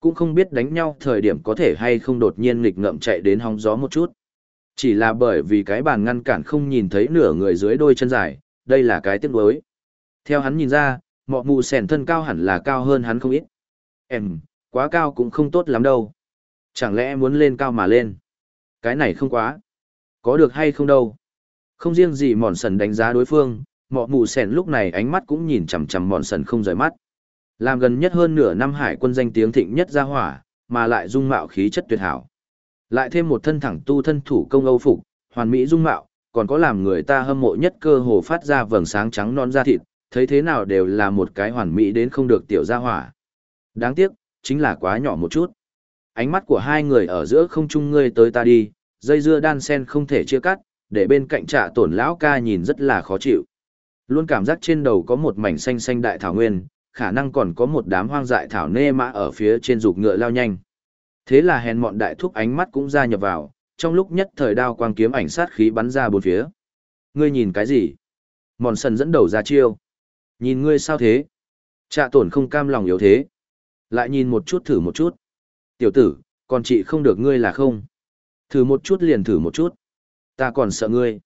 Cũng không biết đánh nhau thời điểm có thể hay không đột nhiên nghịch ngậm chạy đến hóng gió một chút. Chỉ là bởi vì cái bàn ngăn cản không nhìn thấy nửa người dưới đôi chân dài, đây là cái tiếc đối. Theo hắn nhìn ra, mọ mù sèn thân cao hẳn là cao hơn hắn không ít. Em, quá cao cũng không tốt lắm đâu. Chẳng lẽ muốn lên cao mà lên? Cái này không quá. Có được hay không đâu. Không riêng gì mòn sần đánh giá đối phương, mọ mù sèn lúc này ánh mắt cũng nhìn chằm chằm mòn sần không rời mắt. Làm gần nhất hơn nửa năm hải quân danh tiếng thịnh nhất ra hỏa, mà lại dung mạo khí chất tuyệt hảo. Lại thêm một thân thẳng tu thân thủ công âu phục, hoàn mỹ dung mạo, còn có làm người ta hâm mộ nhất cơ hồ phát ra vầng sáng trắng non da thịt, thấy thế nào đều là một cái hoàn mỹ đến không được tiểu gia hỏa. Đáng tiếc, chính là quá nhỏ một chút. Ánh mắt của hai người ở giữa không chung ngươi tới ta đi, dây dưa đan sen không thể chia cắt, để bên cạnh trạ tổn lão ca nhìn rất là khó chịu. Luôn cảm giác trên đầu có một mảnh xanh xanh đại thảo nguyên, khả năng còn có một đám hoang dại thảo nê mã ở phía trên rục ngựa lao nhanh. Thế là hèn mọn đại thúc ánh mắt cũng ra nhập vào, trong lúc nhất thời đao quang kiếm ảnh sát khí bắn ra bốn phía. Ngươi nhìn cái gì? Mòn sần dẫn đầu ra chiêu. Nhìn ngươi sao thế? Trạ tổn không cam lòng yếu thế. Lại nhìn một chút thử một chút. Tiểu tử, còn chị không được ngươi là không? Thử một chút liền thử một chút. Ta còn sợ ngươi.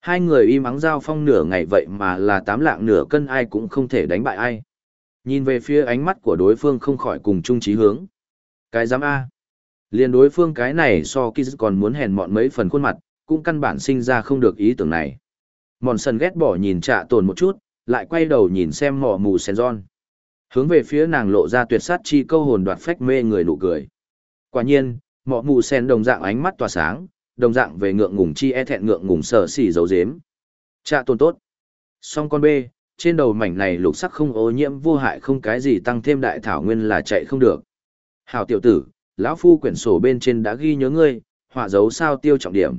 Hai người im ắng giao phong nửa ngày vậy mà là tám lạng nửa cân ai cũng không thể đánh bại ai. Nhìn về phía ánh mắt của đối phương không khỏi cùng chung trí hướng. Cái giám A. Liền đối phương cái này so Kiz còn muốn hèn mọn mấy phần khuôn mặt, cũng căn bản sinh ra không được ý tưởng này. Mòn sần ghét bỏ nhìn trạ tồn một chút, lại quay đầu nhìn xem mỏ mù sen giòn. Hướng về phía nàng lộ ra tuyệt sát chi câu hồn đoạt phách mê người nụ cười. Quả nhiên, mỏ mù sen đồng dạng ánh mắt tỏa sáng, đồng dạng về ngượng ngùng chi e thẹn ngượng ngùng sợ xỉ dấu dếm. Trạ tồn tốt. Song con bê, trên đầu mảnh này lục sắc không ô nhiễm vô hại không cái gì tăng thêm đại thảo nguyên là chạy không được. Hảo tiểu tử, lão phu quyển sổ bên trên đã ghi nhớ ngươi, họa dấu sao tiêu trọng điểm.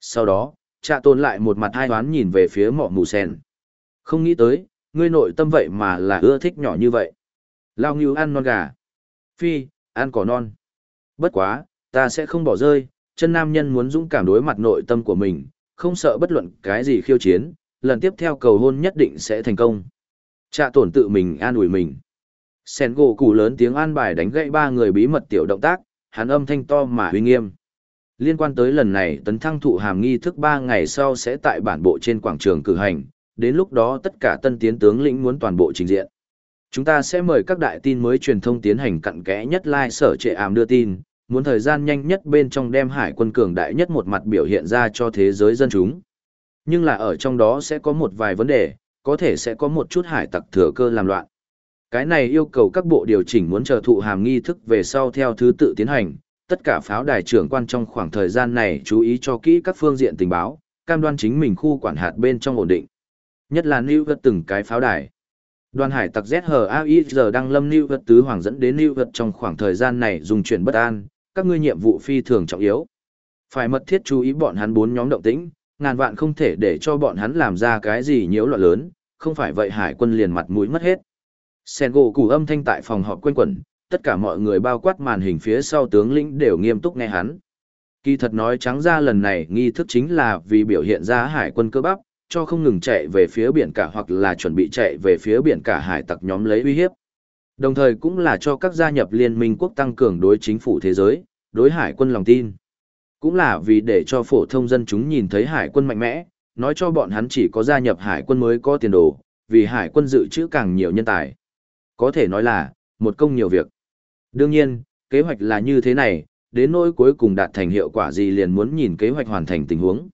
Sau đó, trạ tôn lại một mặt hai hoán nhìn về phía mỏ mù sen. Không nghĩ tới, ngươi nội tâm vậy mà là ưa thích nhỏ như vậy. Lao ngưu ăn non gà. Phi, ăn cỏ non. Bất quá, ta sẽ không bỏ rơi, chân nam nhân muốn dũng cảm đối mặt nội tâm của mình, không sợ bất luận cái gì khiêu chiến, lần tiếp theo cầu hôn nhất định sẽ thành công. Trạ tổn tự mình an ủi mình. Sen gỗ cụ lớn tiếng an bài đánh gãy ba người bí mật tiểu động tác, hắn âm thanh to mà huy nghiêm. Liên quan tới lần này tấn thăng thụ hàm nghi thức ba ngày sau sẽ tại bản bộ trên quảng trường cử hành, đến lúc đó tất cả tân tiến tướng lĩnh muốn toàn bộ trình diện. Chúng ta sẽ mời các đại tin mới truyền thông tiến hành cặn kẽ nhất lai sở trệ ảm đưa tin, muốn thời gian nhanh nhất bên trong đem hải quân cường đại nhất một mặt biểu hiện ra cho thế giới dân chúng. Nhưng là ở trong đó sẽ có một vài vấn đề, có thể sẽ có một chút hải tặc thừa cơ làm loạn. Cái này yêu cầu các bộ điều chỉnh muốn chờ thụ hàm nghi thức về sau theo thứ tự tiến hành, tất cả pháo đài trưởng quan trong khoảng thời gian này chú ý cho kỹ các phương diện tình báo, cam đoan chính mình khu quản hạt bên trong ổn định. Nhất là New Vật từng cái pháo đài. Đoàn hải tặc ZHAIZ giờ đang lâm New Vật tứ hoàng dẫn đến New Vật trong khoảng thời gian này dùng chuyển bất an, các ngươi nhiệm vụ phi thường trọng yếu. Phải mật thiết chú ý bọn hắn bốn nhóm động tĩnh, ngàn vạn không thể để cho bọn hắn làm ra cái gì nhiễu loạn lớn, không phải vậy hải quân liền mặt mũi mất hết. Sen gỗ củ âm thanh tại phòng họp quen quẩn, tất cả mọi người bao quát màn hình phía sau tướng lĩnh đều nghiêm túc nghe hắn. Kỳ thật nói trắng ra lần này nghi thức chính là vì biểu hiện ra hải quân cơ bắp, cho không ngừng chạy về phía biển cả hoặc là chuẩn bị chạy về phía biển cả hải tặc nhóm lấy uy hiếp. Đồng thời cũng là cho các gia nhập liên minh quốc tăng cường đối chính phủ thế giới, đối hải quân lòng tin. Cũng là vì để cho phổ thông dân chúng nhìn thấy hải quân mạnh mẽ, nói cho bọn hắn chỉ có gia nhập hải quân mới có tiền đồ, vì hải quân dự trữ càng nhiều nhân tài. Có thể nói là, một công nhiều việc. Đương nhiên, kế hoạch là như thế này, đến nỗi cuối cùng đạt thành hiệu quả gì liền muốn nhìn kế hoạch hoàn thành tình huống.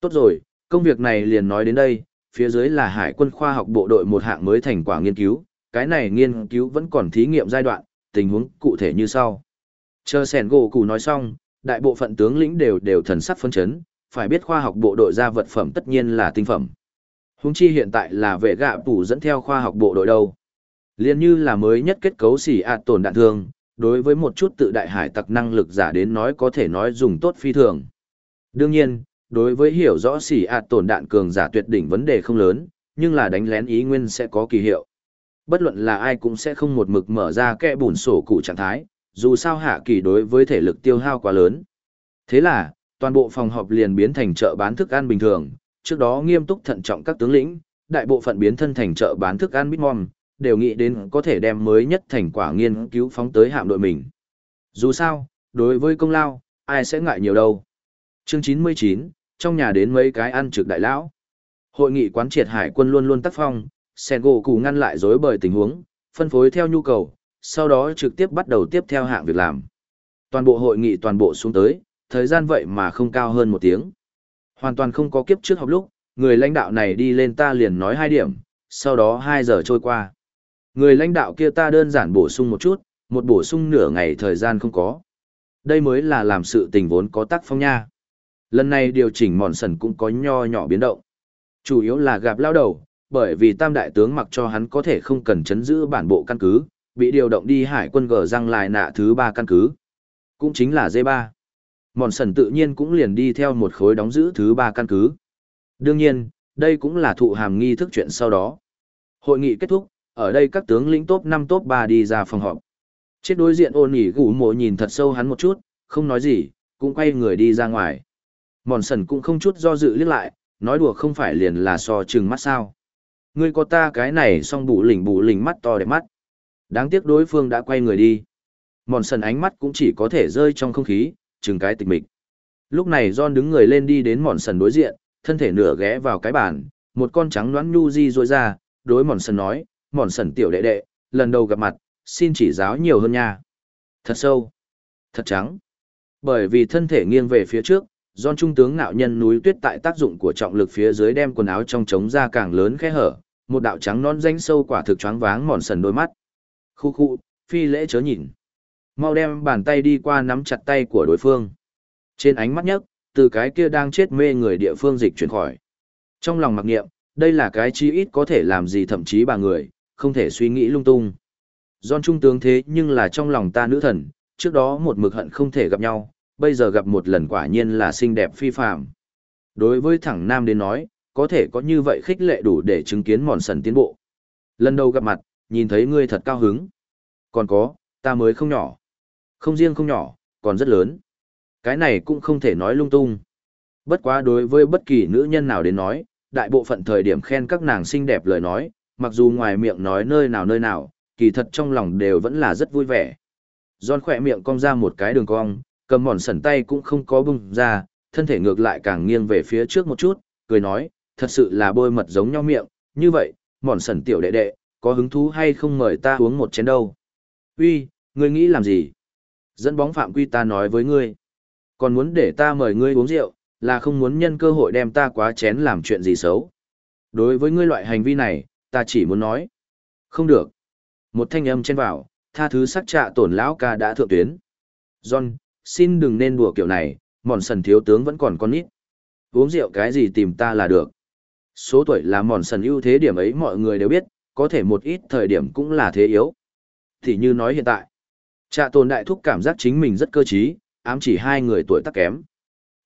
Tốt rồi, công việc này liền nói đến đây, phía dưới là Hải quân khoa học bộ đội một hạng mới thành quả nghiên cứu, cái này nghiên cứu vẫn còn thí nghiệm giai đoạn, tình huống cụ thể như sau. Chờ sẻn gỗ cụ nói xong, đại bộ phận tướng lĩnh đều đều thần sắc phân chấn, phải biết khoa học bộ đội ra vật phẩm tất nhiên là tinh phẩm. Húng chi hiện tại là vệ gạ tủ dẫn theo khoa học bộ đội đâu. Liên như là mới nhất kết cấu xỉ ạt tổn đạn thương, đối với một chút tự đại hải tặc năng lực giả đến nói có thể nói dùng tốt phi thường. Đương nhiên, đối với hiểu rõ xỉ ạt tổn đạn cường giả tuyệt đỉnh vấn đề không lớn, nhưng là đánh lén ý nguyên sẽ có kỳ hiệu. Bất luận là ai cũng sẽ không một mực mở ra kẽ bùn sổ cụ trạng thái, dù sao hạ kỳ đối với thể lực tiêu hao quá lớn. Thế là, toàn bộ phòng họp liền biến thành chợ bán thức ăn bình thường, trước đó nghiêm túc thận trọng các tướng lĩnh, đại bộ phận biến thân thành chợ bán thức ăn bitmom, đều nghĩ đến có thể đem mới nhất thành quả nghiên cứu phóng tới hạm đội mình. Dù sao, đối với công lao, ai sẽ ngại nhiều đâu. Chương 99, trong nhà đến mấy cái ăn trực đại lão. Hội nghị quán triệt hải quân luôn luôn tác phong, sen gỗ cụ ngăn lại dối bời tình huống, phân phối theo nhu cầu, sau đó trực tiếp bắt đầu tiếp theo hạng việc làm. Toàn bộ hội nghị toàn bộ xuống tới, thời gian vậy mà không cao hơn một tiếng. Hoàn toàn không có kiếp trước học lúc, người lãnh đạo này đi lên ta liền nói hai điểm, sau đó hai giờ trôi qua. Người lãnh đạo kia ta đơn giản bổ sung một chút, một bổ sung nửa ngày thời gian không có. Đây mới là làm sự tình vốn có tác phong nha. Lần này điều chỉnh mòn sần cũng có nho nhỏ biến động. Chủ yếu là gặp lao đầu, bởi vì tam đại tướng mặc cho hắn có thể không cần chấn giữ bản bộ căn cứ, bị điều động đi hải quân gờ răng lại nạ thứ ba căn cứ. Cũng chính là d ba Mòn sần tự nhiên cũng liền đi theo một khối đóng giữ thứ ba căn cứ. Đương nhiên, đây cũng là thụ hàm nghi thức chuyện sau đó. Hội nghị kết thúc, ở đây các tướng lĩnh top năm top ba đi ra phòng họp. Chết đối diện ôn nhỉ gủ mộ nhìn thật sâu hắn một chút, không nói gì, cũng quay người đi ra ngoài. Mòn sần cũng không chút do dự liếc lại, nói đùa không phải liền là so chừng mắt sao. Ngươi có ta cái này xong bù lỉnh bù lỉnh mắt to đẹp mắt. Đáng tiếc đối phương đã quay người đi. Mòn sần ánh mắt cũng chỉ có thể rơi trong không khí, chừng cái tịch mịch. Lúc này John đứng người lên đi đến mòn sần đối diện, thân thể nửa ghé vào cái bàn, một con trắng đoán nhu di rôi ra, đối mòn sần nói, mòn sần tiểu đệ đệ, lần đầu gặp mặt, xin chỉ giáo nhiều hơn nha. Thật sâu, thật trắng. Bởi vì thân thể nghiêng về phía trước, John trung tướng nạo nhân núi tuyết tại tác dụng của trọng lực phía dưới đem quần áo trong trống ra càng lớn khe hở, một đạo trắng non danh sâu quả thực choáng váng mòn sần đôi mắt. Khu khu, phi lễ chớ nhìn. Mau đem bàn tay đi qua nắm chặt tay của đối phương. Trên ánh mắt nhất, từ cái kia đang chết mê người địa phương dịch chuyển khỏi. Trong lòng mặc niệm, đây là cái chi ít có thể làm gì thậm chí bà người, không thể suy nghĩ lung tung. John trung tướng thế nhưng là trong lòng ta nữ thần, trước đó một mực hận không thể gặp nhau, bây giờ gặp một lần quả nhiên là xinh đẹp phi phàm. Đối với thẳng nam đến nói, có thể có như vậy khích lệ đủ để chứng kiến mòn sần tiến bộ. Lần đầu gặp mặt, nhìn thấy ngươi thật cao hứng. Còn có, ta mới không nhỏ. Không riêng không nhỏ, còn rất lớn. Cái này cũng không thể nói lung tung. Bất quá đối với bất kỳ nữ nhân nào đến nói, đại bộ phận thời điểm khen các nàng xinh đẹp lời nói, mặc dù ngoài miệng nói nơi nào nơi nào, kỳ thật trong lòng đều vẫn là rất vui vẻ. Giòn khỏe miệng cong ra một cái đường cong, cầm mòn sẩn tay cũng không có bung ra, thân thể ngược lại càng nghiêng về phía trước một chút, cười nói, thật sự là bôi mật giống nhau miệng, như vậy, mòn sẩn tiểu đệ đệ, có hứng thú hay không mời ta uống một chén đâu. Uy, ngươi nghĩ làm gì? Dẫn bóng phạm quy ta nói với ngươi. Còn muốn để ta mời ngươi uống rượu, là không muốn nhân cơ hội đem ta quá chén làm chuyện gì xấu. Đối với ngươi loại hành vi này, ta chỉ muốn nói. Không được. Một thanh âm chen vào, tha thứ sắc trạ tổn lão ca đã thượng tuyến. John, xin đừng nên đùa kiểu này, mòn sần thiếu tướng vẫn còn con nít. Uống rượu cái gì tìm ta là được. Số tuổi là mòn sần ưu thế điểm ấy mọi người đều biết, có thể một ít thời điểm cũng là thế yếu. Thì như nói hiện tại, trạ tồn đại thúc cảm giác chính mình rất cơ trí, ám chỉ hai người tuổi tác kém.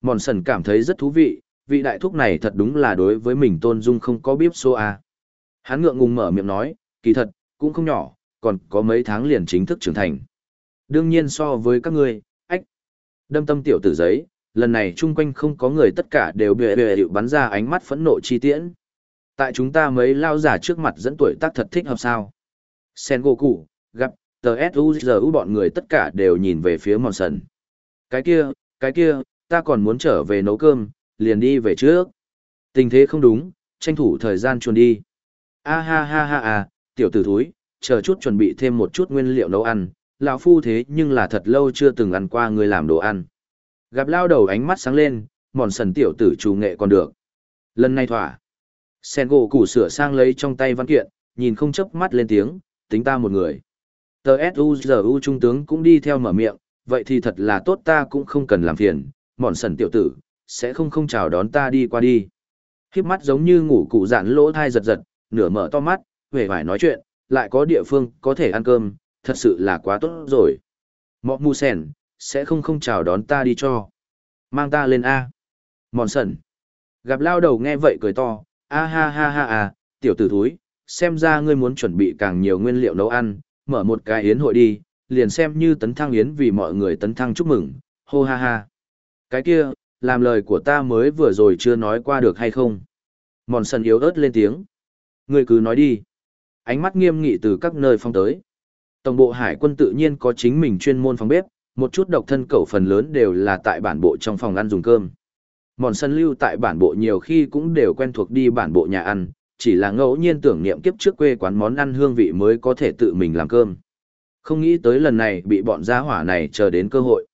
Mòn sần cảm thấy rất thú vị, vị đại thúc này thật đúng là đối với mình tôn dung không có bíp xô à. Hắn ngượng ngùng mở miệng nói, kỳ thật, cũng không nhỏ, còn có mấy tháng liền chính thức trưởng thành. Đương nhiên so với các ngươi, ách. Đâm tâm tiểu tử giấy, lần này chung quanh không có người tất cả đều bề bề hiệu bắn ra ánh mắt phẫn nộ chi tiễn. Tại chúng ta mấy lao giả trước mặt dẫn tuổi tác thật thích hợp sao. Sen Goku, gặp, tờ S.U.G.U. bọn người tất cả đều nhìn về phía mòn sần. Cái kia, cái kia, ta còn muốn trở về nấu cơm, liền đi về trước. Tình thế không đúng, tranh thủ thời gian chuồn đi. A ha ha ha à, tiểu tử thúi, chờ chút chuẩn bị thêm một chút nguyên liệu nấu ăn, lão phu thế nhưng là thật lâu chưa từng ăn qua người làm đồ ăn. Gặp lao đầu ánh mắt sáng lên, mòn sần tiểu tử chủ nghệ còn được. Lần này thỏa. Sen gỗ củ sửa sang lấy trong tay văn kiện, nhìn không chớp mắt lên tiếng, tính ta một người. Tờ suzu trung tướng cũng đi theo mở miệng, vậy thì thật là tốt ta cũng không cần làm phiền, mòn sần tiểu tử, sẽ không không chào đón ta đi qua đi. híp mắt giống như ngủ cụ dạn lỗ thai giật giật, nửa mở to mắt, về vải nói chuyện, lại có địa phương có thể ăn cơm, thật sự là quá tốt rồi. Mọ mù sen, sẽ không không chào đón ta đi cho. Mang ta lên A. Mòn sần. Gặp lao đầu nghe vậy cười to, a ha ha ha à, tiểu tử thúi, xem ra ngươi muốn chuẩn bị càng nhiều nguyên liệu nấu ăn, mở một cái yến hội đi, liền xem như tấn thăng yến vì mọi người tấn thăng chúc mừng, hô ha ha. Cái kia, làm lời của ta mới vừa rồi chưa nói qua được hay không? Mòn sần yếu ớt lên tiếng. Ngươi cứ nói đi. Ánh mắt nghiêm nghị từ các nơi phong tới. Tổng bộ hải quân tự nhiên có chính mình chuyên môn phòng bếp, một chút độc thân cẩu phần lớn đều là tại bản bộ trong phòng ăn dùng cơm. Mòn sân lưu tại bản bộ nhiều khi cũng đều quen thuộc đi bản bộ nhà ăn, chỉ là ngẫu nhiên tưởng niệm kiếp trước quê quán món ăn hương vị mới có thể tự mình làm cơm. Không nghĩ tới lần này bị bọn gia hỏa này chờ đến cơ hội.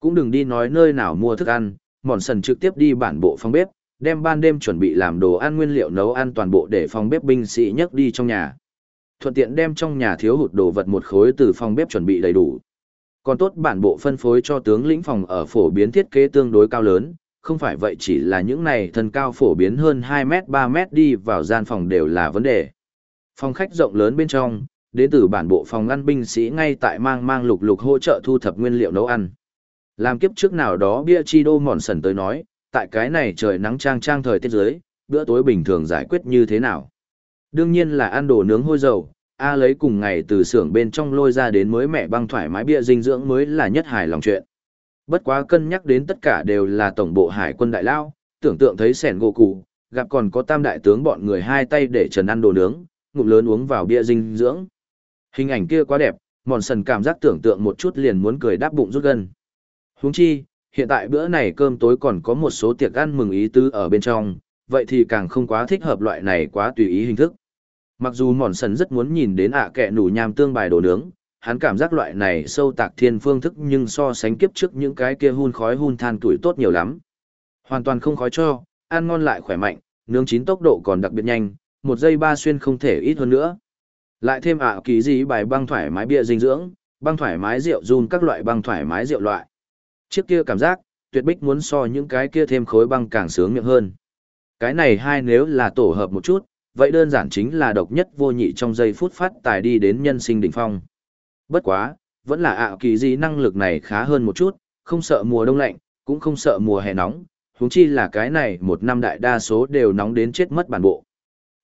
Cũng đừng đi nói nơi nào mua thức ăn, mòn sần trực tiếp đi bản bộ phòng bếp, đem ban đêm chuẩn bị làm đồ ăn nguyên liệu nấu ăn toàn bộ để phòng bếp binh sĩ nhấc đi trong nhà. Thuận tiện đem trong nhà thiếu hụt đồ vật một khối từ phòng bếp chuẩn bị đầy đủ. Còn tốt bản bộ phân phối cho tướng lĩnh phòng ở phổ biến thiết kế tương đối cao lớn, không phải vậy chỉ là những này thân cao phổ biến hơn 2 mét 3 mét đi vào gian phòng đều là vấn đề. Phòng khách rộng lớn bên trong, đến từ bản bộ phòng ngăn binh sĩ ngay tại mang mang lục lục hỗ trợ thu thập nguyên liệu nấu ăn. Làm kiếp trước nào đó bia chi đô mòn sần tới nói, tại cái này trời nắng trang trang thời tiết dưới, bữa tối bình thường giải quyết như thế nào. Đương nhiên là ăn đồ nướng hôi dầu, A lấy cùng ngày từ xưởng bên trong lôi ra đến mới mẹ băng thoải mái bia dinh dưỡng mới là nhất hài lòng chuyện. Bất quá cân nhắc đến tất cả đều là tổng bộ hải quân đại lao, tưởng tượng thấy sẻn gỗ cụ, gặp còn có tam đại tướng bọn người hai tay để trần ăn đồ nướng, ngụm lớn uống vào bia dinh dưỡng. Hình ảnh kia quá đẹp, mòn sần cảm giác tưởng tượng một chút liền muốn cười đáp bụng rút gân. Huống chi, hiện tại bữa này cơm tối còn có một số tiệc ăn mừng ý tứ ở bên trong, vậy thì càng không quá thích hợp loại này quá tùy ý hình thức. Mặc dù mòn sần rất muốn nhìn đến ạ à kẹ nủ nham tương bài đồ nướng, hắn cảm giác loại này sâu tạc thiên phương thức nhưng so sánh kiếp trước những cái kia hun khói hun than tuổi tốt nhiều lắm. Hoàn toàn không khói cho, ăn ngon lại khỏe mạnh, nướng chín tốc độ còn đặc biệt nhanh, một giây ba xuyên không thể ít hơn nữa. Lại thêm ạ ký gì bài băng thoải mái bia dinh dưỡng, băng thoải mái rượu run các loại băng thoải mái rượu loại. trước kia cảm giác, tuyệt bích muốn so những cái kia thêm khối băng càng sướng miệng hơn. Cái này hai nếu là tổ hợp một chút, vậy đơn giản chính là độc nhất vô nhị trong giây phút phát tài đi đến nhân sinh đỉnh phong. Bất quá, vẫn là ạ kỳ gì năng lực này khá hơn một chút, không sợ mùa đông lạnh, cũng không sợ mùa hè nóng, huống chi là cái này một năm đại đa số đều nóng đến chết mất bản bộ.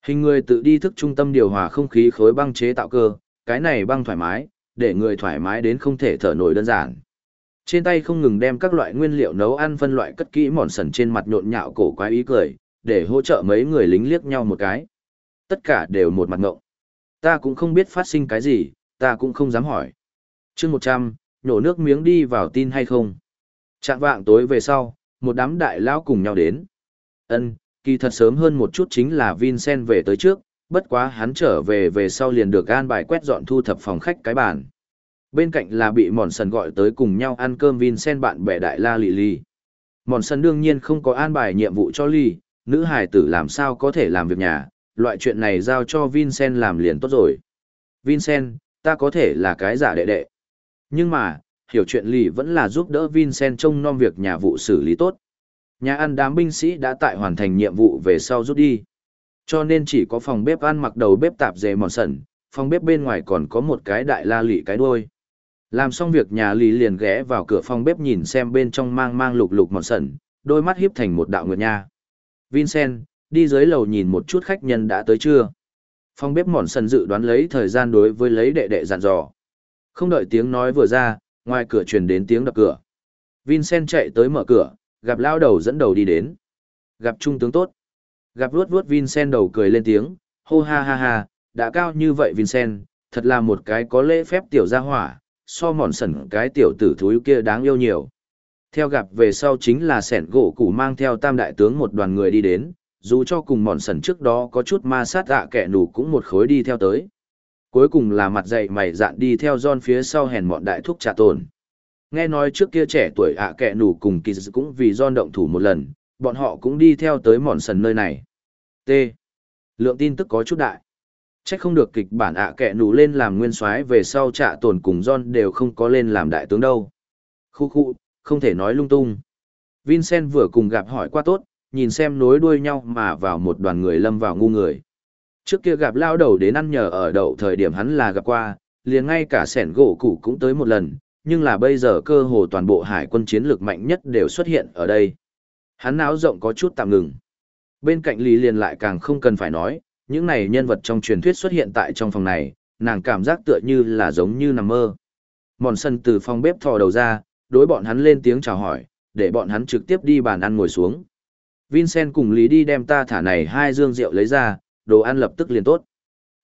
Hình người tự đi thức trung tâm điều hòa không khí khối băng chế tạo cơ, cái này băng thoải mái, để người thoải mái đến không thể thở nổi đơn giản. Trên tay không ngừng đem các loại nguyên liệu nấu ăn phân loại cất kỹ mòn sần trên mặt nhộn nhạo cổ quái ý cười, để hỗ trợ mấy người lính liếc nhau một cái. Tất cả đều một mặt ngộng. Ta cũng không biết phát sinh cái gì, ta cũng không dám hỏi. chương một trăm nhổ nước miếng đi vào tin hay không. Trạng vạng tối về sau, một đám đại lão cùng nhau đến. ân kỳ thật sớm hơn một chút chính là Vincent về tới trước, bất quá hắn trở về về sau liền được an bài quét dọn thu thập phòng khách cái bàn. Bên cạnh là bị Mòn Sần gọi tới cùng nhau ăn cơm Vincent bạn bè đại la lì lì. Mòn Sần đương nhiên không có an bài nhiệm vụ cho lì, nữ hài tử làm sao có thể làm việc nhà, loại chuyện này giao cho Vincent làm liền tốt rồi. Vincent, ta có thể là cái giả đệ đệ. Nhưng mà, hiểu chuyện lì vẫn là giúp đỡ Vincent trông nom việc nhà vụ xử lý tốt. Nhà ăn đám binh sĩ đã tại hoàn thành nhiệm vụ về sau rút đi. Cho nên chỉ có phòng bếp ăn mặc đầu bếp tạp dề mòn sẩn, phòng bếp bên ngoài còn có một cái đại la lị cái đuôi. Làm xong việc nhà lì liền ghé vào cửa phòng bếp nhìn xem bên trong mang mang lục lục mòn sẩn, đôi mắt hiếp thành một đạo nguyệt nha. Vincent, đi dưới lầu nhìn một chút khách nhân đã tới chưa? Phòng bếp mòn sần dự đoán lấy thời gian đối với lấy đệ đệ dặn dò. Không đợi tiếng nói vừa ra, ngoài cửa truyền đến tiếng đập cửa. Vincent chạy tới mở cửa, gặp lao đầu dẫn đầu đi đến. Gặp trung tướng tốt. Gặp vuốt vuốt Vincent đầu cười lên tiếng, hô ha ha ha, đã cao như vậy Vincent, thật là một cái có lễ phép tiểu gia hỏa, so mòn sần cái tiểu tử thúi kia đáng yêu nhiều. Theo gặp về sau chính là sẻn gỗ củ mang theo tam đại tướng một đoàn người đi đến, dù cho cùng mòn sần trước đó có chút ma sát ạ à kẻ nù cũng một khối đi theo tới. Cuối cùng là mặt dậy mày dạn đi theo John phía sau hèn mọn đại thúc trả tồn. Nghe nói trước kia trẻ tuổi ạ à kẻ nủ cùng kỳ cũng vì John động thủ một lần, bọn họ cũng đi theo tới mòn sần nơi này. T. Lượng tin tức có chút đại. Chắc không được kịch bản ạ à kẻ nủ lên làm nguyên soái về sau trả tồn cùng John đều không có lên làm đại tướng đâu. Khu khu, không thể nói lung tung. Vincent vừa cùng gặp hỏi qua tốt, nhìn xem nối đuôi nhau mà vào một đoàn người lâm vào ngu người. Trước kia gặp lao đầu đến ăn nhờ ở đậu thời điểm hắn là gặp qua, liền ngay cả sẻn gỗ củ cũng tới một lần, nhưng là bây giờ cơ hồ toàn bộ hải quân chiến lược mạnh nhất đều xuất hiện ở đây. Hắn não rộng có chút tạm ngừng. Bên cạnh Lý liền lại càng không cần phải nói, những này nhân vật trong truyền thuyết xuất hiện tại trong phòng này, nàng cảm giác tựa như là giống như nằm mơ. Mòn sân từ phòng bếp thò đầu ra, đối bọn hắn lên tiếng chào hỏi, để bọn hắn trực tiếp đi bàn ăn ngồi xuống. Vincent cùng Lý đi đem ta thả này hai dương rượu lấy ra, đồ ăn lập tức liền tốt.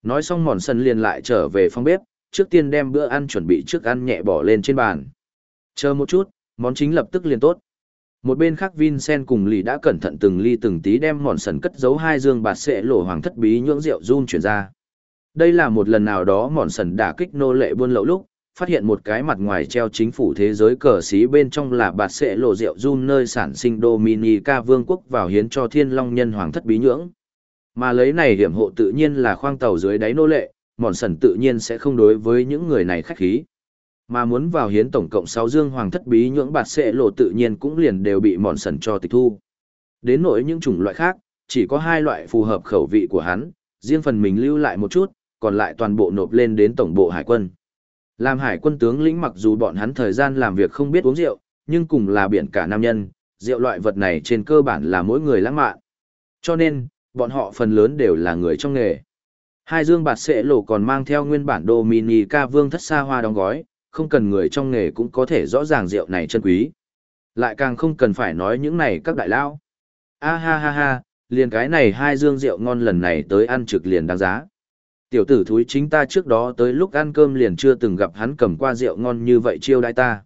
Nói xong mòn sần liền lại trở về phòng bếp, trước tiên đem bữa ăn chuẩn bị trước ăn nhẹ bỏ lên trên bàn. Chờ một chút, món chính lập tức liền tốt. Một bên khác Vincent cùng Lý đã cẩn thận từng ly từng tí đem mòn sần cất giấu hai dương bạt sệ lộ hoàng thất bí nhưỡng rượu run chuyển ra. Đây là một lần nào đó mòn sần đả kích nô lệ buôn lậu lúc, phát hiện một cái mặt ngoài treo chính phủ thế giới cờ xí bên trong là bạt sệ lộ rượu run nơi sản sinh Dominica vương quốc vào hiến cho thiên long nhân hoàng thất bí nhưỡng. Mà lấy này hiểm hộ tự nhiên là khoang tàu dưới đáy nô lệ, mòn sần tự nhiên sẽ không đối với những người này khách khí. Mà muốn vào hiến tổng cộng 6 dương hoàng thất bí nhưỡng bạt sệ lộ tự nhiên cũng liền đều bị mòn sần cho tịch thu. Đến nỗi những chủng loại khác, chỉ có hai loại phù hợp khẩu vị của hắn, riêng phần mình lưu lại một chút, còn lại toàn bộ nộp lên đến tổng bộ hải quân. Làm hải quân tướng lĩnh mặc dù bọn hắn thời gian làm việc không biết uống rượu, nhưng cùng là biển cả nam nhân, rượu loại vật này trên cơ bản là mỗi người lãng mạn. Cho nên, bọn họ phần lớn đều là người trong nghề. Hai dương bạt sệ lộ còn mang theo nguyên bản đồ mini ca vương thất xa hoa đóng gói, không cần người trong nghề cũng có thể rõ ràng rượu này chân quý. Lại càng không cần phải nói những này các đại lao. A ha ha ha, liền cái này hai dương rượu ngon lần này tới ăn trực liền đáng giá. Tiểu tử thúi chính ta trước đó tới lúc ăn cơm liền chưa từng gặp hắn cầm qua rượu ngon như vậy chiêu đãi ta.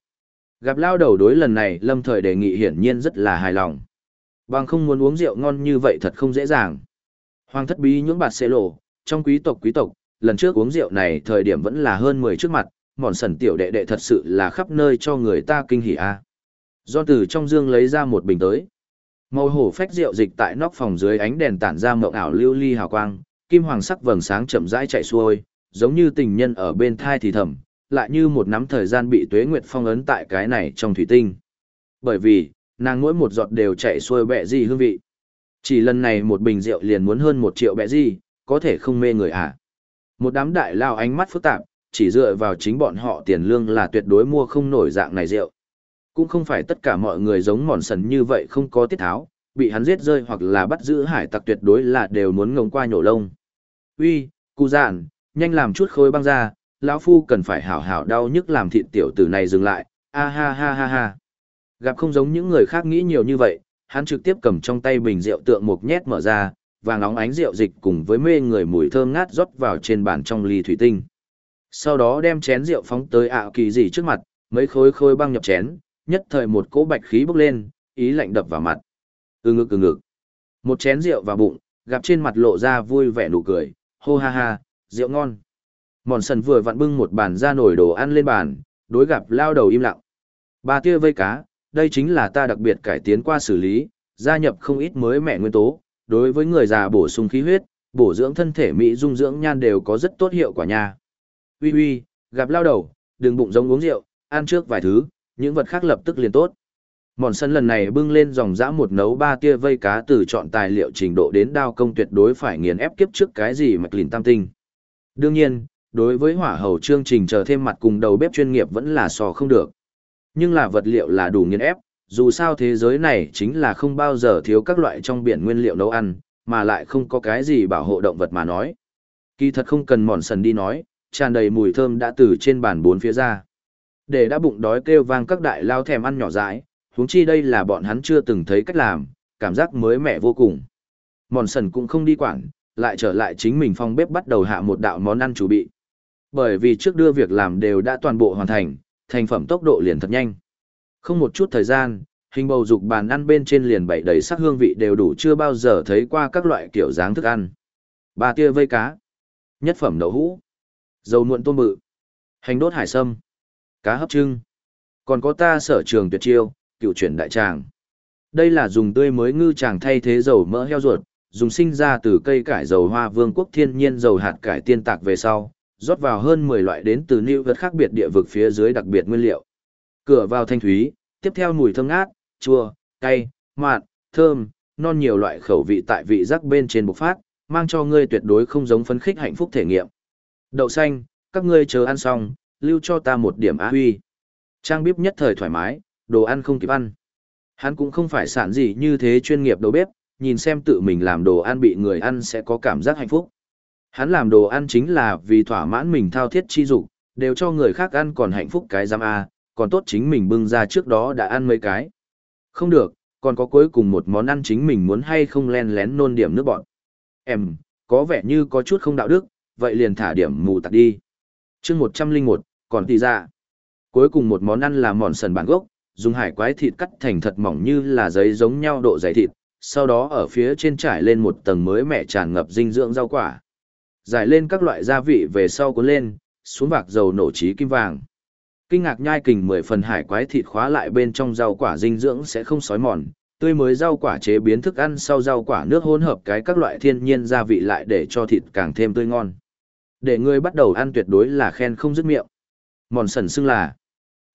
Gặp lao đầu đối lần này lâm thời đề nghị hiển nhiên rất là hài lòng. Bằng không muốn uống rượu ngon như vậy thật không dễ dàng. Hoàng thất bí những bạt xê lộ, trong quý tộc quý tộc, lần trước uống rượu này thời điểm vẫn là hơn 10 trước mặt, mòn sần tiểu đệ đệ thật sự là khắp nơi cho người ta kinh hỉ a. Do từ trong dương lấy ra một bình tới. Màu hổ phách rượu dịch tại nóc phòng dưới ánh đèn tản ra mộng ảo lưu ly hào quang, kim hoàng sắc vầng sáng chậm rãi chạy xuôi, giống như tình nhân ở bên thai thì thầm, lại như một nắm thời gian bị tuế nguyệt phong ấn tại cái này trong thủy tinh. Bởi vì, nàng mỗi một giọt đều chạy xuôi bẹ gì hương vị. Chỉ lần này một bình rượu liền muốn hơn một triệu bẹ gì, có thể không mê người à. Một đám đại lao ánh mắt phức tạp, chỉ dựa vào chính bọn họ tiền lương là tuyệt đối mua không nổi dạng này rượu. Cũng không phải tất cả mọi người giống mòn sần như vậy không có tiết tháo, bị hắn giết rơi hoặc là bắt giữ hải tặc tuyệt đối là đều muốn ngông qua nhổ lông. Uy, cụ giản, nhanh làm chút khối băng ra, lão phu cần phải hảo hảo đau nhức làm thịt tiểu tử này dừng lại, a ha ha ha ha. Gặp không giống những người khác nghĩ nhiều như vậy, hắn trực tiếp cầm trong tay bình rượu tượng một nhét mở ra, vàng óng ánh rượu dịch cùng với mê người mùi thơm ngát rót vào trên bàn trong ly thủy tinh. Sau đó đem chén rượu phóng tới ạ kỳ gì trước mặt, mấy khối khối băng nhập chén, nhất thời một cỗ bạch khí bốc lên, ý lạnh đập vào mặt. Ừ ngực ừ ngực. Một chén rượu vào bụng, gặp trên mặt lộ ra vui vẻ nụ cười, hô ha ha, rượu ngon. Mòn sần vừa vặn bưng một bàn ra nổi đồ ăn lên bàn, đối gặp lao đầu im lặng. Ba tia vây cá, đây chính là ta đặc biệt cải tiến qua xử lý, gia nhập không ít mới mẹ nguyên tố, đối với người già bổ sung khí huyết, bổ dưỡng thân thể mỹ dung dưỡng nhan đều có rất tốt hiệu quả nha. uy uy, gặp lao đầu, đừng bụng giống uống rượu, ăn trước vài thứ, những vật khác lập tức liền tốt. Mòn sân lần này bưng lên dòng dã một nấu ba tia vây cá từ chọn tài liệu trình độ đến đao công tuyệt đối phải nghiền ép kiếp trước cái gì mạch lìn tam tinh. Đương nhiên, đối với hỏa hầu chương trình chờ thêm mặt cùng đầu bếp chuyên nghiệp vẫn là sò không được. Nhưng là vật liệu là đủ nghiền ép, dù sao thế giới này chính là không bao giờ thiếu các loại trong biển nguyên liệu nấu ăn, mà lại không có cái gì bảo hộ động vật mà nói. Kỳ thật không cần mòn sần đi nói, tràn đầy mùi thơm đã từ trên bàn bốn phía ra. Để đã bụng đói kêu vang các đại lao thèm ăn nhỏ dãi, huống chi đây là bọn hắn chưa từng thấy cách làm, cảm giác mới mẻ vô cùng. Mòn sần cũng không đi quản, lại trở lại chính mình phòng bếp bắt đầu hạ một đạo món ăn chủ bị. Bởi vì trước đưa việc làm đều đã toàn bộ hoàn thành, thành phẩm tốc độ liền thật nhanh. Không một chút thời gian, hình bầu dục bàn ăn bên trên liền bảy đầy sắc hương vị đều đủ chưa bao giờ thấy qua các loại kiểu dáng thức ăn. Ba tia vây cá, nhất phẩm đậu hũ, dầu muộn tôm bự, hành đốt hải sâm, cá hấp trưng. Còn có ta sở trường tuyệt chiêu, cựu chuyển đại tràng. Đây là dùng tươi mới ngư tràng thay thế dầu mỡ heo ruột, dùng sinh ra từ cây cải dầu hoa vương quốc thiên nhiên dầu hạt cải tiên tạc về sau, rót vào hơn 10 loại đến từ lưu vật khác biệt địa vực phía dưới đặc biệt nguyên liệu. Cửa vào thanh thúy, tiếp theo mùi thơm ngát, chua, cay, mặn, thơm, non nhiều loại khẩu vị tại vị giác bên trên bộc phát, mang cho ngươi tuyệt đối không giống phấn khích hạnh phúc thể nghiệm. Đậu xanh, các ngươi chờ ăn xong, lưu cho ta một điểm á huy. Trang bếp nhất thời thoải mái, đồ ăn không kịp ăn. Hắn cũng không phải sản gì như thế chuyên nghiệp đầu bếp, nhìn xem tự mình làm đồ ăn bị người ăn sẽ có cảm giác hạnh phúc. Hắn làm đồ ăn chính là vì thỏa mãn mình thao thiết chi dục, đều cho người khác ăn còn hạnh phúc cái giam a, còn tốt chính mình bưng ra trước đó đã ăn mấy cái. Không được, còn có cuối cùng một món ăn chính mình muốn hay không len lén nôn điểm nước bọn. Em, có vẻ như có chút không đạo đức, vậy liền thả điểm mù tạt đi. chương 101, còn tì ra. Cuối cùng một món ăn là mòn sần bản gốc, dùng hải quái thịt cắt thành thật mỏng như là giấy giống nhau độ dày thịt, sau đó ở phía trên trải lên một tầng mới mẻ tràn ngập dinh dưỡng rau quả. Giải lên các loại gia vị về sau cuốn lên, xuống vạc dầu nổ trí kim vàng. Kinh ngạc nhai kình mười phần hải quái thịt khóa lại bên trong rau quả dinh dưỡng sẽ không sói mòn, tươi mới rau quả chế biến thức ăn sau rau quả nước hỗn hợp cái các loại thiên nhiên gia vị lại để cho thịt càng thêm tươi ngon. Để người bắt đầu ăn tuyệt đối là khen không dứt miệng. Mòn sần xưng là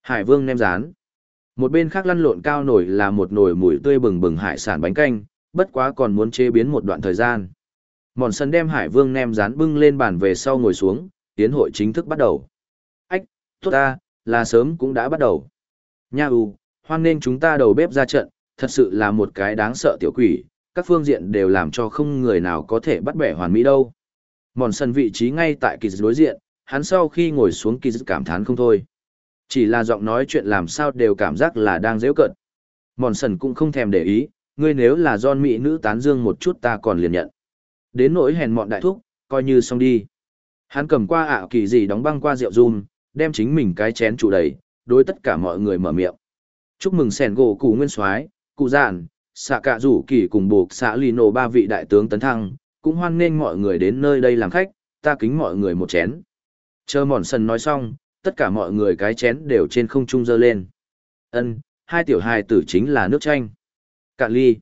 Hải Vương nem rán. Một bên khác lăn lộn cao nổi là một nồi mùi tươi bừng bừng hải sản bánh canh, bất quá còn muốn chế biến một đoạn thời gian. Mòn sân đem Hải Vương nem rán bưng lên bàn về sau ngồi xuống, tiến hội chính thức bắt đầu. Ách, tốt ta, là sớm cũng đã bắt đầu. Nha u, hoan nên chúng ta đầu bếp ra trận, thật sự là một cái đáng sợ tiểu quỷ, các phương diện đều làm cho không người nào có thể bắt bẻ hoàn mỹ đâu. Mòn sân vị trí ngay tại kỳ đối diện, hắn sau khi ngồi xuống kỳ cảm thán không thôi. Chỉ là giọng nói chuyện làm sao đều cảm giác là đang dễ cận. Mòn sần cũng không thèm để ý, ngươi nếu là John mỹ nữ tán dương một chút ta còn liền nhận. Đến nỗi hèn mọn đại thúc, coi như xong đi. Hắn cầm qua ảo kỳ gì đóng băng qua rượu run, đem chính mình cái chén trụ đầy, đối tất cả mọi người mở miệng. Chúc mừng sẻn gỗ cụ nguyên soái, cụ giản, xạ cạ rủ kỳ cùng buộc xã lì nổ ba vị đại tướng tấn thăng, cũng hoan nghênh mọi người đến nơi đây làm khách, ta kính mọi người một chén. Chờ mòn sần nói xong, tất cả mọi người cái chén đều trên không trung dơ lên. Ân, hai tiểu hài tử chính là nước chanh. Cạn ly.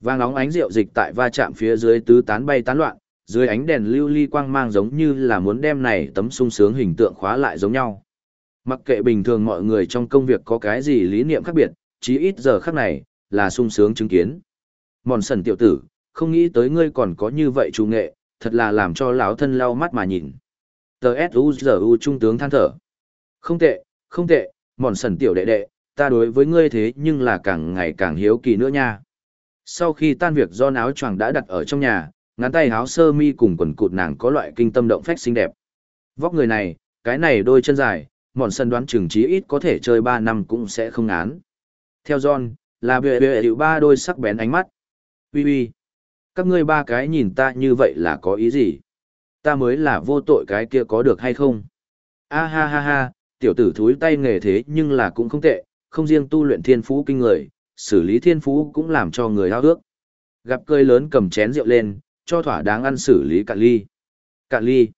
Vang nóng ánh rượu dịch tại va chạm phía dưới tứ tán bay tán loạn, dưới ánh đèn lưu ly quang mang giống như là muốn đem này tấm sung sướng hình tượng khóa lại giống nhau. Mặc kệ bình thường mọi người trong công việc có cái gì lý niệm khác biệt, chí ít giờ khắc này, là sung sướng chứng kiến. Mòn sần tiểu tử, không nghĩ tới ngươi còn có như vậy chủ nghệ, thật là làm cho lão thân lau mắt mà nhìn. Tờ S.U.G.U. trung tướng than thở. Không tệ, không tệ, mòn sần tiểu đệ đệ, ta đối với ngươi thế nhưng là càng ngày càng hiếu kỳ nữa nha. Sau khi tan việc do áo choàng đã đặt ở trong nhà, ngắn tay áo sơ mi cùng quần cụt nàng có loại kinh tâm động phách xinh đẹp. Vóc người này, cái này đôi chân dài, mòn sân đoán chừng trí ít có thể chơi 3 năm cũng sẽ không án. Theo John, là bệ bệ hiệu ba đôi sắc bén ánh mắt. Ui ui, các ngươi ba cái nhìn ta như vậy là có ý gì? Ta mới là vô tội cái kia có được hay không? A ha ha ha, tiểu tử thúi tay nghề thế nhưng là cũng không tệ, không riêng tu luyện thiên phú kinh người, xử lý thiên phú cũng làm cho người hao ước. Gặp cơi lớn cầm chén rượu lên, cho thỏa đáng ăn xử lý cạn ly. Cạn ly.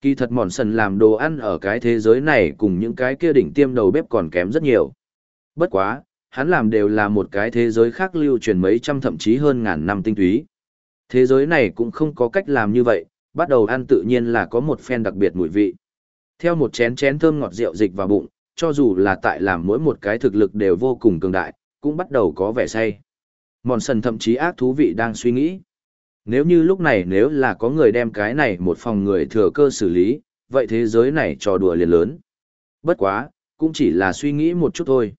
Kỳ thật mòn sần làm đồ ăn ở cái thế giới này cùng những cái kia đỉnh tiêm đầu bếp còn kém rất nhiều. Bất quá, hắn làm đều là một cái thế giới khác lưu truyền mấy trăm thậm chí hơn ngàn năm tinh túy. Thế giới này cũng không có cách làm như vậy, bắt đầu ăn tự nhiên là có một phen đặc biệt mùi vị. Theo một chén chén thơm ngọt rượu dịch vào bụng, cho dù là tại làm mỗi một cái thực lực đều vô cùng cường đại, cũng bắt đầu có vẻ say. Mòn sần thậm chí ác thú vị đang suy nghĩ. Nếu như lúc này nếu là có người đem cái này một phòng người thừa cơ xử lý, vậy thế giới này trò đùa liền lớn. Bất quá, cũng chỉ là suy nghĩ một chút thôi.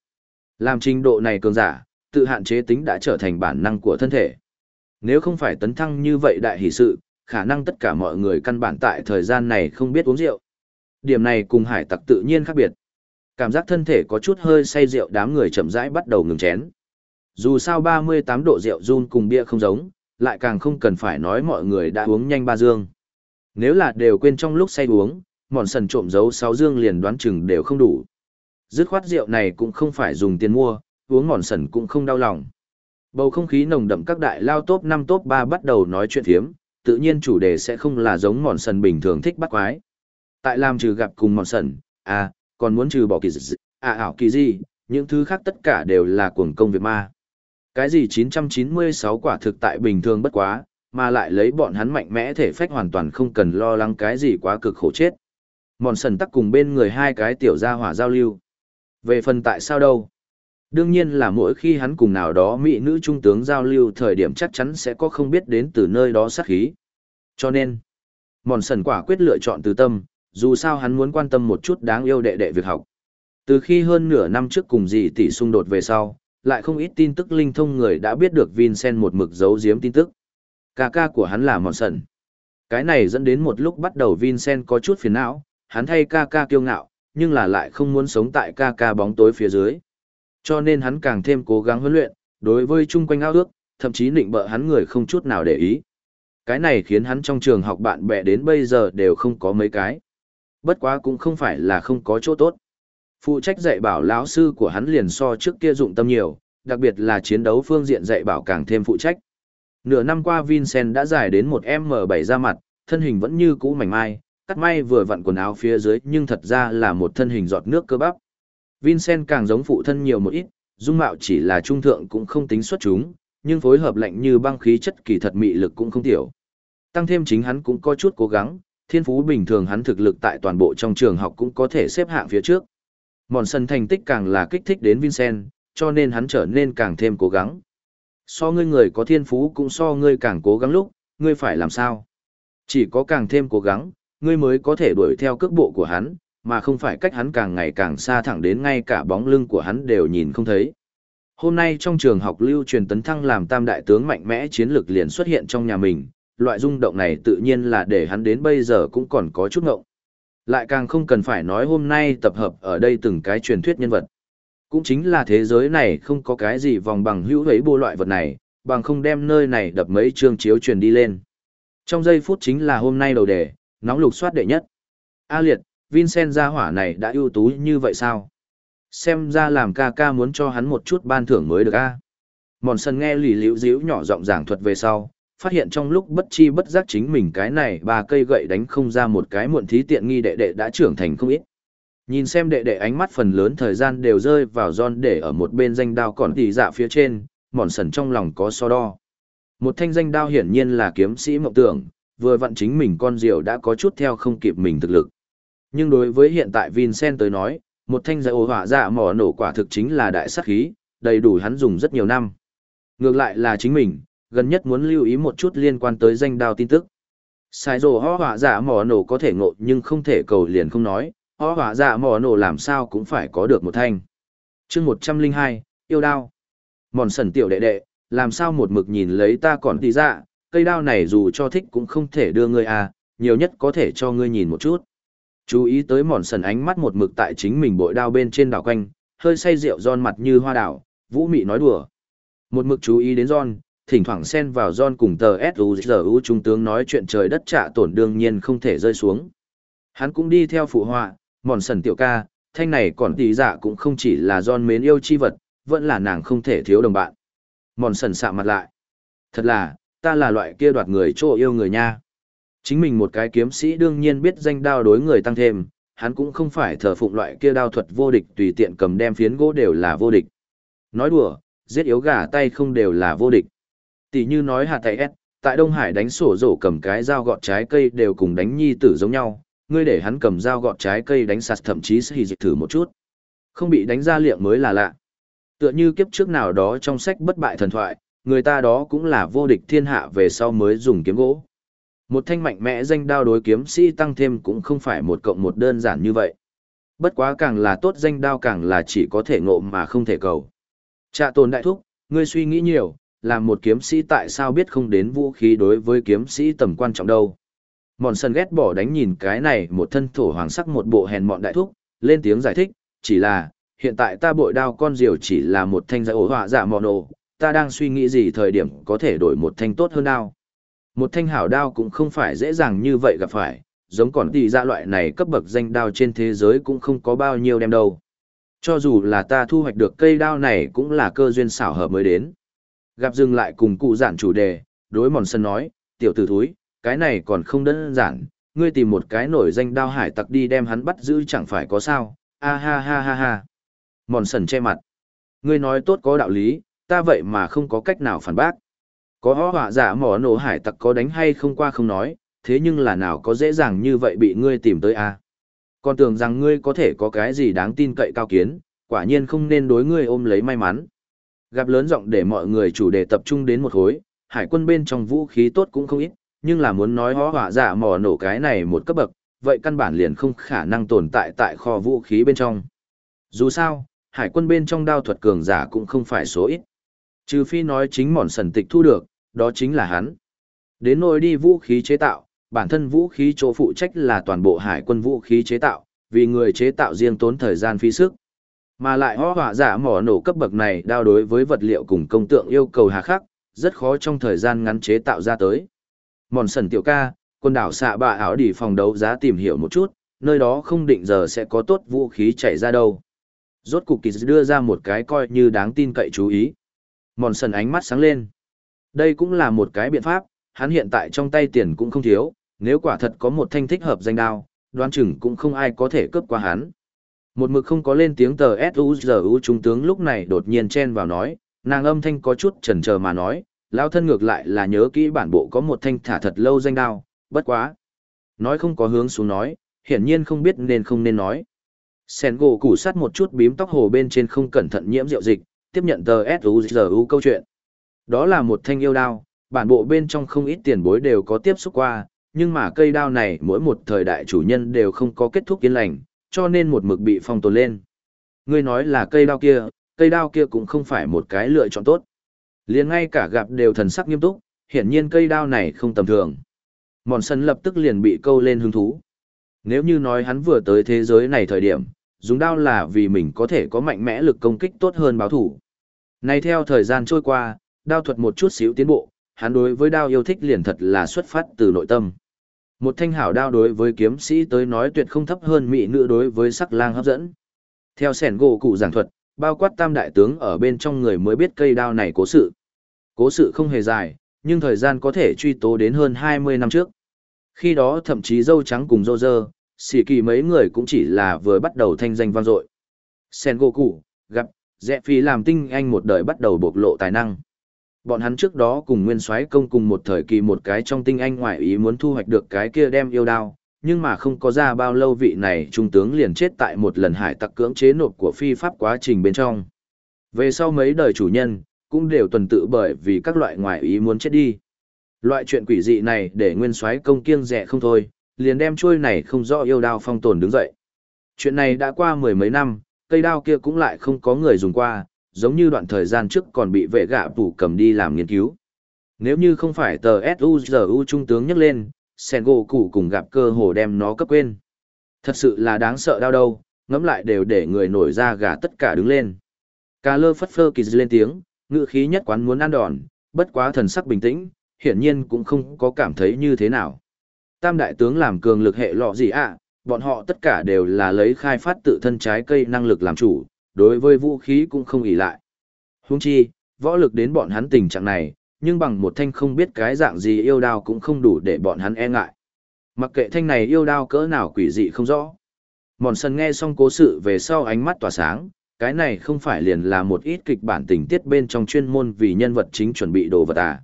Làm trình độ này cường giả, tự hạn chế tính đã trở thành bản năng của thân thể. Nếu không phải tấn thăng như vậy đại hỷ sự, khả năng tất cả mọi người căn bản tại thời gian này không biết uống rượu. Điểm này cùng hải tặc tự nhiên khác biệt. Cảm giác thân thể có chút hơi say rượu đám người chậm rãi bắt đầu ngừng chén. Dù sao 38 độ rượu run cùng bia không giống, lại càng không cần phải nói mọi người đã uống nhanh ba dương. Nếu là đều quên trong lúc say uống, mòn sần trộm giấu sáu dương liền đoán chừng đều không đủ. Dứt khoát rượu này cũng không phải dùng tiền mua, uống mòn sần cũng không đau lòng. Bầu không khí nồng đậm các đại lao top năm top ba bắt đầu nói chuyện thiếm, tự nhiên chủ đề sẽ không là giống mòn sần bình thường thích bắt quái. Tại làm trừ gặp cùng mòn sần, à, còn muốn trừ bỏ kỳ dị, à ảo kỳ gì, những thứ khác tất cả đều là cuồng công việc ma. Cái gì 996 quả thực tại bình thường bất quá, mà lại lấy bọn hắn mạnh mẽ thể phách hoàn toàn không cần lo lắng cái gì quá cực khổ chết. Mòn sần tắc cùng bên người hai cái tiểu gia hỏa giao lưu. Về phần tại sao đâu? Đương nhiên là mỗi khi hắn cùng nào đó mỹ nữ trung tướng giao lưu thời điểm chắc chắn sẽ có không biết đến từ nơi đó sát khí. Cho nên, mòn sần quả quyết lựa chọn từ tâm, dù sao hắn muốn quan tâm một chút đáng yêu đệ đệ việc học. Từ khi hơn nửa năm trước cùng dì tỷ xung đột về sau, lại không ít tin tức linh thông người đã biết được Vincent một mực giấu giếm tin tức. Cà ca của hắn là mòn sần. Cái này dẫn đến một lúc bắt đầu Vincent có chút phiền não, hắn thay ca ca kiêu ngạo, nhưng là lại không muốn sống tại ca ca bóng tối phía dưới. Cho nên hắn càng thêm cố gắng huấn luyện, đối với chung quanh ao ước, thậm chí định bợ hắn người không chút nào để ý. Cái này khiến hắn trong trường học bạn bè đến bây giờ đều không có mấy cái. Bất quá cũng không phải là không có chỗ tốt. Phụ trách dạy bảo lão sư của hắn liền so trước kia dụng tâm nhiều, đặc biệt là chiến đấu phương diện dạy bảo càng thêm phụ trách. Nửa năm qua Vincent đã dài đến một M7 ra mặt, thân hình vẫn như cũ mảnh mai, cắt may vừa vặn quần áo phía dưới nhưng thật ra là một thân hình giọt nước cơ bắp. Vincent càng giống phụ thân nhiều một ít, dung mạo chỉ là trung thượng cũng không tính xuất chúng, nhưng phối hợp lạnh như băng khí chất kỳ thật mị lực cũng không tiểu. Tăng thêm chính hắn cũng có chút cố gắng, thiên phú bình thường hắn thực lực tại toàn bộ trong trường học cũng có thể xếp hạng phía trước. Mòn sân thành tích càng là kích thích đến Vincent, cho nên hắn trở nên càng thêm cố gắng. So ngươi người có thiên phú cũng so ngươi càng cố gắng lúc, ngươi phải làm sao? Chỉ có càng thêm cố gắng, ngươi mới có thể đuổi theo cước bộ của hắn, mà không phải cách hắn càng ngày càng xa thẳng đến ngay cả bóng lưng của hắn đều nhìn không thấy. Hôm nay trong trường học lưu truyền tấn thăng làm tam đại tướng mạnh mẽ chiến lược liền xuất hiện trong nhà mình, loại rung động này tự nhiên là để hắn đến bây giờ cũng còn có chút ngộng. Lại càng không cần phải nói hôm nay tập hợp ở đây từng cái truyền thuyết nhân vật. Cũng chính là thế giới này không có cái gì vòng bằng hữu ấy bộ loại vật này, bằng không đem nơi này đập mấy chương chiếu truyền đi lên. Trong giây phút chính là hôm nay đầu đề, nóng lục soát đệ nhất. A liệt, Vincent gia hỏa này đã ưu tú như vậy sao? Xem ra làm ca ca muốn cho hắn một chút ban thưởng mới được a. Mòn sân nghe lì liễu díu nhỏ giọng giảng thuật về sau, phát hiện trong lúc bất chi bất giác chính mình cái này ba cây gậy đánh không ra một cái muộn thí tiện nghi đệ đệ đã trưởng thành không ít. Nhìn xem đệ đệ ánh mắt phần lớn thời gian đều rơi vào John để ở một bên danh đao còn tỉ dạ phía trên, mòn sần trong lòng có so đo. Một thanh danh đao hiển nhiên là kiếm sĩ mộng tưởng, vừa vặn chính mình con diều đã có chút theo không kịp mình thực lực. Nhưng đối với hiện tại Vincent tới nói, một thanh giải ổ hỏa dạ mỏ nổ quả thực chính là đại sát khí, đầy đủ hắn dùng rất nhiều năm. Ngược lại là chính mình, gần nhất muốn lưu ý một chút liên quan tới danh đao tin tức. Sai rồ ho hỏa dạ mỏ nổ có thể ngộ nhưng không thể cầu liền không nói, ho hỏa dạ mỏ nổ làm sao cũng phải có được một thanh. chương 102, yêu đao. Mòn sần tiểu đệ đệ, làm sao một mực nhìn lấy ta còn tí dạ, cây đao này dù cho thích cũng không thể đưa ngươi à, nhiều nhất có thể cho ngươi nhìn một chút. Chú ý tới mòn sần ánh mắt một mực tại chính mình bội đao bên trên đảo quanh, hơi say rượu giòn mặt như hoa đảo, vũ mị nói đùa. Một mực chú ý đến giòn, thỉnh thoảng xen vào John cùng tờ S.U.G.U. trung tướng nói chuyện trời đất trả tổn đương nhiên không thể rơi xuống. Hắn cũng đi theo phụ họa, mòn sần tiểu ca, thanh này còn tỷ dạ cũng không chỉ là John mến yêu chi vật, vẫn là nàng không thể thiếu đồng bạn. Mòn sần sạ mặt lại. Thật là, ta là loại kia đoạt người chỗ yêu người nha. Chính mình một cái kiếm sĩ đương nhiên biết danh đao đối người tăng thêm, hắn cũng không phải thờ phụng loại kia đao thuật vô địch tùy tiện cầm đem phiến gỗ đều là vô địch. Nói đùa, giết yếu gà tay không đều là vô địch. Tỷ như nói hạt tay S, tại Đông Hải đánh sổ rổ cầm cái dao gọt trái cây đều cùng đánh nhi tử giống nhau, ngươi để hắn cầm dao gọt trái cây đánh sạt thậm chí sẽ dịch thử một chút. Không bị đánh ra liệng mới là lạ. Tựa như kiếp trước nào đó trong sách bất bại thần thoại, người ta đó cũng là vô địch thiên hạ về sau mới dùng kiếm gỗ. Một thanh mạnh mẽ danh đao đối kiếm sĩ tăng thêm cũng không phải một cộng một đơn giản như vậy. Bất quá càng là tốt danh đao càng là chỉ có thể ngộ mà không thể cầu. Trạ tồn đại thúc, ngươi suy nghĩ nhiều, làm một kiếm sĩ tại sao biết không đến vũ khí đối với kiếm sĩ tầm quan trọng đâu. Mòn sân ghét bỏ đánh nhìn cái này một thân thổ hoàng sắc một bộ hèn mọn đại thúc, lên tiếng giải thích, chỉ là, hiện tại ta bội đao con diều chỉ là một thanh giải ổ họa giả mòn ổ, ta đang suy nghĩ gì thời điểm có thể đổi một thanh tốt hơn đao. Một thanh hảo đao cũng không phải dễ dàng như vậy gặp phải, giống còn tỷ ra loại này cấp bậc danh đao trên thế giới cũng không có bao nhiêu đem đâu. Cho dù là ta thu hoạch được cây đao này cũng là cơ duyên xảo hợp mới đến. Gặp dừng lại cùng cụ giản chủ đề, đối mòn sân nói, tiểu tử thúi, cái này còn không đơn giản, ngươi tìm một cái nổi danh đao hải tặc đi đem hắn bắt giữ chẳng phải có sao, a ha ha ha ha. Mòn sần che mặt. Ngươi nói tốt có đạo lý, ta vậy mà không có cách nào phản bác. Có hó họa giả mỏ nổ hải tặc có đánh hay không qua không nói, thế nhưng là nào có dễ dàng như vậy bị ngươi tìm tới a à? Còn tưởng rằng ngươi có thể có cái gì đáng tin cậy cao kiến, quả nhiên không nên đối ngươi ôm lấy may mắn. Gặp lớn giọng để mọi người chủ đề tập trung đến một khối, hải quân bên trong vũ khí tốt cũng không ít, nhưng là muốn nói hó hỏa giả dạ mỏ nổ cái này một cấp bậc, vậy căn bản liền không khả năng tồn tại tại kho vũ khí bên trong. Dù sao, hải quân bên trong đao thuật cường giả cũng không phải số ít. Trừ phi nói chính mòn sần tịch thu được, đó chính là hắn. Đến nỗi đi vũ khí chế tạo, bản thân vũ khí chỗ phụ trách là toàn bộ hải quân vũ khí chế tạo, vì người chế tạo riêng tốn thời gian phí sức. Mà lại ho hỏa giả mỏ nổ cấp bậc này đao đối với vật liệu cùng công tượng yêu cầu hà khắc, rất khó trong thời gian ngắn chế tạo ra tới. Mòn sần tiểu ca, quần đảo xạ bạ ảo đi phòng đấu giá tìm hiểu một chút, nơi đó không định giờ sẽ có tốt vũ khí chạy ra đâu. Rốt cục kỳ đưa ra một cái coi như đáng tin cậy chú ý. Mòn sần ánh mắt sáng lên. Đây cũng là một cái biện pháp, hắn hiện tại trong tay tiền cũng không thiếu, nếu quả thật có một thanh thích hợp danh đao, đoán chừng cũng không ai có thể cướp qua hắn. Một mực không có lên tiếng tờ S.U.G.U. trung tướng lúc này đột nhiên chen vào nói, nàng âm thanh có chút chần chờ mà nói, lão thân ngược lại là nhớ kỹ bản bộ có một thanh thả thật lâu danh đao, bất quá. Nói không có hướng xuống nói, hiển nhiên không biết nên không nên nói. Sen gỗ củ sắt một chút bím tóc hồ bên trên không cẩn thận nhiễm rượu dịch, tiếp nhận tờ S.U.G.U. câu chuyện. Đó là một thanh yêu đao, bản bộ bên trong không ít tiền bối đều có tiếp xúc qua, nhưng mà cây đao này mỗi một thời đại chủ nhân đều không có kết thúc yên lành, cho nên một mực bị phong tồn lên. Ngươi nói là cây đao kia, cây đao kia cũng không phải một cái lựa chọn tốt. liền ngay cả gặp đều thần sắc nghiêm túc, hiển nhiên cây đao này không tầm thường. Mòn sân lập tức liền bị câu lên hứng thú. Nếu như nói hắn vừa tới thế giới này thời điểm, dùng đao là vì mình có thể có mạnh mẽ lực công kích tốt hơn báo thủ. Này theo thời gian trôi qua, đao thuật một chút xíu tiến bộ, hắn đối với đao yêu thích liền thật là xuất phát từ nội tâm. Một thanh hảo đao đối với kiếm sĩ tới nói tuyệt không thấp hơn mỹ nữ đối với sắc lang hấp dẫn. Theo sẻn gỗ cụ giảng thuật, bao quát tam đại tướng ở bên trong người mới biết cây đao này cố sự. Cố sự không hề dài, nhưng thời gian có thể truy tố đến hơn 20 năm trước. Khi đó thậm chí dâu trắng cùng dâu dơ, xỉ kỳ mấy người cũng chỉ là vừa bắt đầu thanh danh vang dội. Sen Goku, gặp, dẹ phi làm tinh anh một đời bắt đầu bộc lộ tài năng. Bọn hắn trước đó cùng nguyên soái công cùng một thời kỳ một cái trong tinh anh ngoại ý muốn thu hoạch được cái kia đem yêu đao, nhưng mà không có ra bao lâu vị này trung tướng liền chết tại một lần hải tặc cưỡng chế nộp của phi pháp quá trình bên trong. Về sau mấy đời chủ nhân, cũng đều tuần tự bởi vì các loại ngoại ý muốn chết đi. Loại chuyện quỷ dị này để nguyên soái công kiêng rẻ không thôi, liền đem trôi này không rõ yêu đao phong tồn đứng dậy. Chuyện này đã qua mười mấy năm, cây đao kia cũng lại không có người dùng qua, giống như đoạn thời gian trước còn bị vệ gạ phủ cầm đi làm nghiên cứu. Nếu như không phải tờ S.U.G.U. trung tướng nhắc lên, sen gỗ củ cùng gặp cơ hồ đem nó cấp quên. Thật sự là đáng sợ đau đâu, ngẫm lại đều để người nổi ra gà tất cả đứng lên. Cà lơ phất phơ kỳ lên tiếng, ngựa khí nhất quán muốn ăn đòn, bất quá thần sắc bình tĩnh, hiển nhiên cũng không có cảm thấy như thế nào. Tam đại tướng làm cường lực hệ lọ gì ạ, bọn họ tất cả đều là lấy khai phát tự thân trái cây năng lực làm chủ, đối với vũ khí cũng không ỉ lại. Huống chi, võ lực đến bọn hắn tình trạng này, nhưng bằng một thanh không biết cái dạng gì yêu đao cũng không đủ để bọn hắn e ngại. Mặc kệ thanh này yêu đao cỡ nào quỷ dị không rõ. Mòn sân nghe xong cố sự về sau ánh mắt tỏa sáng, cái này không phải liền là một ít kịch bản tình tiết bên trong chuyên môn vì nhân vật chính chuẩn bị đồ vật à.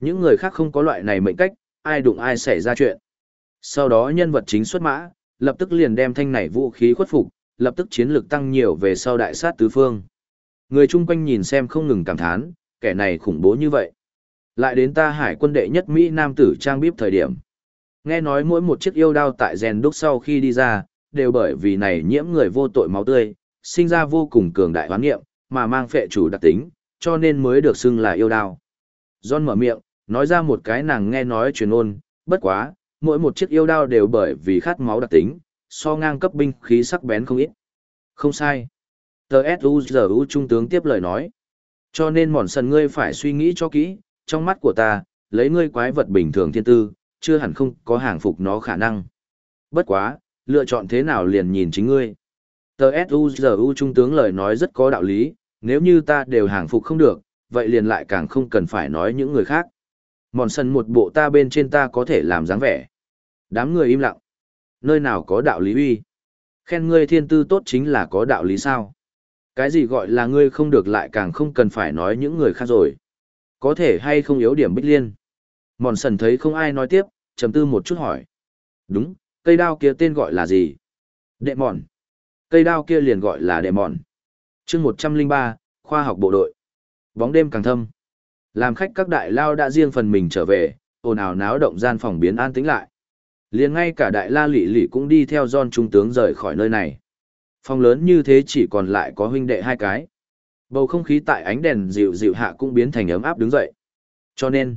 Những người khác không có loại này mệnh cách, ai đụng ai xảy ra chuyện. Sau đó nhân vật chính xuất mã, lập tức liền đem thanh này vũ khí khuất phục, lập tức chiến lược tăng nhiều về sau đại sát tứ phương. Người chung quanh nhìn xem không ngừng cảm thán, kẻ này khủng bố như vậy. Lại đến ta hải quân đệ nhất Mỹ Nam tử trang bíp thời điểm. Nghe nói mỗi một chiếc yêu đao tại rèn đúc sau khi đi ra, đều bởi vì này nhiễm người vô tội máu tươi, sinh ra vô cùng cường đại hoán nghiệm, mà mang phệ chủ đặc tính, cho nên mới được xưng là yêu đao. John mở miệng, nói ra một cái nàng nghe nói truyền ôn, bất quá, mỗi một chiếc yêu đao đều bởi vì khát máu đặc tính, so ngang cấp binh khí sắc bén không ít. Không sai. Tờ S.U.G.U. Trung tướng tiếp lời nói. Cho nên mòn sần ngươi phải suy nghĩ cho kỹ, trong mắt của ta, lấy ngươi quái vật bình thường thiên tư, chưa hẳn không có hàng phục nó khả năng. Bất quá, lựa chọn thế nào liền nhìn chính ngươi. Tờ S.U.G.U. Trung tướng lời nói rất có đạo lý, nếu như ta đều hàng phục không được, vậy liền lại càng không cần phải nói những người khác. Mòn sần một bộ ta bên trên ta có thể làm dáng vẻ. Đám người im lặng. Nơi nào có đạo lý uy? Khen ngươi thiên tư tốt chính là có đạo lý sao? Cái gì gọi là ngươi không được lại càng không cần phải nói những người khác rồi. Có thể hay không yếu điểm bích liên. Mòn sần thấy không ai nói tiếp, trầm tư một chút hỏi. Đúng, cây đao kia tên gọi là gì? Đệ mòn. Cây đao kia liền gọi là đệ mòn. chương một trăm linh ba, khoa học bộ đội. Bóng đêm càng thâm. Làm khách các đại lao đã riêng phần mình trở về, ồn ào náo động gian phòng biến an tĩnh lại liền ngay cả đại la lị lị cũng đi theo don trung tướng rời khỏi nơi này. Phòng lớn như thế chỉ còn lại có huynh đệ hai cái. Bầu không khí tại ánh đèn dịu dịu hạ cũng biến thành ấm áp đứng dậy. Cho nên,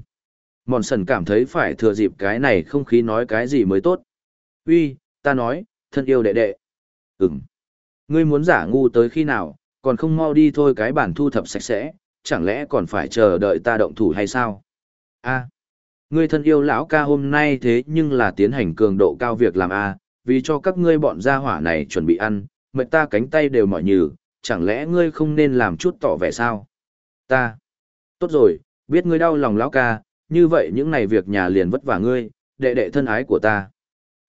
Mòn Sần cảm thấy phải thừa dịp cái này không khí nói cái gì mới tốt. Uy, ta nói, thân yêu đệ đệ. Ừm. Ngươi muốn giả ngu tới khi nào, còn không mau đi thôi cái bản thu thập sạch sẽ, chẳng lẽ còn phải chờ đợi ta động thủ hay sao? A. Ngươi thân yêu lão ca hôm nay thế nhưng là tiến hành cường độ cao việc làm a, vì cho các ngươi bọn gia hỏa này chuẩn bị ăn, mệt ta cánh tay đều mỏi nhừ, chẳng lẽ ngươi không nên làm chút tỏ vẻ sao? Ta. Tốt rồi, biết ngươi đau lòng lão ca, như vậy những này việc nhà liền vất vả ngươi, đệ đệ thân ái của ta.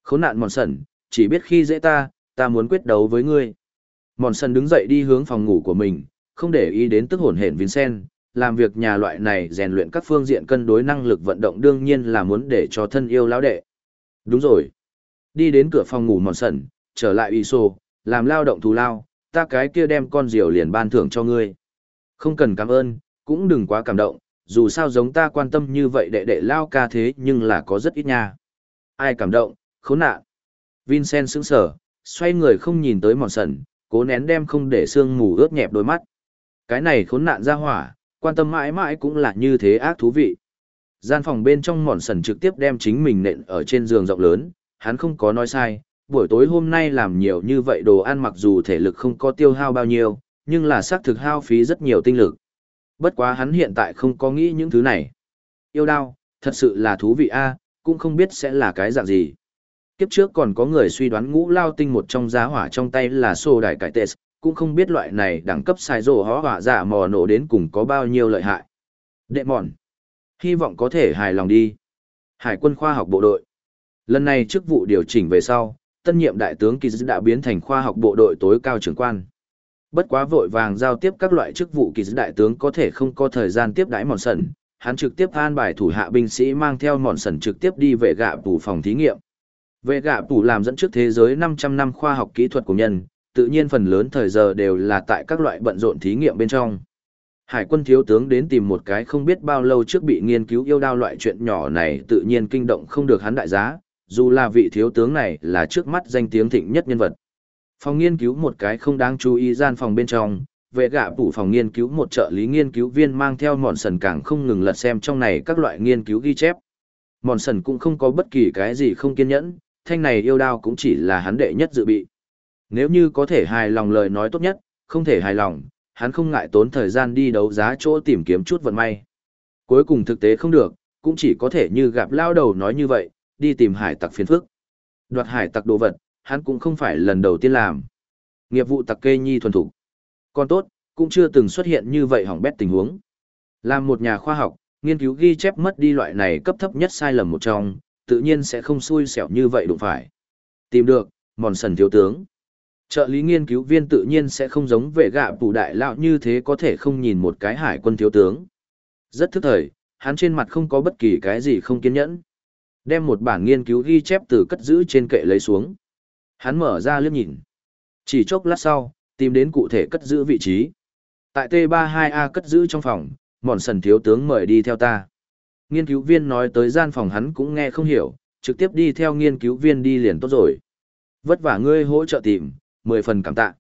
Khốn nạn mòn sẩn, chỉ biết khi dễ ta, ta muốn quyết đấu với ngươi. Mòn sần đứng dậy đi hướng phòng ngủ của mình, không để ý đến tức hồn hển Vincent, làm việc nhà loại này rèn luyện các phương diện cân đối năng lực vận động đương nhiên là muốn để cho thân yêu lão đệ. Đúng rồi. Đi đến cửa phòng ngủ mòn sẩn, trở lại ISO, làm lao động thù lao, ta cái kia đem con diều liền ban thưởng cho ngươi. Không cần cảm ơn, cũng đừng quá cảm động, dù sao giống ta quan tâm như vậy đệ đệ lao ca thế nhưng là có rất ít nha. Ai cảm động, khốn nạn. Vincent sững sở, xoay người không nhìn tới mòn sần, cố nén đem không để sương mù ướt nhẹp đôi mắt. Cái này khốn nạn ra hỏa, quan tâm mãi mãi cũng là như thế ác thú vị. Gian phòng bên trong mòn sần trực tiếp đem chính mình nện ở trên giường rộng lớn, hắn không có nói sai, buổi tối hôm nay làm nhiều như vậy đồ ăn mặc dù thể lực không có tiêu hao bao nhiêu, nhưng là xác thực hao phí rất nhiều tinh lực. Bất quá hắn hiện tại không có nghĩ những thứ này. Yêu đao, thật sự là thú vị a, cũng không biết sẽ là cái dạng gì. Kiếp trước còn có người suy đoán ngũ lao tinh một trong giá hỏa trong tay là sô đài cải tệ, cũng không biết loại này đẳng cấp sai rồ hó hỏa giả mò nổ đến cùng có bao nhiêu lợi hại. Đệ mòn. Hy vọng có thể hài lòng đi. Hải quân khoa học bộ đội. Lần này chức vụ điều chỉnh về sau, tân nhiệm đại tướng Kỳ đã biến thành khoa học bộ đội tối cao trưởng quan. Bất quá vội vàng giao tiếp các loại chức vụ kỳ đại tướng có thể không có thời gian tiếp đãi mòn sần, hắn trực tiếp an bài thủ hạ binh sĩ mang theo mòn sần trực tiếp đi về gạ tủ phòng thí nghiệm. về gạ tủ làm dẫn trước thế giới 500 năm khoa học kỹ thuật của nhân, tự nhiên phần lớn thời giờ đều là tại các loại bận rộn thí nghiệm bên trong. Hải quân thiếu tướng đến tìm một cái không biết bao lâu trước bị nghiên cứu yêu đao loại chuyện nhỏ này tự nhiên kinh động không được hắn đại giá, dù là vị thiếu tướng này là trước mắt danh tiếng thịnh nhất nhân vật. Phòng nghiên cứu một cái không đáng chú ý gian phòng bên trong, vệ gạ phủ phòng nghiên cứu một trợ lý nghiên cứu viên mang theo mòn sần càng không ngừng lật xem trong này các loại nghiên cứu ghi chép. Mòn sần cũng không có bất kỳ cái gì không kiên nhẫn, thanh này yêu đao cũng chỉ là hắn đệ nhất dự bị. Nếu như có thể hài lòng lời nói tốt nhất, không thể hài lòng, hắn không ngại tốn thời gian đi đấu giá chỗ tìm kiếm chút vận may. Cuối cùng thực tế không được, cũng chỉ có thể như gặp lao đầu nói như vậy, đi tìm hải tặc phiền phức. Đoạt hải tặc đồ vật, hắn cũng không phải lần đầu tiên làm. Nghiệp vụ tặc kê nhi thuần thủ. Còn tốt, cũng chưa từng xuất hiện như vậy hỏng bét tình huống. Làm một nhà khoa học, nghiên cứu ghi chép mất đi loại này cấp thấp nhất sai lầm một trong, tự nhiên sẽ không xui xẻo như vậy đụng phải. Tìm được, mòn sần thiếu tướng. Trợ lý nghiên cứu viên tự nhiên sẽ không giống về gạ phủ đại lão như thế có thể không nhìn một cái hải quân thiếu tướng. Rất thức thời, hắn trên mặt không có bất kỳ cái gì không kiên nhẫn. Đem một bản nghiên cứu ghi chép từ cất giữ trên kệ lấy xuống. Hắn mở ra liếc nhìn. Chỉ chốc lát sau, tìm đến cụ thể cất giữ vị trí. Tại T32A cất giữ trong phòng, mòn sần thiếu tướng mời đi theo ta. Nghiên cứu viên nói tới gian phòng hắn cũng nghe không hiểu, trực tiếp đi theo nghiên cứu viên đi liền tốt rồi. Vất vả ngươi hỗ trợ tìm, mười phần cảm tạ.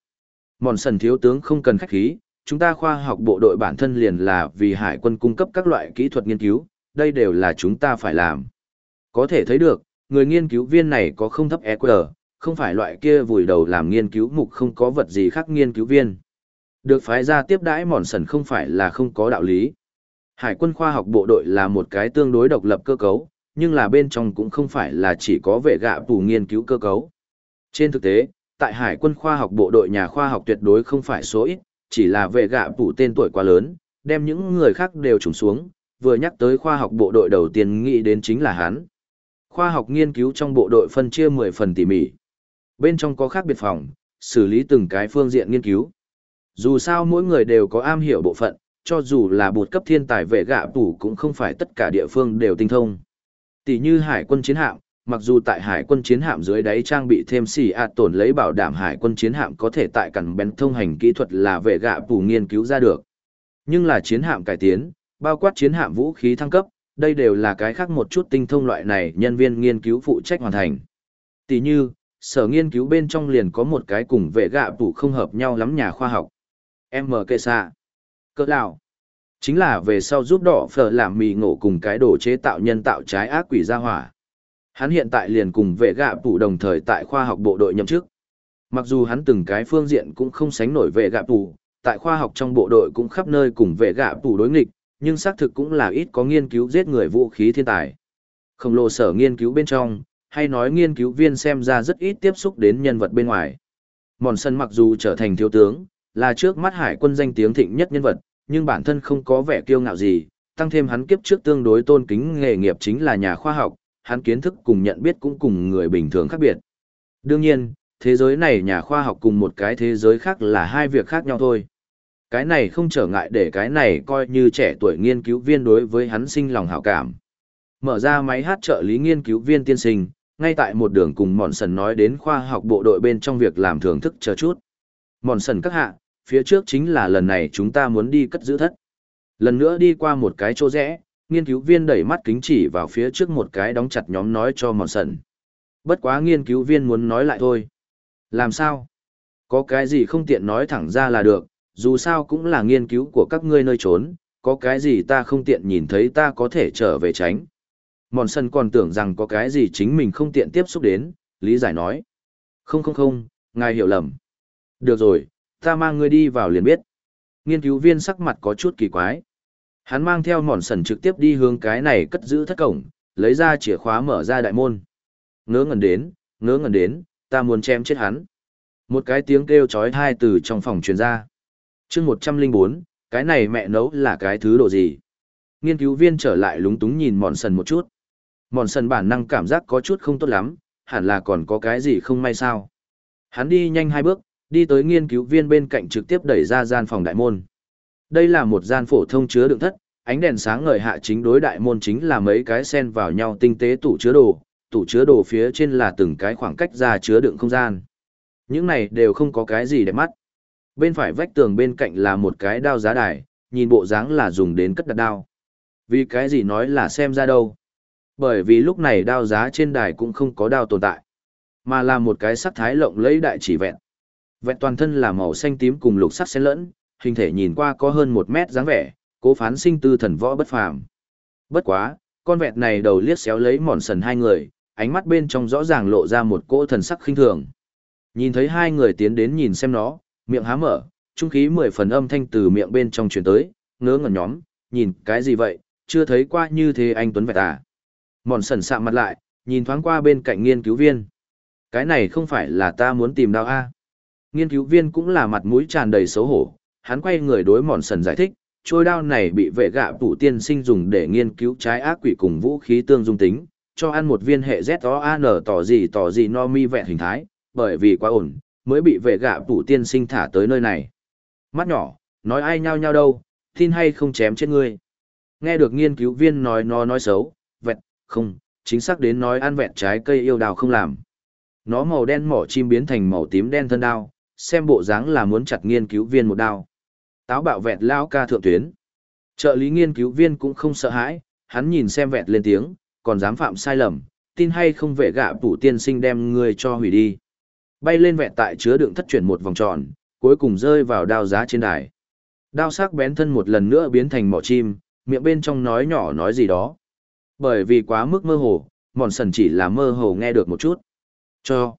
Mòn sần thiếu tướng không cần khách khí, chúng ta khoa học bộ đội bản thân liền là vì hải quân cung cấp các loại kỹ thuật nghiên cứu, đây đều là chúng ta phải làm. Có thể thấy được, người nghiên cứu viên này có không thấp EQ, không phải loại kia vùi đầu làm nghiên cứu mục không có vật gì khác nghiên cứu viên. Được phái ra tiếp đãi mòn sần không phải là không có đạo lý. Hải quân khoa học bộ đội là một cái tương đối độc lập cơ cấu, nhưng là bên trong cũng không phải là chỉ có vệ gạ tù nghiên cứu cơ cấu. Trên thực tế, tại Hải quân khoa học bộ đội nhà khoa học tuyệt đối không phải số ít, chỉ là vệ gạ phủ tên tuổi quá lớn, đem những người khác đều trùng xuống, vừa nhắc tới khoa học bộ đội đầu tiên nghĩ đến chính là hắn. Khoa học nghiên cứu trong bộ đội phân chia 10 phần tỉ mỉ. Bên trong có khác biệt phòng, xử lý từng cái phương diện nghiên cứu. Dù sao mỗi người đều có am hiểu bộ phận, cho dù là bột cấp thiên tài vệ gạ phủ cũng không phải tất cả địa phương đều tinh thông. Tỷ như hải quân chiến hạm, mặc dù tại hải quân chiến hạm dưới đáy trang bị thêm xì ạt tổn lấy bảo đảm hải quân chiến hạm có thể tại cằn bén thông hành kỹ thuật là vệ gạ phủ nghiên cứu ra được. Nhưng là chiến hạm cải tiến, bao quát chiến hạm vũ khí thăng cấp, đây đều là cái khác một chút tinh thông loại này nhân viên nghiên cứu phụ trách hoàn thành. Tỷ như, sở nghiên cứu bên trong liền có một cái cùng vệ gạ phủ không hợp nhau lắm nhà khoa học. M. Kê Sa. Cỡ lào. Chính là về sau giúp đỏ phở làm mì ngộ cùng cái đồ chế tạo nhân tạo trái ác quỷ ra hỏa. Hắn hiện tại liền cùng vệ gạ tủ đồng thời tại khoa học bộ đội nhậm chức. Mặc dù hắn từng cái phương diện cũng không sánh nổi vệ gạ tủ, tại khoa học trong bộ đội cũng khắp nơi cùng vệ gạ tủ đối nghịch, nhưng xác thực cũng là ít có nghiên cứu giết người vũ khí thiên tài. Khổng lồ sở nghiên cứu bên trong, hay nói nghiên cứu viên xem ra rất ít tiếp xúc đến nhân vật bên ngoài. Mòn sân mặc dù trở thành thiếu tướng, là trước mắt hải quân danh tiếng thịnh nhất nhân vật, nhưng bản thân không có vẻ kiêu ngạo gì, tăng thêm hắn kiếp trước tương đối tôn kính nghề nghiệp chính là nhà khoa học, hắn kiến thức cùng nhận biết cũng cùng người bình thường khác biệt. Đương nhiên, thế giới này nhà khoa học cùng một cái thế giới khác là hai việc khác nhau thôi. Cái này không trở ngại để cái này coi như trẻ tuổi nghiên cứu viên đối với hắn sinh lòng hảo cảm. Mở ra máy hát trợ lý nghiên cứu viên tiên sinh, ngay tại một đường cùng Mòn Sần nói đến khoa học bộ đội bên trong việc làm thưởng thức chờ chút. Mòn Sần các hạ, phía trước chính là lần này chúng ta muốn đi cất giữ thất. Lần nữa đi qua một cái chỗ rẽ, nghiên cứu viên đẩy mắt kính chỉ vào phía trước một cái đóng chặt nhóm nói cho Mòn Sần. Bất quá nghiên cứu viên muốn nói lại thôi. Làm sao? Có cái gì không tiện nói thẳng ra là được, dù sao cũng là nghiên cứu của các ngươi nơi trốn, có cái gì ta không tiện nhìn thấy ta có thể trở về tránh. Mòn sân còn tưởng rằng có cái gì chính mình không tiện tiếp xúc đến, lý giải nói. Không không không, ngài hiểu lầm. Được rồi, ta mang ngươi đi vào liền biết. Nghiên cứu viên sắc mặt có chút kỳ quái. Hắn mang theo mòn sần trực tiếp đi hướng cái này cất giữ thất cổng, lấy ra chìa khóa mở ra đại môn. Ngớ ngẩn đến, ngớ ngẩn đến, ta muốn chém chết hắn. Một cái tiếng kêu chói tai từ trong phòng truyền ra. chương 104, cái này mẹ nấu là cái thứ độ gì? Nghiên cứu viên trở lại lúng túng nhìn mòn sần một chút. Mòn sần bản năng cảm giác có chút không tốt lắm, hẳn là còn có cái gì không may sao. Hắn đi nhanh hai bước, đi tới nghiên cứu viên bên cạnh trực tiếp đẩy ra gian phòng đại môn. Đây là một gian phổ thông chứa đựng thất, ánh đèn sáng ngời hạ chính đối đại môn chính là mấy cái sen vào nhau tinh tế tủ chứa đồ, tủ chứa đồ phía trên là từng cái khoảng cách ra chứa đựng không gian. Những này đều không có cái gì để mắt. Bên phải vách tường bên cạnh là một cái đao giá đài, nhìn bộ dáng là dùng đến cất đặt đao. Vì cái gì nói là xem ra đâu. Bởi vì lúc này đao giá trên đài cũng không có đao tồn tại, mà là một cái sắc thái lộng lẫy đại chỉ vẹn. Vẹn toàn thân là màu xanh tím cùng lục sắc xen lẫn, hình thể nhìn qua có hơn một mét dáng vẻ, cố phán sinh tư thần võ bất phàm. Bất quá, con vẹt này đầu liếc xéo lấy mòn sần hai người, ánh mắt bên trong rõ ràng lộ ra một cỗ thần sắc khinh thường. Nhìn thấy hai người tiến đến nhìn xem nó, miệng há mở, trung khí mười phần âm thanh từ miệng bên trong truyền tới, ngớ ngẩn nhóm, nhìn cái gì vậy, chưa thấy qua như thế anh Tuấn Vẹt à. Mòn sần sạm mặt lại, nhìn thoáng qua bên cạnh nghiên cứu viên. Cái này không phải là ta muốn tìm đau a. Nghiên cứu viên cũng là mặt mũi tràn đầy xấu hổ, hắn quay người đối mòn sần giải thích, trôi đao này bị vệ gạ tủ tiên sinh dùng để nghiên cứu trái ác quỷ cùng vũ khí tương dung tính, cho ăn một viên hệ z o an tỏ gì tỏ gì no mi vẹn hình thái, bởi vì quá ổn, mới bị vệ gạ tủ tiên sinh thả tới nơi này. Mắt nhỏ, nói ai nhau nhau đâu, tin hay không chém chết ngươi. Nghe được nghiên cứu viên nói nó nói xấu, vẹn, không, chính xác đến nói ăn vẹn trái cây yêu đào không làm. Nó màu đen mỏ chim biến thành màu tím đen thân đao, xem bộ dáng là muốn chặt nghiên cứu viên một đao. Táo bạo vẹt lao ca thượng tuyến. Trợ lý nghiên cứu viên cũng không sợ hãi, hắn nhìn xem vẹt lên tiếng, còn dám phạm sai lầm, tin hay không vệ gạ phủ tiên sinh đem người cho hủy đi. Bay lên vẹt tại chứa đựng thất chuyển một vòng tròn, cuối cùng rơi vào đao giá trên đài. Đao sắc bén thân một lần nữa biến thành mỏ chim, miệng bên trong nói nhỏ nói gì đó. Bởi vì quá mức mơ hồ, mòn sần chỉ là mơ hồ nghe được một chút. Cho.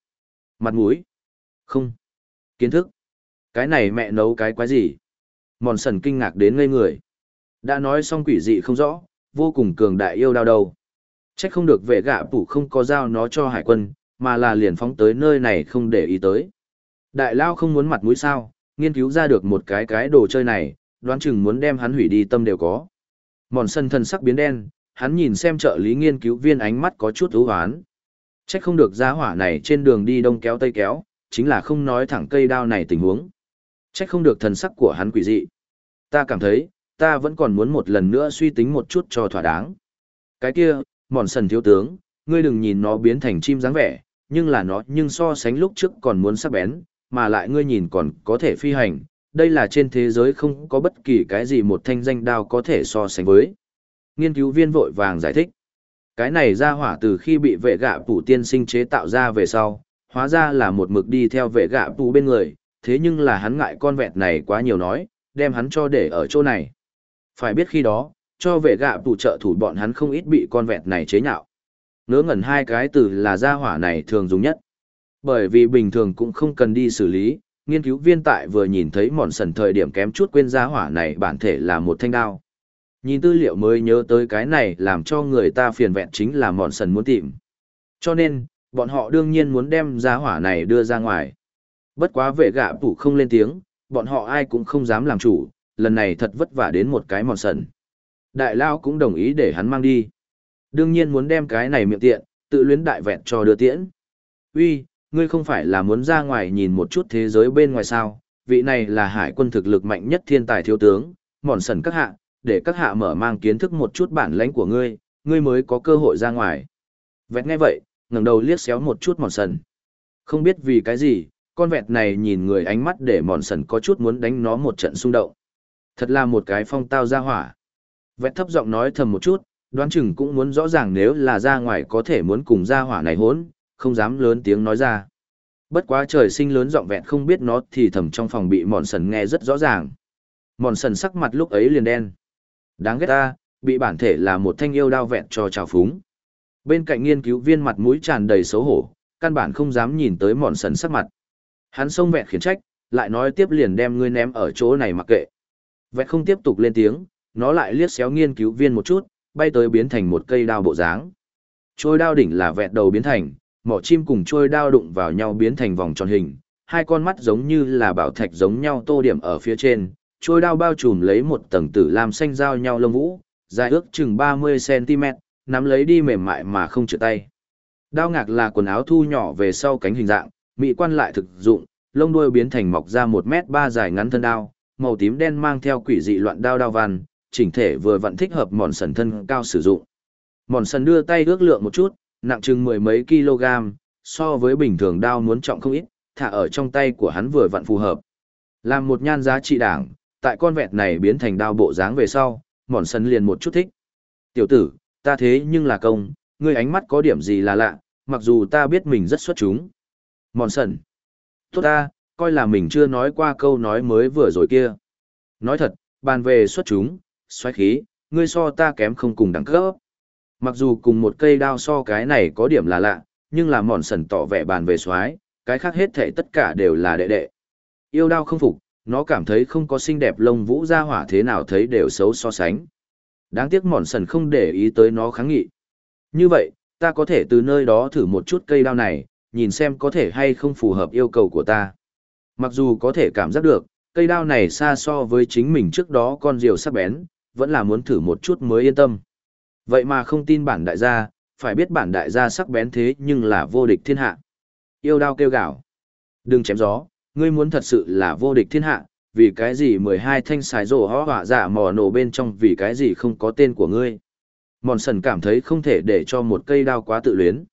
Mặt mũi. Không. Kiến thức. Cái này mẹ nấu cái quái gì? Mòn sần kinh ngạc đến ngây người. Đã nói xong quỷ dị không rõ, vô cùng cường đại yêu đau đầu. Trách không được vệ gạ phủ không có giao nó cho hải quân, mà là liền phóng tới nơi này không để ý tới. Đại lao không muốn mặt mũi sao, nghiên cứu ra được một cái cái đồ chơi này, đoán chừng muốn đem hắn hủy đi tâm đều có. Mòn sân thân sắc biến đen, hắn nhìn xem trợ lý nghiên cứu viên ánh mắt có chút thú hoán. Trách không được giá hỏa này trên đường đi đông kéo tây kéo, chính là không nói thẳng cây đao này tình huống. Trách không được thần sắc của hắn quỷ dị. Ta cảm thấy, ta vẫn còn muốn một lần nữa suy tính một chút cho thỏa đáng. Cái kia, mòn sần thiếu tướng, ngươi đừng nhìn nó biến thành chim dáng vẻ, nhưng là nó nhưng so sánh lúc trước còn muốn sắc bén, mà lại ngươi nhìn còn có thể phi hành, đây là trên thế giới không có bất kỳ cái gì một thanh danh đao có thể so sánh với. Nghiên cứu viên vội vàng giải thích. Cái này ra hỏa từ khi bị vệ gạ phủ tiên sinh chế tạo ra về sau, hóa ra là một mực đi theo vệ gạ phủ bên người, thế nhưng là hắn ngại con vẹt này quá nhiều nói, đem hắn cho để ở chỗ này. Phải biết khi đó, cho vệ gạ phủ trợ thủ bọn hắn không ít bị con vẹt này chế nhạo. Ngớ ngẩn hai cái từ là ra hỏa này thường dùng nhất. Bởi vì bình thường cũng không cần đi xử lý, nghiên cứu viên tại vừa nhìn thấy mòn sần thời điểm kém chút quên ra hỏa này bản thể là một thanh đao. Nhìn tư liệu mới nhớ tới cái này làm cho người ta phiền vẹn chính là mòn sần muốn tìm. Cho nên, bọn họ đương nhiên muốn đem gia hỏa này đưa ra ngoài. Bất quá vệ gạ phủ không lên tiếng, bọn họ ai cũng không dám làm chủ, lần này thật vất vả đến một cái mòn sần. Đại Lao cũng đồng ý để hắn mang đi. Đương nhiên muốn đem cái này miệng tiện, tự luyến đại vẹn cho đưa tiễn. Uy, ngươi không phải là muốn ra ngoài nhìn một chút thế giới bên ngoài sao, vị này là hải quân thực lực mạnh nhất thiên tài thiếu tướng, mòn sần các hạ, để các hạ mở mang kiến thức một chút bản lãnh của ngươi, ngươi mới có cơ hội ra ngoài. Vẹt nghe vậy, ngẩng đầu liếc xéo một chút mòn sần. Không biết vì cái gì, con vẹt này nhìn người ánh mắt để mòn sần có chút muốn đánh nó một trận xung động. Thật là một cái phong tao ra hỏa. Vẹt thấp giọng nói thầm một chút, đoán chừng cũng muốn rõ ràng nếu là ra ngoài có thể muốn cùng ra hỏa này hốn, không dám lớn tiếng nói ra. Bất quá trời sinh lớn giọng vẹn không biết nó thì thầm trong phòng bị mòn sần nghe rất rõ ràng. Mòn sần sắc mặt lúc ấy liền đen. Đáng ghét ta, bị bản thể là một thanh yêu đao vẹn cho trào phúng. Bên cạnh nghiên cứu viên mặt mũi tràn đầy xấu hổ, căn bản không dám nhìn tới mòn sần sắc mặt. Hắn xông vẹn khiển trách, lại nói tiếp liền đem ngươi ném ở chỗ này mặc kệ. Vẹn không tiếp tục lên tiếng, nó lại liếc xéo nghiên cứu viên một chút, bay tới biến thành một cây đao bộ dáng. Trôi đao đỉnh là vẹn đầu biến thành, mỏ chim cùng trôi đao đụng vào nhau biến thành vòng tròn hình, hai con mắt giống như là bảo thạch giống nhau tô điểm ở phía trên, trôi đao bao trùm lấy một tầng tử làm xanh giao nhau lông vũ, dài ước chừng 30cm, nắm lấy đi mềm mại mà không trượt tay. Đao ngạc là quần áo thu nhỏ về sau cánh hình dạng, mỹ quan lại thực dụng, lông đuôi biến thành mọc ra 1 mét 3 dài ngắn thân đao, màu tím đen mang theo quỷ dị loạn đao đao văn, chỉnh thể vừa vặn thích hợp mòn sần thân cao sử dụng. Mòn sần đưa tay ước lượng một chút, nặng chừng mười mấy kg, so với bình thường đao muốn trọng không ít, thả ở trong tay của hắn vừa vặn phù hợp. Làm một nhan giá trị đảng, tại con vẹt này biến thành đao bộ dáng về sau, mòn sần liền một chút thích. Tiểu tử, ta thế nhưng là công, ngươi ánh mắt có điểm gì là lạ, mặc dù ta biết mình rất xuất chúng. Mòn sần. Tốt ta, coi là mình chưa nói qua câu nói mới vừa rồi kia. Nói thật, bàn về xuất chúng, xoáy khí, ngươi so ta kém không cùng đẳng cấp. Mặc dù cùng một cây đao so cái này có điểm là lạ, nhưng là mòn sần tỏ vẻ bàn về xoáy, cái khác hết thể tất cả đều là đệ đệ. Yêu đao không phục, nó cảm thấy không có xinh đẹp lông vũ ra hỏa thế nào thấy đều xấu so sánh. Đáng tiếc mòn sần không để ý tới nó kháng nghị. Như vậy, ta có thể từ nơi đó thử một chút cây đao này, nhìn xem có thể hay không phù hợp yêu cầu của ta. Mặc dù có thể cảm giác được, cây đao này xa so với chính mình trước đó con diều sắc bén, vẫn là muốn thử một chút mới yên tâm. Vậy mà không tin bản đại gia, phải biết bản đại gia sắc bén thế nhưng là vô địch thiên hạ. Yêu đao kêu gạo. Đừng chém gió, ngươi muốn thật sự là vô địch thiên hạ, vì cái gì 12 thanh xài rổ hóa hỏa dạ giả mò nổ bên trong vì cái gì không có tên của ngươi. Mòn sần cảm thấy không thể để cho một cây đao quá tự luyến.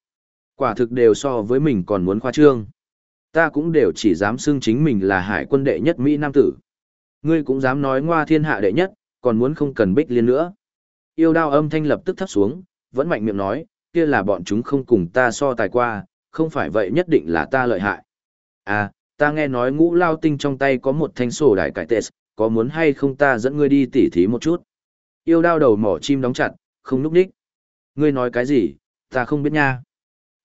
Quả thực đều so với mình còn muốn khoa trương. Ta cũng đều chỉ dám xưng chính mình là hải quân đệ nhất Mỹ Nam tử. Ngươi cũng dám nói ngoa thiên hạ đệ nhất, còn muốn không cần bích liên nữa. Yêu đao âm thanh lập tức thấp xuống, vẫn mạnh miệng nói, kia là bọn chúng không cùng ta so tài qua, không phải vậy nhất định là ta lợi hại. À, ta nghe nói ngũ lao tinh trong tay có một thanh sổ đài cải tệ, có muốn hay không ta dẫn ngươi đi tỉ thí một chút. Yêu đao đầu mỏ chim đóng chặt, không núp đích. Ngươi nói cái gì, ta không biết nha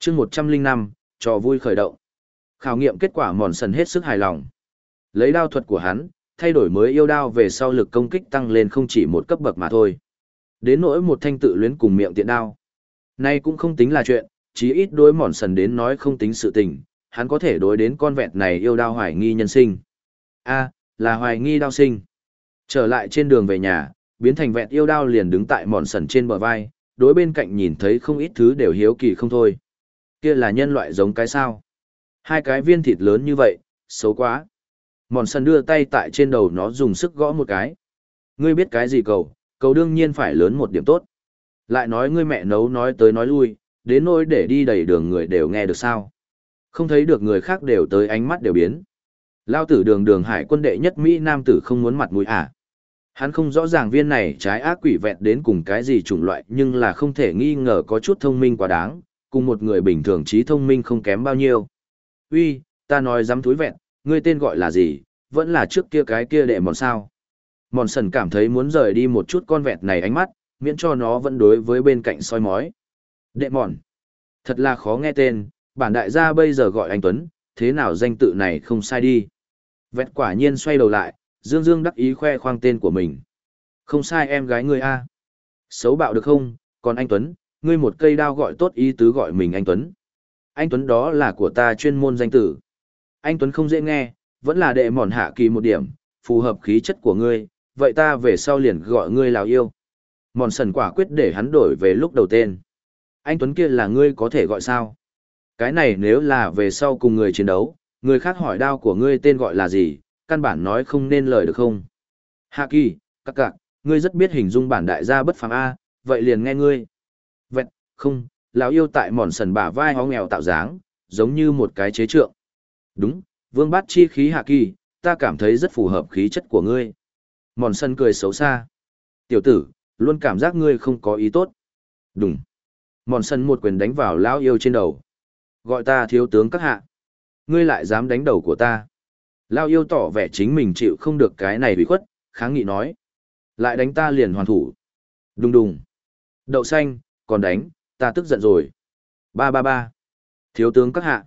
chương 105, trò vui khởi động. Khảo nghiệm kết quả mòn sần hết sức hài lòng. Lấy đao thuật của hắn, thay đổi mới yêu đao về sau lực công kích tăng lên không chỉ một cấp bậc mà thôi. Đến nỗi một thanh tự luyến cùng miệng tiện đao. Nay cũng không tính là chuyện, chí ít đối mòn sần đến nói không tính sự tình, hắn có thể đối đến con vẹt này yêu đao hoài nghi nhân sinh. a là hoài nghi đao sinh. Trở lại trên đường về nhà, biến thành vẹt yêu đao liền đứng tại mòn sần trên bờ vai, đối bên cạnh nhìn thấy không ít thứ đều hiếu kỳ không thôi. Kia là nhân loại giống cái sao? Hai cái viên thịt lớn như vậy, xấu quá. Mòn sân đưa tay tại trên đầu nó dùng sức gõ một cái. Ngươi biết cái gì cầu, cầu đương nhiên phải lớn một điểm tốt. Lại nói ngươi mẹ nấu nói tới nói lui, đến nỗi để đi đầy đường người đều nghe được sao. Không thấy được người khác đều tới ánh mắt đều biến. Lao tử đường đường hải quân đệ nhất Mỹ Nam tử không muốn mặt mũi à. Hắn không rõ ràng viên này trái ác quỷ vẹn đến cùng cái gì chủng loại nhưng là không thể nghi ngờ có chút thông minh quá đáng, cùng một người bình thường trí thông minh không kém bao nhiêu. Uy, ta nói dám thúi vẹn, ngươi tên gọi là gì, vẫn là trước kia cái kia đệ mòn sao. Mòn sần cảm thấy muốn rời đi một chút con vẹt này ánh mắt, miễn cho nó vẫn đối với bên cạnh soi mói. Đệ mòn. Thật là khó nghe tên, bản đại gia bây giờ gọi anh Tuấn, thế nào danh tự này không sai đi. Vẹt quả nhiên xoay đầu lại, dương dương đắc ý khoe khoang tên của mình. Không sai em gái ngươi a. Xấu bạo được không, còn anh Tuấn, ngươi một cây đao gọi tốt ý tứ gọi mình anh Tuấn. Anh Tuấn đó là của ta chuyên môn danh tử. Anh Tuấn không dễ nghe, vẫn là đệ mòn hạ kỳ một điểm, phù hợp khí chất của ngươi, vậy ta về sau liền gọi ngươi lào yêu. Mòn sần quả quyết để hắn đổi về lúc đầu tên. Anh Tuấn kia là ngươi có thể gọi sao? Cái này nếu là về sau cùng người chiến đấu, người khác hỏi đao của ngươi tên gọi là gì, căn bản nói không nên lời được không? Hạ kỳ, các cạc, ngươi rất biết hình dung bản đại gia bất phàm A, vậy liền nghe ngươi. Không, lão yêu tại mòn sần bả vai hó nghèo tạo dáng, giống như một cái chế trượng. Đúng, vương bát chi khí hạ kỳ, ta cảm thấy rất phù hợp khí chất của ngươi. Mòn sân cười xấu xa. Tiểu tử, luôn cảm giác ngươi không có ý tốt. Đúng. Mòn sân một quyền đánh vào lão yêu trên đầu. Gọi ta thiếu tướng các hạ. Ngươi lại dám đánh đầu của ta. Lão yêu tỏ vẻ chính mình chịu không được cái này bị khuất, kháng nghị nói. Lại đánh ta liền hoàn thủ. Đùng đùng. Đậu xanh, còn đánh, ta tức giận rồi. Ba ba ba. Thiếu tướng các hạ.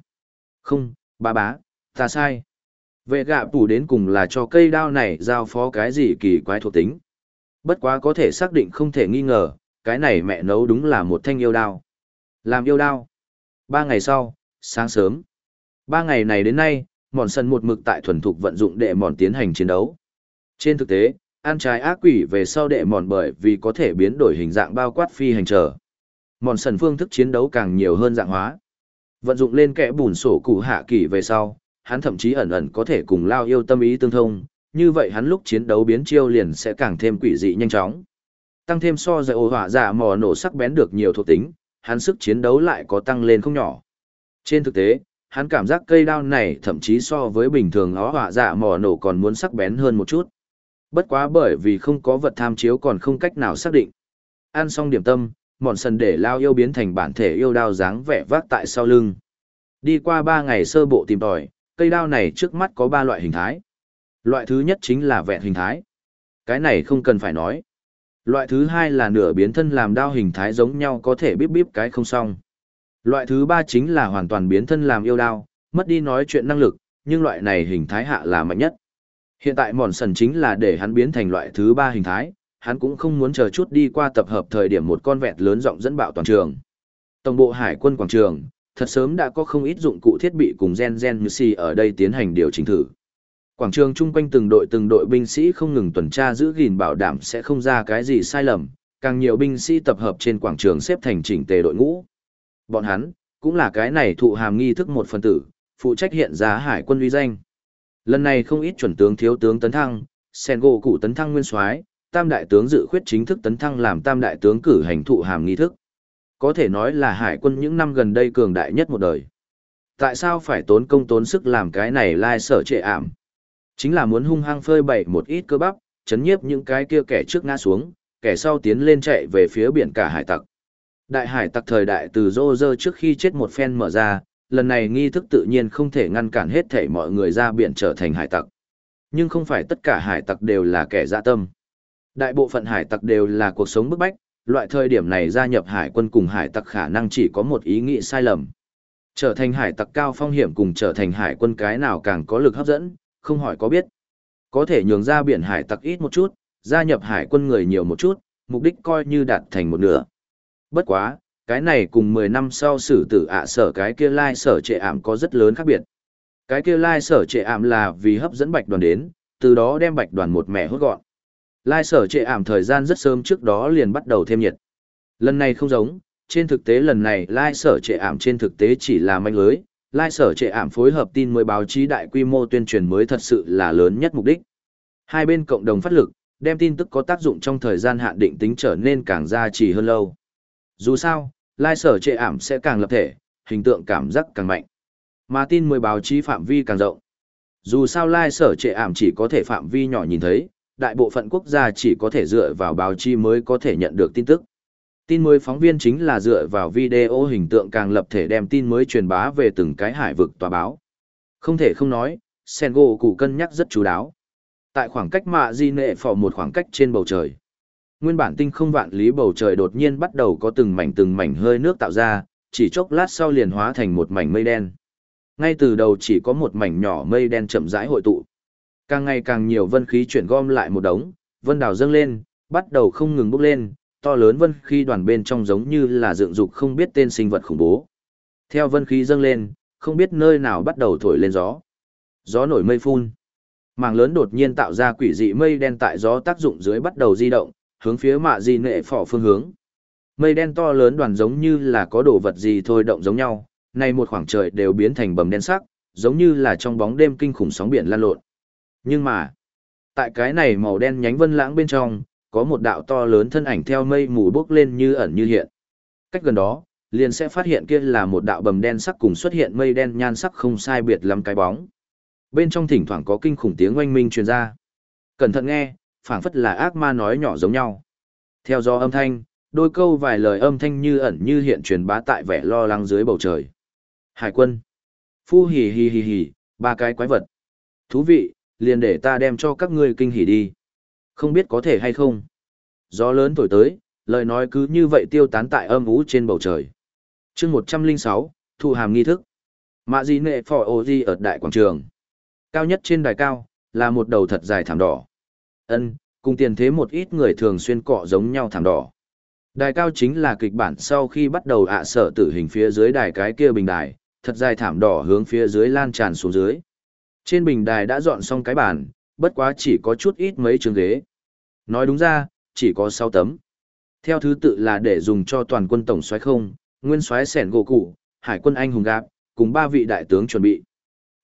Không, ba bá, ta sai. Vệ gạ tủ đến cùng là cho cây đao này giao phó cái gì kỳ quái thuộc tính. Bất quá có thể xác định không thể nghi ngờ, cái này mẹ nấu đúng là một thanh yêu đao. Làm yêu đao. Ba ngày sau, sáng sớm. Ba ngày này đến nay, mòn sân một mực tại thuần thục vận dụng đệ mòn tiến hành chiến đấu. Trên thực tế, ăn trái ác quỷ về sau đệ mòn bởi vì có thể biến đổi hình dạng bao quát phi hành trở. Mòn sần phương thức chiến đấu càng nhiều hơn dạng hóa. Vận dụng lên kẽ bùn sổ cụ hạ kỳ về sau, hắn thậm chí ẩn ẩn có thể cùng lao yêu tâm ý tương thông, như vậy hắn lúc chiến đấu biến chiêu liền sẽ càng thêm quỷ dị nhanh chóng. Tăng thêm so với ô hỏa giả dạ mò nổ sắc bén được nhiều thuộc tính, hắn sức chiến đấu lại có tăng lên không nhỏ. Trên thực tế, hắn cảm giác cây đao này thậm chí so với bình thường ó hỏa giả dạ mò nổ còn muốn sắc bén hơn một chút. Bất quá bởi vì không có vật tham chiếu còn không cách nào xác định. Ăn xong điểm tâm, mòn sần để lao yêu biến thành bản thể yêu đao dáng vẻ vác tại sau lưng. Đi qua ba ngày sơ bộ tìm tòi, cây đao này trước mắt có ba loại hình thái. Loại thứ nhất chính là vẹn hình thái. Cái này không cần phải nói. Loại thứ hai là nửa biến thân làm đao hình thái giống nhau có thể bíp bíp cái không xong. Loại thứ ba chính là hoàn toàn biến thân làm yêu đao, mất đi nói chuyện năng lực, nhưng loại này hình thái hạ là mạnh nhất. Hiện tại mòn sần chính là để hắn biến thành loại thứ ba hình thái, hắn cũng không muốn chờ chút đi qua tập hợp thời điểm một con vẹt lớn rộng dẫn bạo toàn trường. Tổng bộ hải quân quảng trường, thật sớm đã có không ít dụng cụ thiết bị cùng gen gen như si ở đây tiến hành điều chỉnh thử. Quảng trường chung quanh từng đội từng đội binh sĩ không ngừng tuần tra giữ gìn bảo đảm sẽ không ra cái gì sai lầm, càng nhiều binh sĩ tập hợp trên quảng trường xếp thành chỉnh tề đội ngũ. Bọn hắn, cũng là cái này thụ hàm nghi thức một phần tử, phụ trách hiện giá hải quân uy danh. Lần này không ít chuẩn tướng thiếu tướng tấn thăng, sen gỗ cụ tấn thăng nguyên soái, tam đại tướng dự khuyết chính thức tấn thăng làm tam đại tướng cử hành thụ hàm nghi thức. Có thể nói là hải quân những năm gần đây cường đại nhất một đời. Tại sao phải tốn công tốn sức làm cái này lai sở trệ ảm? Chính là muốn hung hăng phơi bày một ít cơ bắp, chấn nhiếp những cái kia kẻ trước ngã xuống, kẻ sau tiến lên chạy về phía biển cả hải tặc. Đại hải tặc thời đại từ rô rơ trước khi chết một phen mở ra, lần này nghi thức tự nhiên không thể ngăn cản hết thể mọi người ra biển trở thành hải tặc. Nhưng không phải tất cả hải tặc đều là kẻ dạ tâm. Đại bộ phận hải tặc đều là cuộc sống bức bách, loại thời điểm này gia nhập hải quân cùng hải tặc khả năng chỉ có một ý nghĩ sai lầm. Trở thành hải tặc cao phong hiểm cùng trở thành hải quân cái nào càng có lực hấp dẫn, không hỏi có biết. Có thể nhường ra biển hải tặc ít một chút, gia nhập hải quân người nhiều một chút, mục đích coi như đạt thành một nửa. Bất quá, cái này cùng 10 năm sau xử tử ạ sở cái kia lai sở trệ ảm có rất lớn khác biệt. Cái kia lai sở trệ ảm là vì hấp dẫn bạch đoàn đến, từ đó đem bạch đoàn một mẹ hốt gọn. Lai sở trệ ảm thời gian rất sớm trước đó liền bắt đầu thêm nhiệt. Lần này không giống, trên thực tế lần này lai sở trệ ảm trên thực tế chỉ là manh lưới, lai sở trệ ảm phối hợp tin mới báo chí đại quy mô tuyên truyền mới thật sự là lớn nhất mục đích. Hai bên cộng đồng phát lực, đem tin tức có tác dụng trong thời gian hạn định tính trở nên càng gia trì hơn lâu. Dù sao, lai sở trệ ảm sẽ càng lập thể, hình tượng cảm giác càng mạnh. Mà tin mới báo chí phạm vi càng rộng. Dù sao lai sở trệ ảm chỉ có thể phạm vi nhỏ nhìn thấy, đại bộ phận quốc gia chỉ có thể dựa vào báo chí mới có thể nhận được tin tức. Tin mới phóng viên chính là dựa vào video hình tượng càng lập thể đem tin mới truyền bá về từng cái hải vực tòa báo. Không thể không nói, Sengo cụ cân nhắc rất chú đáo. Tại khoảng cách mạ di nệ phò một khoảng cách trên bầu trời. Nguyên bản tinh không vạn lý bầu trời đột nhiên bắt đầu có từng mảnh từng mảnh hơi nước tạo ra, chỉ chốc lát sau liền hóa thành một mảnh mây đen. Ngay từ đầu chỉ có một mảnh nhỏ mây đen chậm rãi hội tụ. Càng ngày càng nhiều vân khí chuyển gom lại một đống, vân đảo dâng lên, bắt đầu không ngừng bốc lên, to lớn vân khí đoàn bên trong giống như là dựng dục không biết tên sinh vật khủng bố. Theo vân khí dâng lên, không biết nơi nào bắt đầu thổi lên gió. Gió nổi mây phun. Màng lớn đột nhiên tạo ra quỷ dị mây đen tại gió tác dụng dưới bắt đầu di động, hướng phía mạ di nệ phỏ phương hướng. Mây đen to lớn đoàn giống như là có đồ vật gì thôi động giống nhau, nay một khoảng trời đều biến thành bầm đen sắc, giống như là trong bóng đêm kinh khủng sóng biển lan lộn. Nhưng mà, tại cái này màu đen nhánh vân lãng bên trong, có một đạo to lớn thân ảnh theo mây mù bốc lên như ẩn như hiện. Cách gần đó, liền sẽ phát hiện kia là một đạo bầm đen sắc cùng xuất hiện mây đen nhan sắc không sai biệt lắm cái bóng. Bên trong thỉnh thoảng có kinh khủng tiếng oanh minh truyền ra. Cẩn thận nghe, phảng phất là ác ma nói nhỏ giống nhau. Theo do âm thanh, đôi câu vài lời âm thanh như ẩn như hiện truyền bá tại vẻ lo lắng dưới bầu trời. Hải quân. Phu hì hì hì hì, ba cái quái vật. Thú vị, liền để ta đem cho các ngươi kinh hỉ đi. Không biết có thể hay không. Gió lớn thổi tới, lời nói cứ như vậy tiêu tán tại âm ú trên bầu trời. chương 106, thu hàm nghi thức. Mạ gì nệ phò ô di ở đại quảng trường. Cao nhất trên đài cao, là một đầu thật dài thảm đỏ. ân cùng tiền thế một ít người thường xuyên cọ giống nhau thảm đỏ. Đài cao chính là kịch bản sau khi bắt đầu ạ sở tử hình phía dưới đài cái kia bình đài, thật dài thảm đỏ hướng phía dưới lan tràn xuống dưới. Trên bình đài đã dọn xong cái bàn, bất quá chỉ có chút ít mấy trường ghế. Nói đúng ra, chỉ có 6 tấm. Theo thứ tự là để dùng cho toàn quân tổng soái không, nguyên soái sẻn gỗ cụ, hải quân anh hùng gạp, cùng ba vị đại tướng chuẩn bị.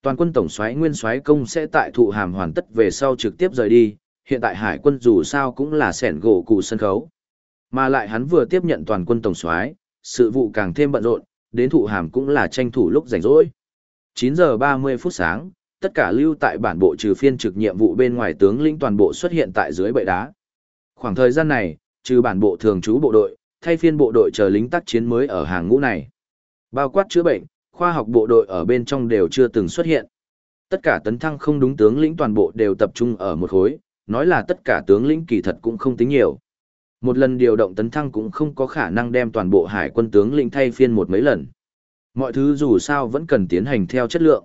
Toàn quân tổng soái nguyên soái công sẽ tại thụ hàm hoàn tất về sau trực tiếp rời đi, hiện tại hải quân dù sao cũng là sẻn gỗ cụ sân khấu. Mà lại hắn vừa tiếp nhận toàn quân tổng soái, sự vụ càng thêm bận rộn, đến thụ hàm cũng là tranh thủ lúc rảnh rỗi. 9 giờ 30 phút sáng, tất cả lưu tại bản bộ trừ phiên trực nhiệm vụ bên ngoài tướng lĩnh toàn bộ xuất hiện tại dưới bệ đá. Khoảng thời gian này, trừ bản bộ thường trú bộ đội, thay phiên bộ đội chờ lính tác chiến mới ở hàng ngũ này. Bao quát chữa bệnh, khoa học bộ đội ở bên trong đều chưa từng xuất hiện. Tất cả tấn thăng không đúng tướng lĩnh toàn bộ đều tập trung ở một khối, nói là tất cả tướng lĩnh kỳ thật cũng không tính nhiều. Một lần điều động tấn thăng cũng không có khả năng đem toàn bộ hải quân tướng lĩnh thay phiên một mấy lần. Mọi thứ dù sao vẫn cần tiến hành theo chất lượng.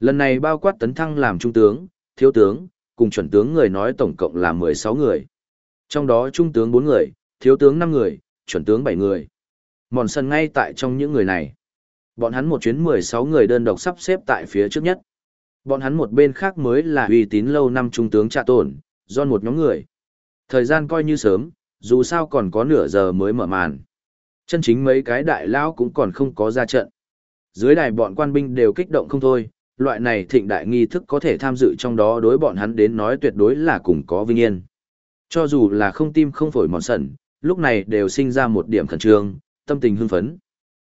Lần này bao quát tấn thăng làm trung tướng, thiếu tướng, cùng chuẩn tướng người nói tổng cộng là 16 người. Trong đó trung tướng 4 người, thiếu tướng 5 người, chuẩn tướng 7 người. Mòn sân ngay tại trong những người này. Bọn hắn một chuyến 16 người đơn độc sắp xếp tại phía trước nhất. Bọn hắn một bên khác mới là uy tín lâu năm trung tướng trạ tổn, do một nhóm người. Thời gian coi như sớm, dù sao còn có nửa giờ mới mở màn. Chân chính mấy cái đại lão cũng còn không có ra trận. Dưới đài bọn quan binh đều kích động không thôi, loại này thịnh đại nghi thức có thể tham dự trong đó đối bọn hắn đến nói tuyệt đối là cùng có vinh yên. Cho dù là không tim không phổi mòn sẩn, lúc này đều sinh ra một điểm khẩn trương, tâm tình hưng phấn.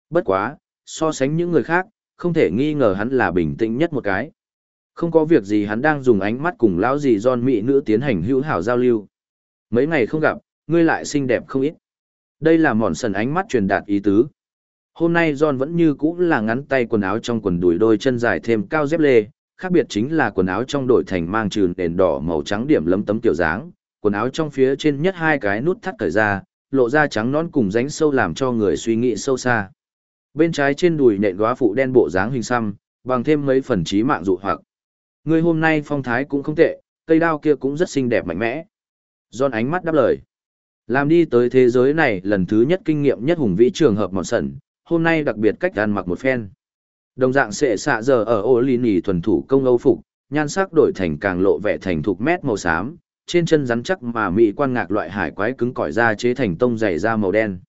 Bất quá, so sánh những người khác, không thể nghi ngờ hắn là bình tĩnh nhất một cái. Không có việc gì hắn đang dùng ánh mắt cùng lão dì John mỹ nữ tiến hành hữu hảo giao lưu. Mấy ngày không gặp, ngươi lại xinh đẹp không ít. Đây là mòn sần ánh mắt truyền đạt ý tứ. Hôm nay John vẫn như cũ là ngắn tay quần áo trong quần đùi đôi chân dài thêm cao dép lê, khác biệt chính là quần áo trong đổi thành mang trừ đèn đỏ màu trắng điểm lấm tấm tiểu dáng, quần áo trong phía trên nhất hai cái nút thắt cởi ra, lộ ra trắng nón cùng ránh sâu làm cho người suy nghĩ sâu xa. Bên trái trên đùi nện góa phụ đen bộ dáng hình xăm, bằng thêm mấy phần trí mạng dụ hoặc. Người hôm nay phong thái cũng không tệ, cây đao kia cũng rất xinh đẹp mạnh mẽ. John ánh mắt đáp lời. Làm đi tới thế giới này lần thứ nhất kinh nghiệm nhất hùng vĩ trường hợp mòn sẩn, hôm nay đặc biệt cách ăn mặc một phen. Đồng dạng sẽ xạ giờ ở ô lì nỉ thuần thủ công âu phục, nhan sắc đổi thành càng lộ vẻ thành thục mét màu xám, trên chân rắn chắc mà mỹ quan ngạc loại hải quái cứng cỏi da chế thành tông dày da màu đen.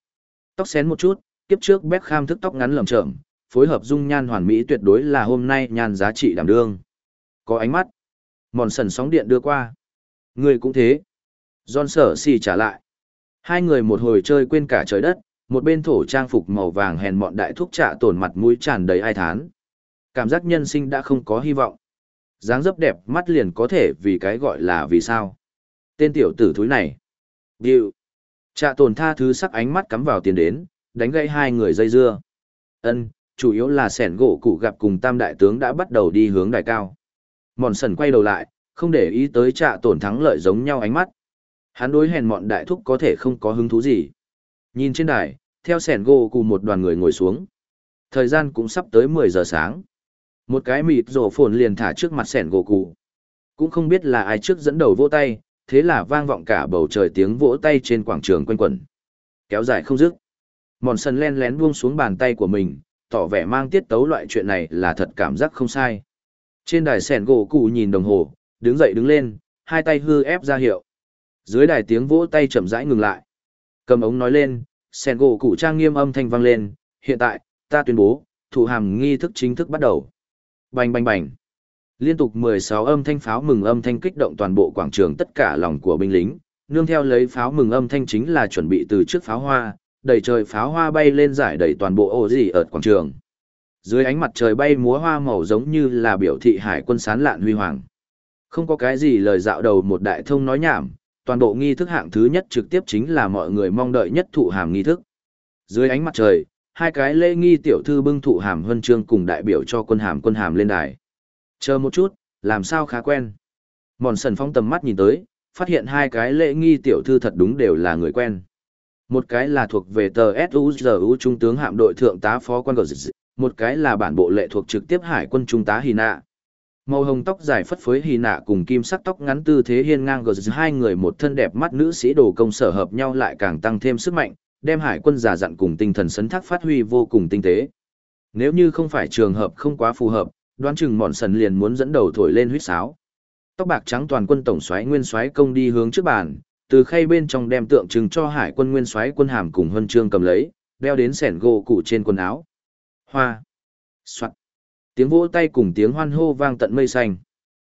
Tóc xén một chút, kiếp trước Beckham thức tóc ngắn lởm chởm, phối hợp dung nhan hoàn mỹ tuyệt đối là hôm nay nhan giá trị đảm đương. Có ánh mắt. Mòn sần sóng điện đưa qua. Người cũng thế. John sở xì trả lại. Hai người một hồi chơi quên cả trời đất, một bên thổ trang phục màu vàng hèn mọn đại thúc trạ tổn mặt mũi tràn đầy ai thán. Cảm giác nhân sinh đã không có hy vọng. dáng dấp đẹp mắt liền có thể vì cái gọi là vì sao. Tên tiểu tử thúi này. Điệu. Trạ tổn tha thứ sắc ánh mắt cắm vào tiền đến, đánh gãy hai người dây dưa. Ân, chủ yếu là sẻn gỗ cụ gặp cùng tam đại tướng đã bắt đầu đi hướng đài cao. Mòn sần quay đầu lại, không để ý tới trạ tổn thắng lợi giống nhau ánh mắt. Hắn đối hèn mọn đại thúc có thể không có hứng thú gì. Nhìn trên đài, theo sẻn gỗ cùng một đoàn người ngồi xuống. Thời gian cũng sắp tới 10 giờ sáng. Một cái mịt rổ phồn liền thả trước mặt sẻn gỗ cụ. Cũng không biết là ai trước dẫn đầu vỗ tay, thế là vang vọng cả bầu trời tiếng vỗ tay trên quảng trường quanh quẩn. Kéo dài không dứt. Mòn sần len lén buông xuống bàn tay của mình, tỏ vẻ mang tiết tấu loại chuyện này là thật cảm giác không sai. Trên đài sẻn gỗ cụ nhìn đồng hồ, đứng dậy đứng lên, hai tay hư ép ra hiệu. Dưới đài tiếng vỗ tay chậm rãi ngừng lại. Cầm ống nói lên, sẻn gỗ cụ trang nghiêm âm thanh vang lên, hiện tại, ta tuyên bố, thủ hàm nghi thức chính thức bắt đầu. Bành bành bành. Liên tục 16 âm thanh pháo mừng âm thanh kích động toàn bộ quảng trường tất cả lòng của binh lính, nương theo lấy pháo mừng âm thanh chính là chuẩn bị từ trước pháo hoa, đầy trời pháo hoa bay lên giải đầy toàn bộ ô gì ở quảng trường. Dưới ánh mặt trời bay múa hoa màu giống như là biểu thị hải quân sán lạn huy hoàng. Không có cái gì lời dạo đầu một đại thông nói nhảm, toàn bộ nghi thức hạng thứ nhất trực tiếp chính là mọi người mong đợi nhất thụ hàm nghi thức. Dưới ánh mặt trời, hai cái lễ nghi tiểu thư bưng thụ hàm huân chương cùng đại biểu cho quân hàm quân hàm lên đài. Chờ một chút, làm sao khá quen. Mòn sần phong tầm mắt nhìn tới, phát hiện hai cái lễ nghi tiểu thư thật đúng đều là người quen. Một cái là thuộc về tờ SUZU Trung tướng hạm đội thượng tá phó quan gờ một cái là bản bộ lệ thuộc trực tiếp hải quân trung tá Hina. Nạ. Màu hồng tóc dài phất phới Hy Nạ cùng kim sắc tóc ngắn tư thế hiên ngang gờ hai người một thân đẹp mắt nữ sĩ đồ công sở hợp nhau lại càng tăng thêm sức mạnh, đem hải quân giả dặn cùng tinh thần sấn thác phát huy vô cùng tinh tế. Nếu như không phải trường hợp không quá phù hợp, đoán chừng mọn sần liền muốn dẫn đầu thổi lên huýt sáo. Tóc bạc trắng toàn quân tổng soái nguyên soái công đi hướng trước bàn, từ khay bên trong đem tượng trưng cho hải quân nguyên soái quân hàm cùng huân chương cầm lấy, đeo đến sẻn gỗ cụ trên quần áo. Hoa. Soạn. Tiếng vỗ tay cùng tiếng hoan hô vang tận mây xanh.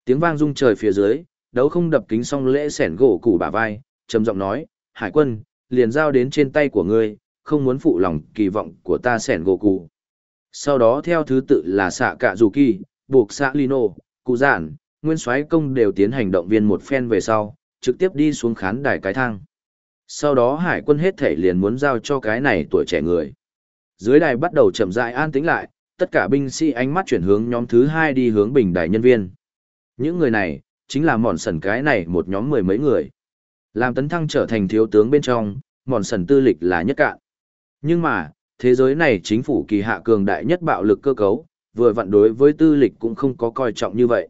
Tiếng vang rung trời phía dưới, đấu không đập kính xong lễ sẻn gỗ củ bả vai, trầm giọng nói, hải quân, liền giao đến trên tay của ngươi, không muốn phụ lòng kỳ vọng của ta sẻn gỗ củ. Sau đó theo thứ tự là xạ cạ dù kỳ, buộc xạ lino, cụ giản, nguyên soái công đều tiến hành động viên một phen về sau, trực tiếp đi xuống khán đài cái thang. Sau đó hải quân hết thể liền muốn giao cho cái này tuổi trẻ người. Dưới đài bắt đầu chậm rãi an tĩnh lại, tất cả binh sĩ ánh mắt chuyển hướng nhóm thứ hai đi hướng bình đài nhân viên. Những người này, chính là mòn sần cái này một nhóm mười mấy người. Làm tấn thăng trở thành thiếu tướng bên trong, mòn sần tư lịch là nhất cạn. Nhưng mà, thế giới này chính phủ kỳ hạ cường đại nhất bạo lực cơ cấu, vừa vặn đối với tư lịch cũng không có coi trọng như vậy.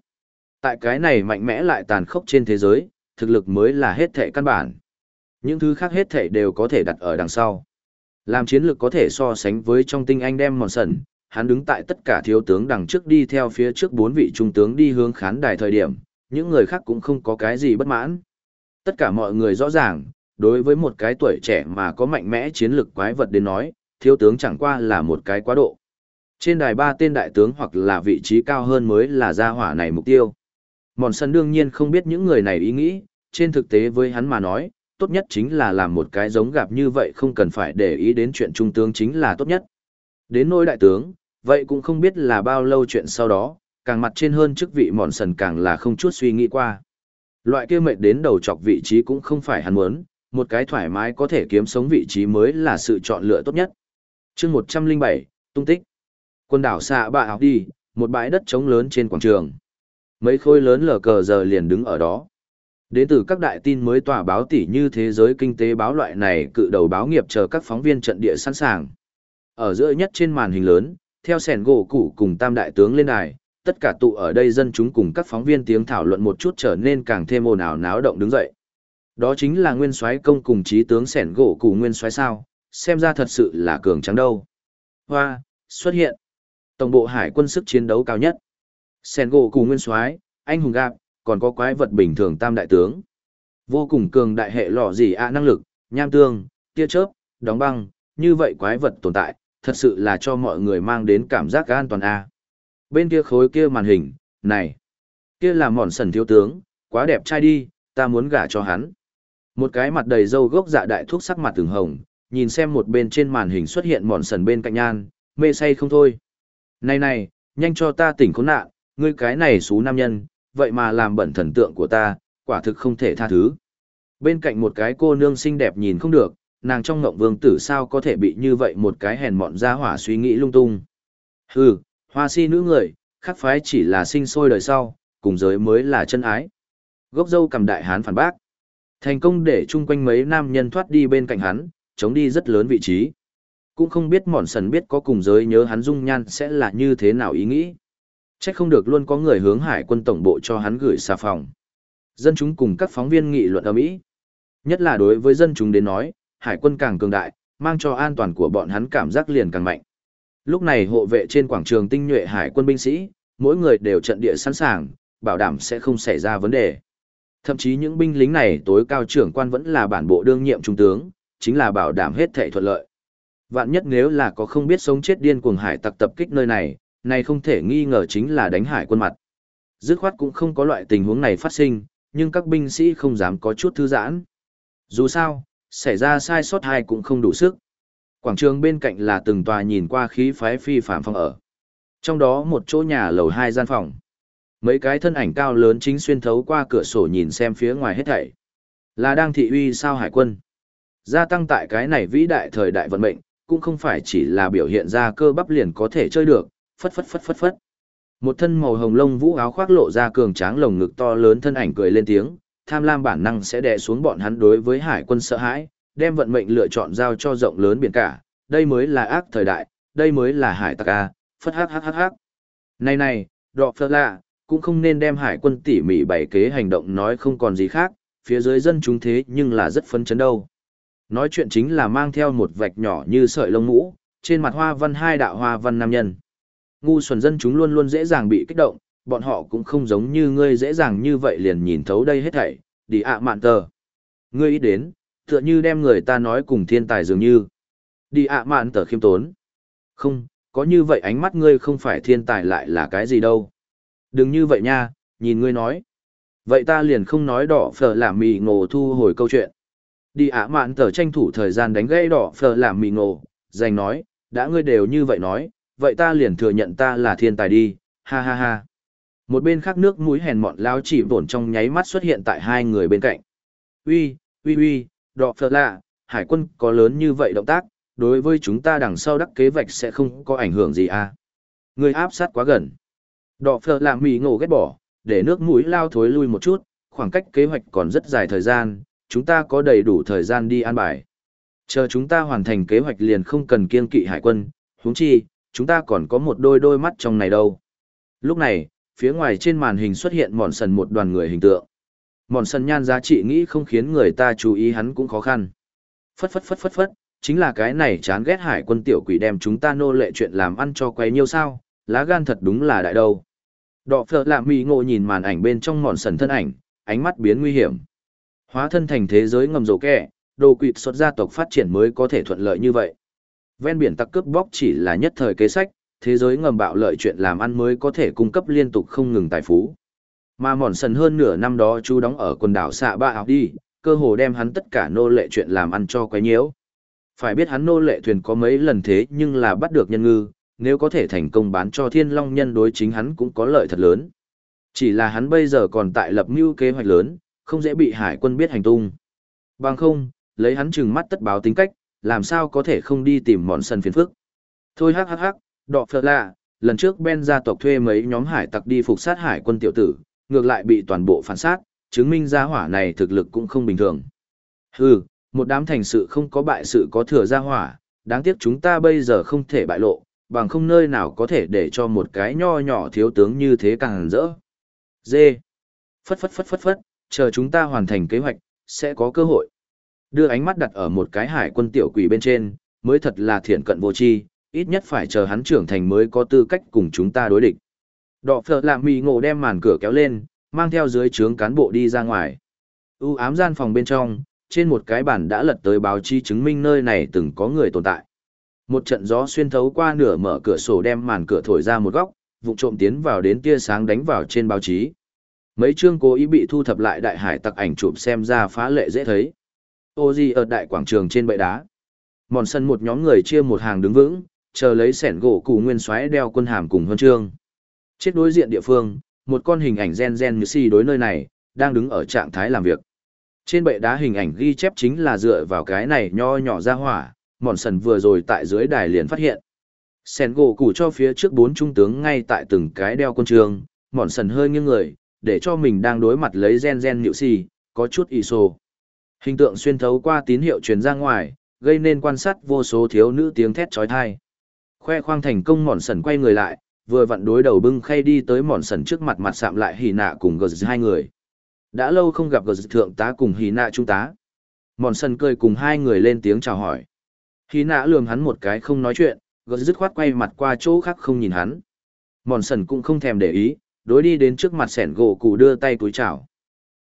Tại cái này mạnh mẽ lại tàn khốc trên thế giới, thực lực mới là hết thể căn bản. Những thứ khác hết thể đều có thể đặt ở đằng sau. Làm chiến lược có thể so sánh với trong tinh anh đem mòn sần, hắn đứng tại tất cả thiếu tướng đằng trước đi theo phía trước bốn vị trung tướng đi hướng khán đài thời điểm, những người khác cũng không có cái gì bất mãn. Tất cả mọi người rõ ràng, đối với một cái tuổi trẻ mà có mạnh mẽ chiến lược quái vật đến nói, thiếu tướng chẳng qua là một cái quá độ. Trên đài ba tên đại tướng hoặc là vị trí cao hơn mới là gia hỏa này mục tiêu. Mòn sân đương nhiên không biết những người này ý nghĩ, trên thực tế với hắn mà nói, tốt nhất chính là làm một cái giống gặp như vậy không cần phải để ý đến chuyện trung tướng chính là tốt nhất. Đến nỗi đại tướng, vậy cũng không biết là bao lâu chuyện sau đó, càng mặt trên hơn chức vị mòn sần càng là không chút suy nghĩ qua. Loại kia mệt đến đầu chọc vị trí cũng không phải hắn muốn, một cái thoải mái có thể kiếm sống vị trí mới là sự chọn lựa tốt nhất. chương 107, tung tích. Quân đảo xạ bạ học đi, một bãi đất trống lớn trên quảng trường. Mấy khối lớn lờ cờ giờ liền đứng ở đó. Đến từ các đại tin mới tòa báo tỷ như thế giới kinh tế báo loại này cự đầu báo nghiệp chờ các phóng viên trận địa sẵn sàng. Ở giữa nhất trên màn hình lớn, theo sẻn gỗ cụ cùng tam đại tướng lên đài, tất cả tụ ở đây dân chúng cùng các phóng viên tiếng thảo luận một chút trở nên càng thêm ồn ào náo động đứng dậy. Đó chính là nguyên soái công cùng trí tướng sẻn gỗ cụ nguyên soái sao, xem ra thật sự là cường trắng đâu. Hoa, xuất hiện. Tổng bộ hải quân sức chiến đấu cao nhất. Sẻn gỗ cụ nguyên soái, anh hùng gạp, còn có quái vật bình thường tam đại tướng. Vô cùng cường đại hệ lọ gì ạ năng lực, nham tương, tia chớp, đóng băng, như vậy quái vật tồn tại, thật sự là cho mọi người mang đến cảm giác an toàn a. Bên kia khối kia màn hình, này, kia là mòn sần thiếu tướng, quá đẹp trai đi, ta muốn gả cho hắn. Một cái mặt đầy râu gốc dạ đại thuốc sắc mặt từng hồng, nhìn xem một bên trên màn hình xuất hiện mòn sần bên cạnh nhan, mê say không thôi. Này này, nhanh cho ta tỉnh khốn nạn, ngươi cái này xú nam nhân, vậy mà làm bẩn thần tượng của ta, quả thực không thể tha thứ. Bên cạnh một cái cô nương xinh đẹp nhìn không được, nàng trong ngộng vương tử sao có thể bị như vậy một cái hèn mọn ra hỏa suy nghĩ lung tung. Hừ, hoa si nữ người, khắc phái chỉ là sinh sôi đời sau, cùng giới mới là chân ái. Gốc dâu cầm đại hán phản bác. Thành công để chung quanh mấy nam nhân thoát đi bên cạnh hắn, chống đi rất lớn vị trí. Cũng không biết mòn sần biết có cùng giới nhớ hắn dung nhan sẽ là như thế nào ý nghĩ. Chắc không được luôn có người hướng hải quân tổng bộ cho hắn gửi xà phòng. Dân chúng cùng các phóng viên nghị luận ở Mỹ. Nhất là đối với dân chúng đến nói, hải quân càng cường đại, mang cho an toàn của bọn hắn cảm giác liền càng mạnh. Lúc này hộ vệ trên quảng trường tinh nhuệ hải quân binh sĩ, mỗi người đều trận địa sẵn sàng, bảo đảm sẽ không xảy ra vấn đề. Thậm chí những binh lính này tối cao trưởng quan vẫn là bản bộ đương nhiệm trung tướng, chính là bảo đảm hết thảy thuận lợi. Vạn nhất nếu là có không biết sống chết điên cuồng hải tặc tập kích nơi này, này không thể nghi ngờ chính là đánh hải quân mặt. Dứt khoát cũng không có loại tình huống này phát sinh, nhưng các binh sĩ không dám có chút thư giãn. Dù sao, xảy ra sai sót hai cũng không đủ sức. Quảng trường bên cạnh là từng tòa nhìn qua khí phái phi phạm phòng ở. Trong đó một chỗ nhà lầu hai gian phòng. Mấy cái thân ảnh cao lớn chính xuyên thấu qua cửa sổ nhìn xem phía ngoài hết thảy. Là đang thị uy sao hải quân. Gia tăng tại cái này vĩ đại thời đại vận mệnh, cũng không phải chỉ là biểu hiện ra cơ bắp liền có thể chơi được, phất phất phất phất phất. Một thân màu hồng lông vũ áo khoác lộ ra cường tráng lồng ngực to lớn thân ảnh cười lên tiếng, tham lam bản năng sẽ đè xuống bọn hắn đối với hải quân sợ hãi, đem vận mệnh lựa chọn giao cho rộng lớn biển cả, đây mới là ác thời đại, đây mới là hải tặc a, phất hắc hắc hắc hắc. Này này, đọ phơ lạ, cũng không nên đem hải quân tỉ mỉ bày kế hành động nói không còn gì khác, phía dưới dân chúng thế nhưng là rất phấn chấn đâu. Nói chuyện chính là mang theo một vạch nhỏ như sợi lông mũ, trên mặt hoa văn hai đạo hoa văn nam nhân. Ngu xuẩn dân chúng luôn luôn dễ dàng bị kích động, bọn họ cũng không giống như ngươi dễ dàng như vậy liền nhìn thấu đây hết thảy, đi ạ mạn tờ. Ngươi ít đến, tựa như đem người ta nói cùng thiên tài dường như. Đi ạ mạn tờ khiêm tốn. Không, có như vậy ánh mắt ngươi không phải thiên tài lại là cái gì đâu. Đừng như vậy nha, nhìn ngươi nói. Vậy ta liền không nói đỏ phở làm mì ngộ thu hồi câu chuyện. Đi ạ mạn tờ tranh thủ thời gian đánh gãy đỏ phở làm mì ngộ, dành nói, đã ngươi đều như vậy nói, vậy ta liền thừa nhận ta là thiên tài đi, ha ha ha. Một bên khác nước mũi hèn mọn lao chỉ vổn trong nháy mắt xuất hiện tại hai người bên cạnh. Uy, uy uy, đọ phở lạ, hải quân có lớn như vậy động tác, đối với chúng ta đằng sau đắc kế vạch sẽ không có ảnh hưởng gì à. Người áp sát quá gần. Đọ phở lạ mì ngộ ghét bỏ, để nước mũi lao thối lui một chút, khoảng cách kế hoạch còn rất dài thời gian, chúng ta có đầy đủ thời gian đi an bài. Chờ chúng ta hoàn thành kế hoạch liền không cần kiên kỵ hải quân, huống chi, chúng ta còn có một đôi đôi mắt trong này đâu. Lúc này, phía ngoài trên màn hình xuất hiện mòn sần một đoàn người hình tượng. Mòn sần nhan giá trị nghĩ không khiến người ta chú ý hắn cũng khó khăn. Phất phất phất phất phất, chính là cái này chán ghét hải quân tiểu quỷ đem chúng ta nô lệ chuyện làm ăn cho quấy nhiêu sao, lá gan thật đúng là đại đâu. Đọ phở lạ mỹ ngộ nhìn màn ảnh bên trong mòn sần thân ảnh, ánh mắt biến nguy hiểm. Hóa thân thành thế giới ngầm rổ kẹ, đồ quỵt xuất gia tộc phát triển mới có thể thuận lợi như vậy. Ven biển tặc cướp bóc chỉ là nhất thời kế sách, thế giới ngầm bạo lợi chuyện làm ăn mới có thể cung cấp liên tục không ngừng tài phú. Mà mòn sần hơn nửa năm đó chú đóng ở quần đảo xạ ba học đi, cơ hồ đem hắn tất cả nô lệ chuyện làm ăn cho quấy nhiễu. Phải biết hắn nô lệ thuyền có mấy lần thế nhưng là bắt được nhân ngư, nếu có thể thành công bán cho thiên long nhân đối chính hắn cũng có lợi thật lớn. Chỉ là hắn bây giờ còn tại lập mưu kế hoạch lớn, không dễ bị hải quân biết hành tung. Bằng không, lấy hắn chừng mắt tất báo tính cách, làm sao có thể không đi tìm mòn sần phiền phức. Thôi hắc hắc hắc, đọ phở lạ, lần trước Ben gia tộc thuê mấy nhóm hải tặc đi phục sát hải quân tiểu tử, ngược lại bị toàn bộ phản sát, chứng minh gia hỏa này thực lực cũng không bình thường. Hừ, một đám thành sự không có bại sự có thừa gia hỏa, đáng tiếc chúng ta bây giờ không thể bại lộ, bằng không nơi nào có thể để cho một cái nho nhỏ thiếu tướng như thế càng rỡ. Dê. Phất phất phất phất phất, chờ chúng ta hoàn thành kế hoạch, sẽ có cơ hội. Đưa ánh mắt đặt ở một cái hải quân tiểu quỷ bên trên, mới thật là thiện cận vô tri, ít nhất phải chờ hắn trưởng thành mới có tư cách cùng chúng ta đối địch. Đọ phở lạ mì ngộ đem màn cửa kéo lên, mang theo dưới trướng cán bộ đi ra ngoài. U ám gian phòng bên trong, trên một cái bản đã lật tới báo chí chứng minh nơi này từng có người tồn tại. Một trận gió xuyên thấu qua nửa mở cửa sổ đem màn cửa thổi ra một góc, vụ trộm tiến vào đến tia sáng đánh vào trên báo chí. Mấy chương cố ý bị thu thập lại đại hải tặc ảnh chụp xem ra phá lệ dễ thấy. Ô gì ở đại quảng trường trên bệ đá. Mòn sân một nhóm người chia một hàng đứng vững, chờ lấy sẻn gỗ cụ nguyên xoáy đeo quân hàm cùng huân chương. Chết đối diện địa phương, một con hình ảnh gen gen như si đối nơi này, đang đứng ở trạng thái làm việc. Trên bệ đá hình ảnh ghi chép chính là dựa vào cái này nho nhỏ ra hỏa, mòn sần vừa rồi tại dưới đài liền phát hiện. Sẻn gỗ cụ cho phía trước bốn trung tướng ngay tại từng cái đeo quân trường, mòn sần hơi nghiêng người, để cho mình đang đối mặt lấy gen gen nhự si, có chút y sô. Hình tượng xuyên thấu qua tín hiệu truyền ra ngoài, gây nên quan sát vô số thiếu nữ tiếng thét trói thai. Khoe khoang thành công mòn sần quay người lại, vừa vặn đối đầu bưng khay đi tới mòn sần trước mặt mặt sạm lại hỉ nạ cùng gờ hai người. Đã lâu không gặp gờ thượng tá cùng hì nạ trung tá. Mòn sần cười cùng hai người lên tiếng chào hỏi. Hì nạ lườm hắn một cái không nói chuyện, gờ dứt khoát quay mặt qua chỗ khác không nhìn hắn. Mòn sần cũng không thèm để ý, đối đi đến trước mặt sẻn gỗ cụ đưa tay túi chào.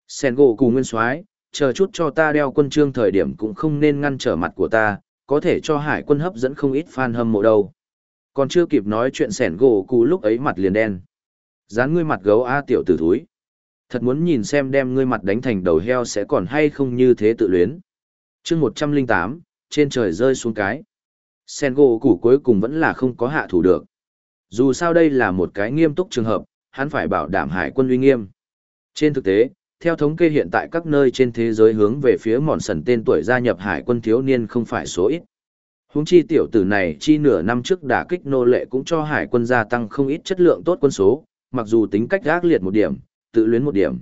Sẻn gỗ cụ nguyên soái chờ chút cho ta đeo quân trương thời điểm cũng không nên ngăn trở mặt của ta, có thể cho hải quân hấp dẫn không ít fan hâm mộ đâu. Còn chưa kịp nói chuyện sẻn gỗ cụ lúc ấy mặt liền đen. Dán ngươi mặt gấu A tiểu tử thúi. Thật muốn nhìn xem đem ngươi mặt đánh thành đầu heo sẽ còn hay không như thế tự luyến. chương một trăm linh tám trên trời rơi xuống cái. Sen gỗ củ cuối cùng vẫn là không có hạ thủ được. Dù sao đây là một cái nghiêm túc trường hợp, hắn phải bảo đảm hải quân uy nghiêm. Trên thực tế, theo thống kê hiện tại các nơi trên thế giới hướng về phía mòn sần tên tuổi gia nhập hải quân thiếu niên không phải số ít. Huống chi tiểu tử này chi nửa năm trước đả kích nô lệ cũng cho hải quân gia tăng không ít chất lượng tốt quân số, mặc dù tính cách gác liệt một điểm, tự luyến một điểm.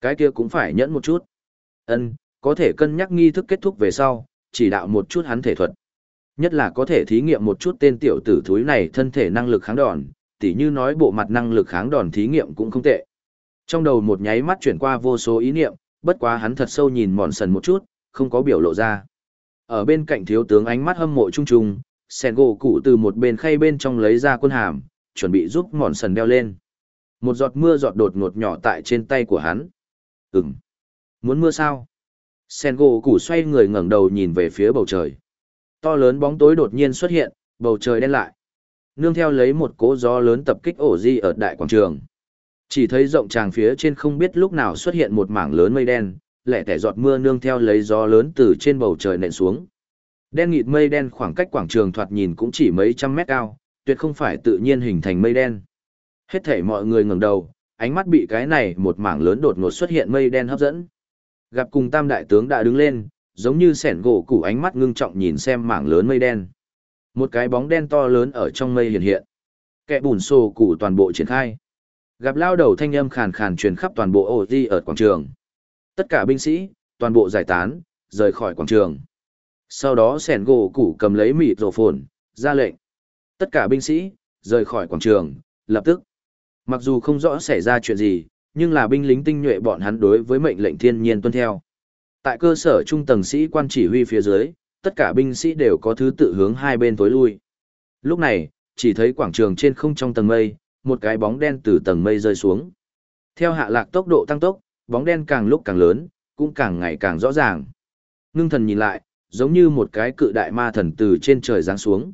Cái kia cũng phải nhẫn một chút. Ân, có thể cân nhắc nghi thức kết thúc về sau, chỉ đạo một chút hắn thể thuật. Nhất là có thể thí nghiệm một chút tên tiểu tử thúi này thân thể năng lực kháng đòn, tỉ như nói bộ mặt năng lực kháng đòn thí nghiệm cũng không tệ. Trong đầu một nháy mắt chuyển qua vô số ý niệm, bất quá hắn thật sâu nhìn mòn sần một chút, không có biểu lộ ra. Ở bên cạnh thiếu tướng ánh mắt hâm mộ trung trung, sen gỗ cụ từ một bên khay bên trong lấy ra quân hàm, chuẩn bị giúp mòn sần đeo lên. Một giọt mưa giọt đột ngột nhỏ tại trên tay của hắn. ừng Muốn mưa sao? Sen gỗ cụ xoay người ngẩng đầu nhìn về phía bầu trời. To lớn bóng tối đột nhiên xuất hiện, bầu trời đen lại. Nương theo lấy một cỗ gió lớn tập kích ổ di ở đại quảng trường. Chỉ thấy rộng tràng phía trên không biết lúc nào xuất hiện một mảng lớn mây đen, lẻ tẻ giọt mưa nương theo lấy gió lớn từ trên bầu trời nện xuống. Đen nghịt mây đen khoảng cách quảng trường thoạt nhìn cũng chỉ mấy trăm mét cao, tuyệt không phải tự nhiên hình thành mây đen. Hết thể mọi người ngẩng đầu, ánh mắt bị cái này một mảng lớn đột ngột xuất hiện mây đen hấp dẫn. Gặp cùng tam đại tướng đã đứng lên, giống như sẻn gỗ củ ánh mắt ngưng trọng nhìn xem mảng lớn mây đen. Một cái bóng đen to lớn ở trong mây hiện hiện. Kẻ bùn xô củ toàn bộ triển khai. Gặp lao đầu thanh âm khàn khàn truyền khắp toàn bộ ổ di ở quảng trường. Tất cả binh sĩ, toàn bộ giải tán, rời khỏi quảng trường. Sau đó sẻn gỗ củ cầm lấy mịt rổ phồn, ra lệnh. Tất cả binh sĩ, rời khỏi quảng trường, lập tức. Mặc dù không rõ xảy ra chuyện gì, nhưng là binh lính tinh nhuệ bọn hắn đối với mệnh lệnh thiên nhiên tuân theo. Tại cơ sở trung tầng sĩ quan chỉ huy phía dưới, tất cả binh sĩ đều có thứ tự hướng hai bên tối lui. Lúc này, chỉ thấy quảng trường trên không trong tầng mây, một cái bóng đen từ tầng mây rơi xuống. Theo hạ lạc tốc độ tăng tốc, bóng đen càng lúc càng lớn, cũng càng ngày càng rõ ràng. Ngưng thần nhìn lại, giống như một cái cự đại ma thần từ trên trời giáng xuống.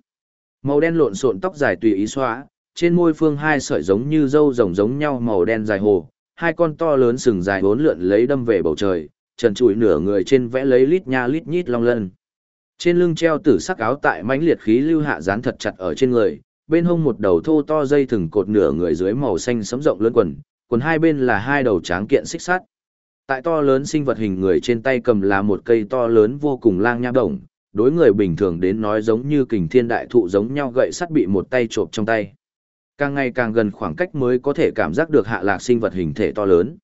Màu đen lộn xộn tóc dài tùy ý xóa, trên môi phương hai sợi giống như râu rồng giống nhau màu đen dài hồ, hai con to lớn sừng dài bốn lượn lấy đâm về bầu trời, trần trụi nửa người trên vẽ lấy lít nha lít nhít long lân. Trên lưng treo tử sắc áo tại mãnh liệt khí lưu hạ dán thật chặt ở trên người, bên hông một đầu thô to dây thừng cột nửa người dưới màu xanh sẫm rộng lớn quần, quần hai bên là hai đầu tráng kiện xích sắt. Tại to lớn sinh vật hình người trên tay cầm là một cây to lớn vô cùng lang nha đồng, đối người bình thường đến nói giống như kình thiên đại thụ giống nhau gậy sắt bị một tay trộm trong tay. Càng ngày càng gần khoảng cách mới có thể cảm giác được hạ lạc sinh vật hình thể to lớn.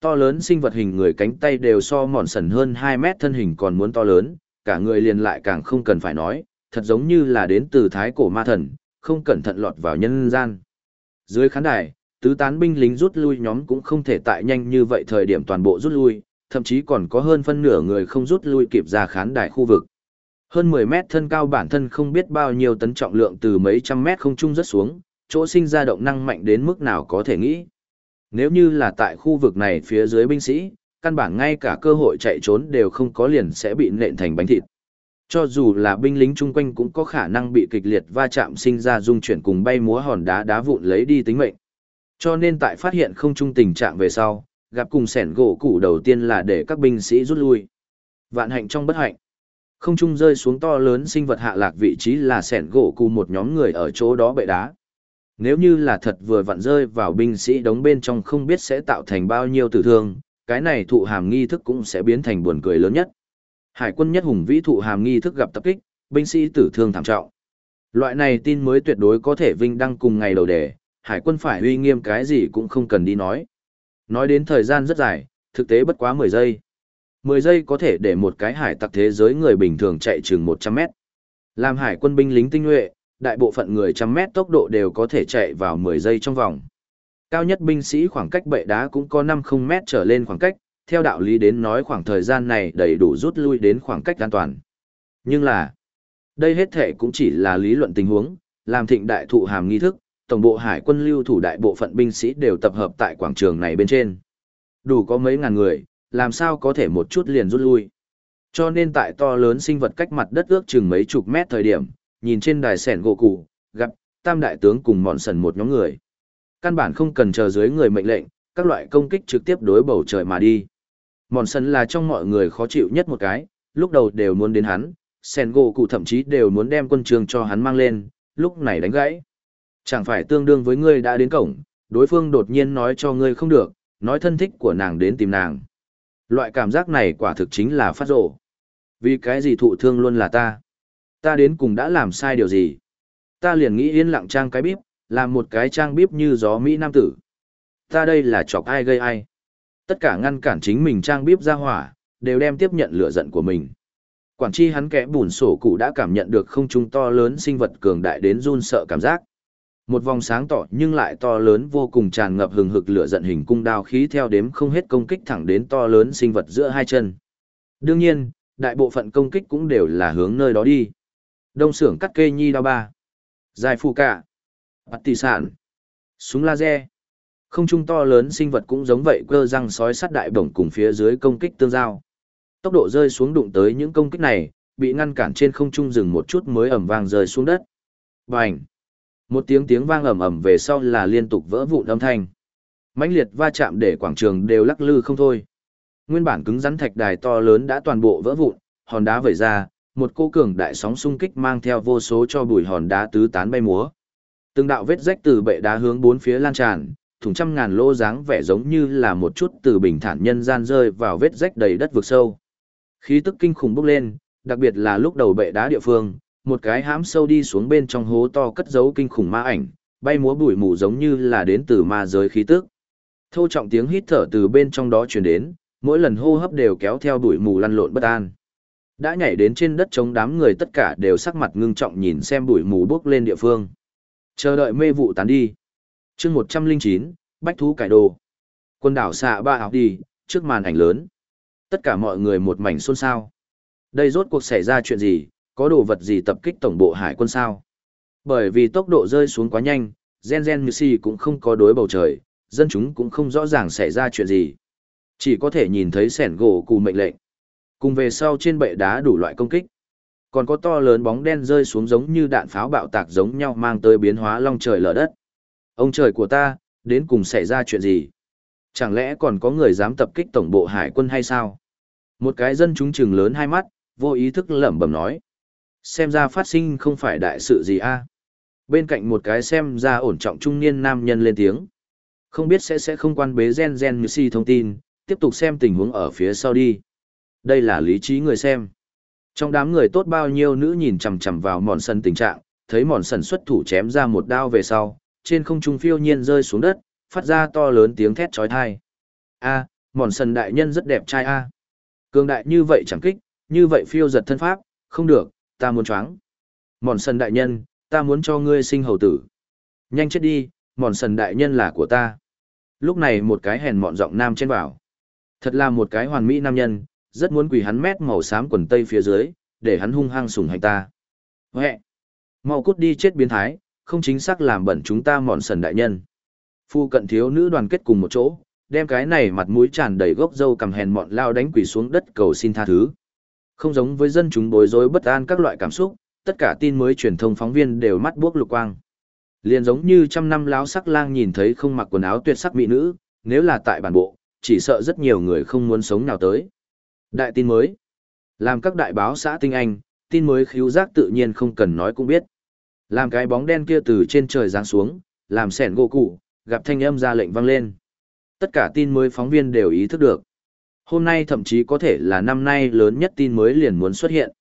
To lớn sinh vật hình người cánh tay đều so mòn sần hơn 2 mét thân hình còn muốn to lớn, cả người liền lại càng không cần phải nói, thật giống như là đến từ thái cổ ma thần, không cẩn thận lọt vào nhân gian. Dưới khán đài, tứ tán binh lính rút lui nhóm cũng không thể tại nhanh như vậy thời điểm toàn bộ rút lui, thậm chí còn có hơn phân nửa người không rút lui kịp ra khán đài khu vực. Hơn 10 mét thân cao bản thân không biết bao nhiêu tấn trọng lượng từ mấy trăm mét không trung rất xuống, chỗ sinh ra động năng mạnh đến mức nào có thể nghĩ. Nếu như là tại khu vực này phía dưới binh sĩ, căn bản ngay cả cơ hội chạy trốn đều không có liền sẽ bị nện thành bánh thịt. Cho dù là binh lính chung quanh cũng có khả năng bị kịch liệt va chạm sinh ra dung chuyển cùng bay múa hòn đá đá vụn lấy đi tính mệnh. Cho nên tại phát hiện không trung tình trạng về sau, gặp cùng sẻn gỗ củ đầu tiên là để các binh sĩ rút lui. Vạn hạnh trong bất hạnh. Không trung rơi xuống to lớn sinh vật hạ lạc vị trí là sẻn gỗ cù một nhóm người ở chỗ đó bệ đá. Nếu như là thật vừa vặn rơi vào binh sĩ đóng bên trong không biết sẽ tạo thành bao nhiêu tử thương, cái này thụ hàm nghi thức cũng sẽ biến thành buồn cười lớn nhất. Hải quân nhất hùng vĩ thụ hàm nghi thức gặp tập kích, binh sĩ tử thương thảm trọng. Loại này tin mới tuyệt đối có thể vinh đăng cùng ngày đầu đề, hải quân phải uy nghiêm cái gì cũng không cần đi nói. Nói đến thời gian rất dài, thực tế bất quá 10 giây. 10 giây có thể để một cái hải tặc thế giới người bình thường chạy chừng 100 mét. Làm hải quân binh lính tinh nhuệ, đại bộ phận người trăm mét tốc độ đều có thể chạy vào 10 giây trong vòng. Cao nhất binh sĩ khoảng cách bệ đá cũng có 50 mét trở lên khoảng cách, theo đạo lý đến nói khoảng thời gian này đầy đủ rút lui đến khoảng cách an toàn. Nhưng là, đây hết thể cũng chỉ là lý luận tình huống, làm thịnh đại thụ hàm nghi thức, tổng bộ hải quân lưu thủ đại bộ phận binh sĩ đều tập hợp tại quảng trường này bên trên. Đủ có mấy ngàn người, làm sao có thể một chút liền rút lui. Cho nên tại to lớn sinh vật cách mặt đất ước chừng mấy chục mét thời điểm, nhìn trên đài sẻn gỗ cụ, gặp, tam đại tướng cùng mọn sần một nhóm người. Căn bản không cần chờ dưới người mệnh lệnh, các loại công kích trực tiếp đối bầu trời mà đi. Mòn sần là trong mọi người khó chịu nhất một cái, lúc đầu đều muốn đến hắn, sẻn gỗ cụ thậm chí đều muốn đem quân trường cho hắn mang lên, lúc này đánh gãy. Chẳng phải tương đương với ngươi đã đến cổng, đối phương đột nhiên nói cho ngươi không được, nói thân thích của nàng đến tìm nàng. Loại cảm giác này quả thực chính là phát rộ. Vì cái gì thụ thương luôn là ta? Ta đến cùng đã làm sai điều gì? Ta liền nghĩ yên lặng trang cái bíp, làm một cái trang bíp như gió Mỹ Nam tử. Ta đây là chọc ai gây ai? Tất cả ngăn cản chính mình trang bíp ra hỏa, đều đem tiếp nhận lửa giận của mình. Quản chi hắn kẽ bùn sổ cụ đã cảm nhận được không trung to lớn sinh vật cường đại đến run sợ cảm giác. Một vòng sáng tỏ nhưng lại to lớn vô cùng tràn ngập hừng hực lửa giận hình cung đao khí theo đếm không hết công kích thẳng đến to lớn sinh vật giữa hai chân. Đương nhiên, đại bộ phận công kích cũng đều là hướng nơi đó đi. Đông xưởng cắt kê nhi đao ba. Dài phù cả. bắt tỷ sản. Súng laser. Không trung to lớn sinh vật cũng giống vậy cơ răng sói sắt đại bổng cùng phía dưới công kích tương giao. Tốc độ rơi xuống đụng tới những công kích này, bị ngăn cản trên không trung dừng một chút mới ẩm vang rơi xuống đất. Bành! Một tiếng tiếng vang ầm ầm về sau là liên tục vỡ vụn âm thanh. mãnh liệt va chạm để quảng trường đều lắc lư không thôi. Nguyên bản cứng rắn thạch đài to lớn đã toàn bộ vỡ vụn, hòn đá vẩy ra, một cô cường đại sóng xung kích mang theo vô số cho bụi hòn đá tứ tán bay múa. Từng đạo vết rách từ bệ đá hướng bốn phía lan tràn, thủng trăm ngàn lô dáng vẻ giống như là một chút từ bình thản nhân gian rơi vào vết rách đầy đất vực sâu. Khí tức kinh khủng bốc lên, đặc biệt là lúc đầu bệ đá địa phương, một cái hãm sâu đi xuống bên trong hố to cất giấu kinh khủng ma ảnh, bay múa bụi mù giống như là đến từ ma giới khí tức. Thô trọng tiếng hít thở từ bên trong đó truyền đến, mỗi lần hô hấp đều kéo theo bụi mù lăn lộn bất an. Đã nhảy đến trên đất chống đám người tất cả đều sắc mặt ngưng trọng nhìn xem bụi mù bước lên địa phương. Chờ đợi mê vụ tán đi. chương 109, Bách Thú Cải Đồ. Quân đảo xạ ba học đi, trước màn ảnh lớn. Tất cả mọi người một mảnh xôn xao. Đây rốt cuộc xảy ra chuyện gì, có đồ vật gì tập kích tổng bộ hải quân sao? Bởi vì tốc độ rơi xuống quá nhanh, Gen Gen Như Si cũng không có đối bầu trời, dân chúng cũng không rõ ràng xảy ra chuyện gì. Chỉ có thể nhìn thấy sẻn gỗ cù mệnh lệnh. Cùng về sau trên bệ đá đủ loại công kích. Còn có to lớn bóng đen rơi xuống giống như đạn pháo bạo tạc giống nhau mang tới biến hóa long trời lở đất. Ông trời của ta, đến cùng xảy ra chuyện gì? Chẳng lẽ còn có người dám tập kích tổng bộ hải quân hay sao? Một cái dân chúng chừng lớn hai mắt, vô ý thức lẩm bẩm nói. Xem ra phát sinh không phải đại sự gì a. Bên cạnh một cái xem ra ổn trọng trung niên nam nhân lên tiếng. Không biết sẽ sẽ không quan bế gen gen như si thông tin, tiếp tục xem tình huống ở phía sau đi. Đây là lý trí người xem. Trong đám người tốt bao nhiêu nữ nhìn chằm chằm vào mòn sân tình trạng, thấy mòn sân xuất thủ chém ra một đao về sau, trên không trung phiêu nhiên rơi xuống đất, phát ra to lớn tiếng thét chói tai. A, mòn sân đại nhân rất đẹp trai a. Cường đại như vậy chẳng kích, như vậy phiêu giật thân pháp, không được, ta muốn choáng. Mòn sần đại nhân, ta muốn cho ngươi sinh hầu tử. Nhanh chết đi, mòn sần đại nhân là của ta. Lúc này một cái hèn mọn giọng nam trên bảo. Thật là một cái hoàn mỹ nam nhân, rất muốn quỳ hắn mét màu xám quần tây phía dưới, để hắn hung hăng sủng hành ta. Huệ! Mau cút đi chết biến thái, không chính xác làm bẩn chúng ta mòn sần đại nhân. Phu cận thiếu nữ đoàn kết cùng một chỗ, đem cái này mặt mũi tràn đầy gốc dâu cầm hèn mọn lao đánh quỳ xuống đất cầu xin tha thứ. Không giống với dân chúng bối rối bất an các loại cảm xúc, tất cả tin mới truyền thông phóng viên đều mắt buốc lục quang. Liền giống như trăm năm láo sắc lang nhìn thấy không mặc quần áo tuyệt sắc mỹ nữ, nếu là tại bản bộ, chỉ sợ rất nhiều người không muốn sống nào tới. Đại tin mới. Làm các đại báo xã tinh anh, tin mới khiếu giác tự nhiên không cần nói cũng biết. Làm cái bóng đen kia từ trên trời giáng xuống, làm sẻn gỗ cụ, gặp thanh âm ra lệnh vang lên. Tất cả tin mới phóng viên đều ý thức được. Hôm nay thậm chí có thể là năm nay lớn nhất tin mới liền muốn xuất hiện.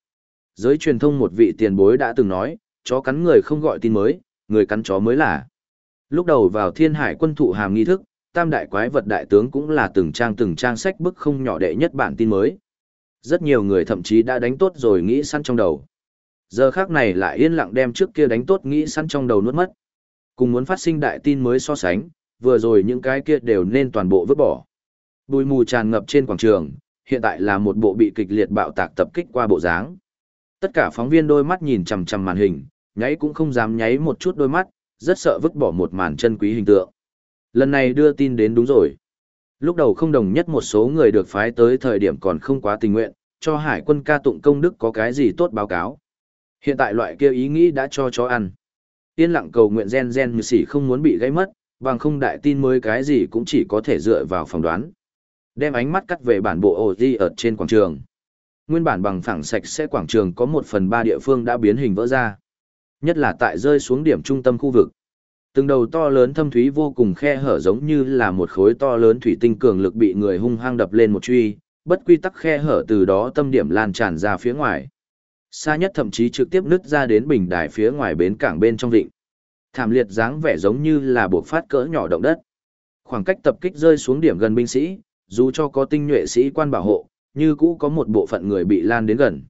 Giới truyền thông một vị tiền bối đã từng nói, chó cắn người không gọi tin mới, người cắn chó mới là. Lúc đầu vào thiên hải quân thụ hàm nghi thức, tam đại quái vật đại tướng cũng là từng trang từng trang sách bức không nhỏ đệ nhất bản tin mới. Rất nhiều người thậm chí đã đánh tốt rồi nghĩ săn trong đầu. Giờ khác này lại yên lặng đem trước kia đánh tốt nghĩ săn trong đầu nuốt mất. Cùng muốn phát sinh đại tin mới so sánh, vừa rồi những cái kia đều nên toàn bộ vứt bỏ. Bùi mù tràn ngập trên quảng trường, hiện tại là một bộ bị kịch liệt bạo tạc tập kích qua bộ dáng. Tất cả phóng viên đôi mắt nhìn chằm chằm màn hình, nháy cũng không dám nháy một chút đôi mắt, rất sợ vứt bỏ một màn chân quý hình tượng. Lần này đưa tin đến đúng rồi. Lúc đầu không đồng nhất một số người được phái tới thời điểm còn không quá tình nguyện, cho hải quân ca tụng công đức có cái gì tốt báo cáo. Hiện tại loại kia ý nghĩ đã cho chó ăn. Yên lặng cầu nguyện gen gen như sỉ không muốn bị gãy mất, bằng không đại tin mới cái gì cũng chỉ có thể dựa vào phỏng đoán. Đem ánh mắt cắt về bản bộ ổ di ở trên quảng trường. Nguyên bản bằng phẳng sạch sẽ quảng trường có một phần ba địa phương đã biến hình vỡ ra. Nhất là tại rơi xuống điểm trung tâm khu vực. Từng đầu to lớn thâm thúy vô cùng khe hở giống như là một khối to lớn thủy tinh cường lực bị người hung hăng đập lên một truy, bất quy tắc khe hở từ đó tâm điểm lan tràn ra phía ngoài. Xa nhất thậm chí trực tiếp nứt ra đến bình đài phía ngoài bến cảng bên trong vịnh. Thảm liệt dáng vẻ giống như là buộc phát cỡ nhỏ động đất. Khoảng cách tập kích rơi xuống điểm gần binh sĩ, dù cho có tinh nhuệ sĩ quan bảo hộ, như cũ có một bộ phận người bị lan đến gần.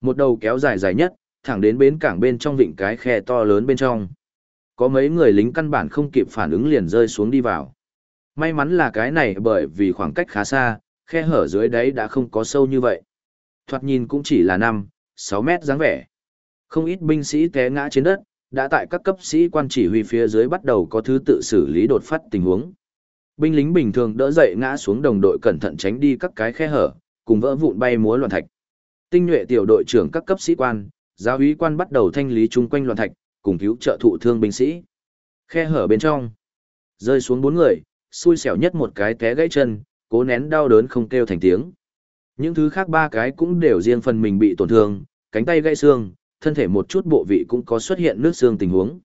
Một đầu kéo dài dài nhất, thẳng đến bến cảng bên trong vịnh cái khe to lớn bên trong. Có mấy người lính căn bản không kịp phản ứng liền rơi xuống đi vào. May mắn là cái này bởi vì khoảng cách khá xa, khe hở dưới đấy đã không có sâu như vậy. Thoạt nhìn cũng chỉ là 5, 6 mét dáng vẻ. Không ít binh sĩ té ngã trên đất, đã tại các cấp sĩ quan chỉ huy phía dưới bắt đầu có thứ tự xử lý đột phát tình huống. Binh lính bình thường đỡ dậy ngã xuống đồng đội cẩn thận tránh đi các cái khe hở, cùng vỡ vụn bay múa loạn thạch. Tinh nhuệ tiểu đội trưởng các cấp sĩ quan, giáo úy quan bắt đầu thanh lý chung quanh loạn thạch, cùng cứu trợ thụ thương binh sĩ. Khe hở bên trong, rơi xuống bốn người, xui xẻo nhất một cái té gãy chân, cố nén đau đớn không kêu thành tiếng. Những thứ khác ba cái cũng đều riêng phần mình bị tổn thương, cánh tay gãy xương, thân thể một chút bộ vị cũng có xuất hiện nước xương tình huống.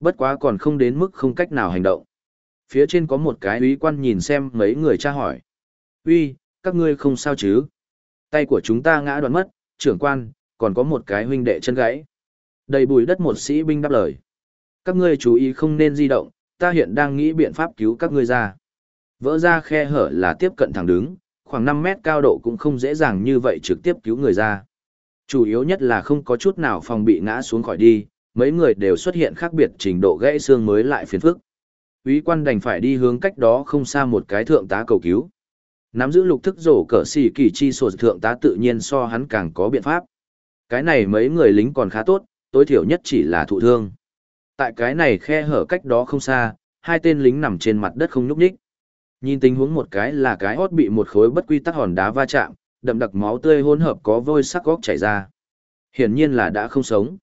Bất quá còn không đến mức không cách nào hành động. Phía trên có một cái úy quan nhìn xem mấy người tra hỏi. Uy, các ngươi không sao chứ? Tay của chúng ta ngã đoạn mất, trưởng quan, còn có một cái huynh đệ chân gãy. Đầy bùi đất một sĩ binh đáp lời. Các ngươi chú ý không nên di động, ta hiện đang nghĩ biện pháp cứu các ngươi ra. Vỡ ra khe hở là tiếp cận thẳng đứng, khoảng 5 mét cao độ cũng không dễ dàng như vậy trực tiếp cứu người ra. Chủ yếu nhất là không có chút nào phòng bị ngã xuống khỏi đi, mấy người đều xuất hiện khác biệt trình độ gãy xương mới lại phiền phức. Úy quan đành phải đi hướng cách đó không xa một cái thượng tá cầu cứu. Nắm giữ lục thức rổ cỡ xì kỳ chi sổ thượng tá tự nhiên so hắn càng có biện pháp. Cái này mấy người lính còn khá tốt, tối thiểu nhất chỉ là thụ thương. Tại cái này khe hở cách đó không xa, hai tên lính nằm trên mặt đất không nhúc nhích. Nhìn tình huống một cái là cái hót bị một khối bất quy tắc hòn đá va chạm, đậm đặc máu tươi hỗn hợp có vôi sắc góc chảy ra. Hiển nhiên là đã không sống.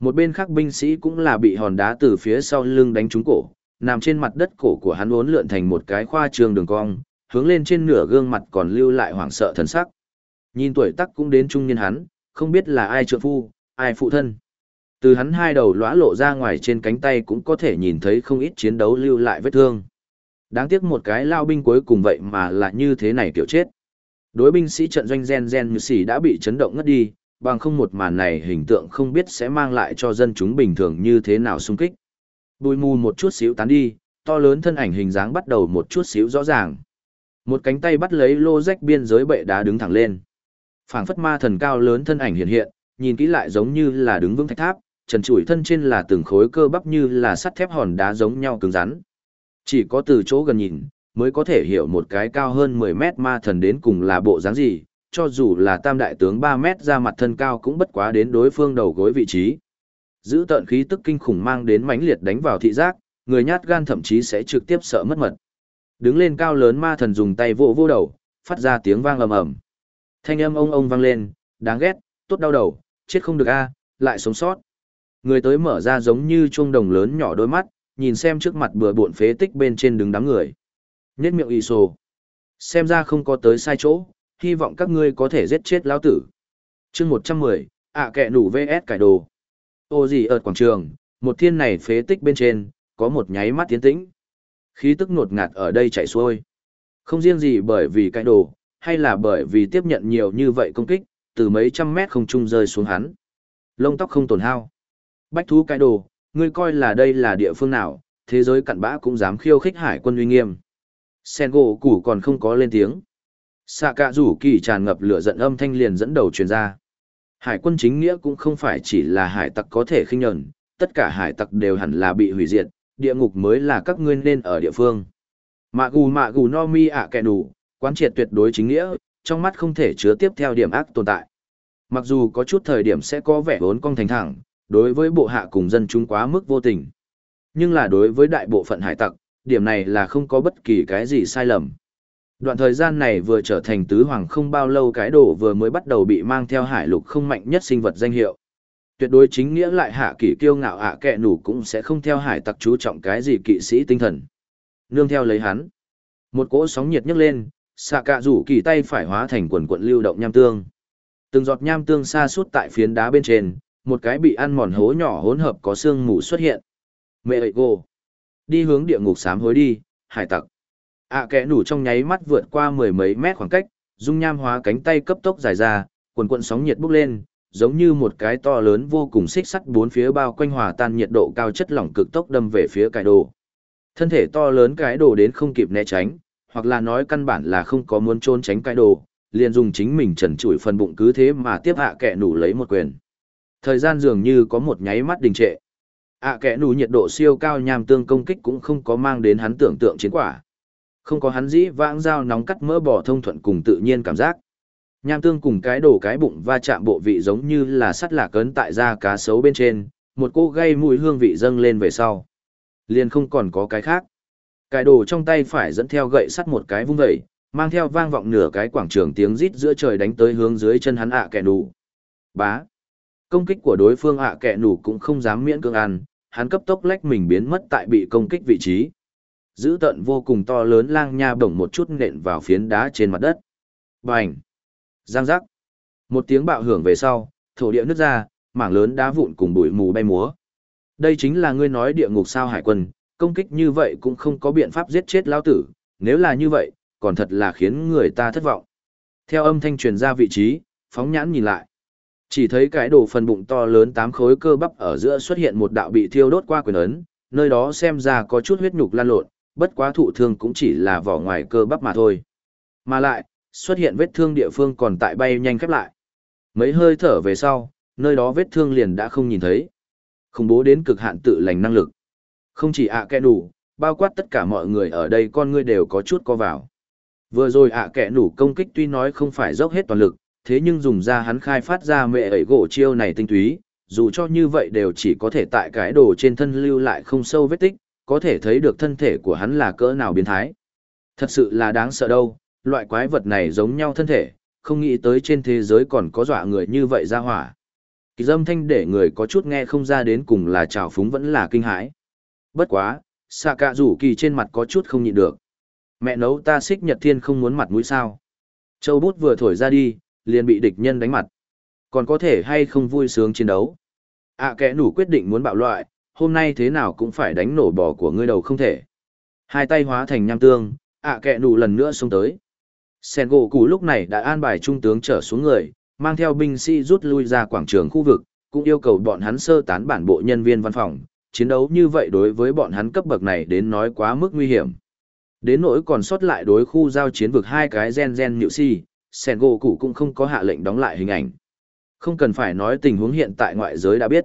Một bên khác binh sĩ cũng là bị hòn đá từ phía sau lưng đánh trúng cổ, nằm trên mặt đất cổ của hắn uốn lượn thành một cái khoa trường đường cong, hướng lên trên nửa gương mặt còn lưu lại hoảng sợ thần sắc. Nhìn tuổi tác cũng đến trung niên hắn, không biết là ai trợ phu, ai phụ thân. Từ hắn hai đầu lóa lộ ra ngoài trên cánh tay cũng có thể nhìn thấy không ít chiến đấu lưu lại vết thương. Đáng tiếc một cái lao binh cuối cùng vậy mà là như thế này kiểu chết. Đối binh sĩ trận doanh gen gen như xỉ đã bị chấn động ngất đi, bằng không một màn này hình tượng không biết sẽ mang lại cho dân chúng bình thường như thế nào xung kích bụi mù một chút xíu tán đi, to lớn thân ảnh hình dáng bắt đầu một chút xíu rõ ràng. Một cánh tay bắt lấy lô rách biên giới bệ đá đứng thẳng lên. phảng phất ma thần cao lớn thân ảnh hiện hiện, nhìn kỹ lại giống như là đứng vững thạch tháp, trần trụi thân trên là từng khối cơ bắp như là sắt thép hòn đá giống nhau cứng rắn. Chỉ có từ chỗ gần nhìn, mới có thể hiểu một cái cao hơn 10 mét ma thần đến cùng là bộ dáng gì, cho dù là tam đại tướng 3 mét ra mặt thân cao cũng bất quá đến đối phương đầu gối vị trí. Giữ tận khí tức kinh khủng mang đến mãnh liệt đánh vào thị giác, người nhát gan thậm chí sẽ trực tiếp sợ mất mật. Đứng lên cao lớn ma thần dùng tay vỗ vỗ đầu, phát ra tiếng vang ầm ầm. Thanh âm ông ông vang lên, đáng ghét, tốt đau đầu, chết không được a, lại sống sót. Người tới mở ra giống như chuông đồng lớn nhỏ đôi mắt, nhìn xem trước mặt bừa bộn phế tích bên trên đứng đám người. nhất miệng y sồ. Xem ra không có tới sai chỗ, hy vọng các ngươi có thể giết chết lão tử. chương 110, ạ à kệ nủ VS cải đồ. Ô gì ở quảng trường, một thiên này phế tích bên trên, có một nháy mắt tiến tĩnh. Khí tức nột ngạt ở đây chảy xuôi. Không riêng gì bởi vì cái đồ, hay là bởi vì tiếp nhận nhiều như vậy công kích, từ mấy trăm mét không trung rơi xuống hắn. Lông tóc không tổn hao. Bách thú cái đồ, ngươi coi là đây là địa phương nào, thế giới cặn bã cũng dám khiêu khích hải quân uy nghiêm. Sen gỗ củ còn không có lên tiếng. Xạ cạ rủ kỳ tràn ngập lửa giận âm thanh liền dẫn đầu truyền ra. Hải quân chính nghĩa cũng không phải chỉ là hải tặc có thể khinh nhẫn, tất cả hải tặc đều hẳn là bị hủy diệt, địa ngục mới là các ngươi nên ở địa phương. Mạ gù mạ gù no mi ạ kẻ đủ, quán triệt tuyệt đối chính nghĩa, trong mắt không thể chứa tiếp theo điểm ác tồn tại. Mặc dù có chút thời điểm sẽ có vẻ vốn cong thành thẳng, đối với bộ hạ cùng dân chúng quá mức vô tình. Nhưng là đối với đại bộ phận hải tặc, điểm này là không có bất kỳ cái gì sai lầm. Đoạn thời gian này vừa trở thành tứ hoàng không bao lâu cái đồ vừa mới bắt đầu bị mang theo hải lục không mạnh nhất sinh vật danh hiệu. Tuyệt đối chính nghĩa lại hạ kỷ kiêu ngạo hạ kẹ nủ cũng sẽ không theo hải tặc chú trọng cái gì kỵ sĩ tinh thần. Nương theo lấy hắn. Một cỗ sóng nhiệt nhấc lên, xạ cạ rủ kỳ tay phải hóa thành quần quận lưu động nham tương. Từng giọt nham tương xa suốt tại phiến đá bên trên, một cái bị ăn mòn hố nhỏ hỗn hợp có xương mù xuất hiện. Mẹ ơi cô! Đi hướng địa ngục sám hối đi, hải tặc ạ à, nủ trong nháy mắt vượt qua mười mấy mét khoảng cách, dung nham hóa cánh tay cấp tốc dài ra, quần quận sóng nhiệt bốc lên, giống như một cái to lớn vô cùng xích sắt bốn phía bao quanh hòa tan nhiệt độ cao chất lỏng cực tốc đâm về phía cái đồ. Thân thể to lớn cái đồ đến không kịp né tránh, hoặc là nói căn bản là không có muốn trốn tránh cái đồ, liền dùng chính mình trần trụi phần bụng cứ thế mà tiếp hạ kẽ nủ lấy một quyền. Thời gian dường như có một nháy mắt đình trệ. ạ kẽ nủ nhiệt độ siêu cao nham tương công kích cũng không có mang đến hắn tưởng tượng chiến quả. Không có hắn dĩ vãng dao nóng cắt mỡ bỏ thông thuận cùng tự nhiên cảm giác. Nham tương cùng cái đổ cái bụng va chạm bộ vị giống như là sắt lạc cấn tại da cá sấu bên trên, một cô gây mùi hương vị dâng lên về sau. Liền không còn có cái khác. Cái đồ trong tay phải dẫn theo gậy sắt một cái vung vẩy, mang theo vang vọng nửa cái quảng trường tiếng rít giữa trời đánh tới hướng dưới chân hắn ạ à kẻ nủ. Bá. Công kích của đối phương ạ à kẻ nủ cũng không dám miễn cưỡng ăn, hắn cấp tốc lách mình biến mất tại bị công kích vị trí. Giữ tận vô cùng to lớn lang nha bổng một chút nện vào phiến đá trên mặt đất. Bành. Giang giác. Một tiếng bạo hưởng về sau, thổ địa nứt ra, mảng lớn đá vụn cùng bụi mù bay múa. Đây chính là ngươi nói địa ngục sao hải quân, công kích như vậy cũng không có biện pháp giết chết lão tử, nếu là như vậy, còn thật là khiến người ta thất vọng. Theo âm thanh truyền ra vị trí, phóng nhãn nhìn lại. Chỉ thấy cái đồ phần bụng to lớn tám khối cơ bắp ở giữa xuất hiện một đạo bị thiêu đốt qua quyền ấn, nơi đó xem ra có chút huyết nhục lan lộn, bất quá thụ thương cũng chỉ là vỏ ngoài cơ bắp mà thôi. Mà lại, xuất hiện vết thương địa phương còn tại bay nhanh khép lại. Mấy hơi thở về sau, nơi đó vết thương liền đã không nhìn thấy. Không bố đến cực hạn tự lành năng lực. Không chỉ ạ à kẻ đủ, bao quát tất cả mọi người ở đây con ngươi đều có chút co vào. Vừa rồi ạ à kẻ đủ công kích tuy nói không phải dốc hết toàn lực, thế nhưng dùng ra hắn khai phát ra mẹ ấy gỗ chiêu này tinh túy, dù cho như vậy đều chỉ có thể tại cái đồ trên thân lưu lại không sâu vết tích, có thể thấy được thân thể của hắn là cỡ nào biến thái. Thật sự là đáng sợ đâu, loại quái vật này giống nhau thân thể, không nghĩ tới trên thế giới còn có dọa người như vậy ra hỏa. Kỳ dâm thanh để người có chút nghe không ra đến cùng là trào phúng vẫn là kinh hãi. Bất quá, xạ cạ rủ kỳ trên mặt có chút không nhịn được. Mẹ nấu ta xích nhật thiên không muốn mặt mũi sao. Châu bút vừa thổi ra đi, liền bị địch nhân đánh mặt. Còn có thể hay không vui sướng chiến đấu. à, kẻ nủ quyết định muốn bạo loại, hôm nay thế nào cũng phải đánh nổ bò của ngươi đầu không thể. Hai tay hóa thành nham tương, ạ à, kẻ lần nữa xông tới. Sen gỗ cũ lúc này đã an bài trung tướng trở xuống người, mang theo binh sĩ rút lui ra quảng trường khu vực, cũng yêu cầu bọn hắn sơ tán bản bộ nhân viên văn phòng. Chiến đấu như vậy đối với bọn hắn cấp bậc này đến nói quá mức nguy hiểm. Đến nỗi còn sót lại đối khu giao chiến vực hai cái gen gen nhự si, Sen gỗ cũ cũng không có hạ lệnh đóng lại hình ảnh. Không cần phải nói tình huống hiện tại ngoại giới đã biết.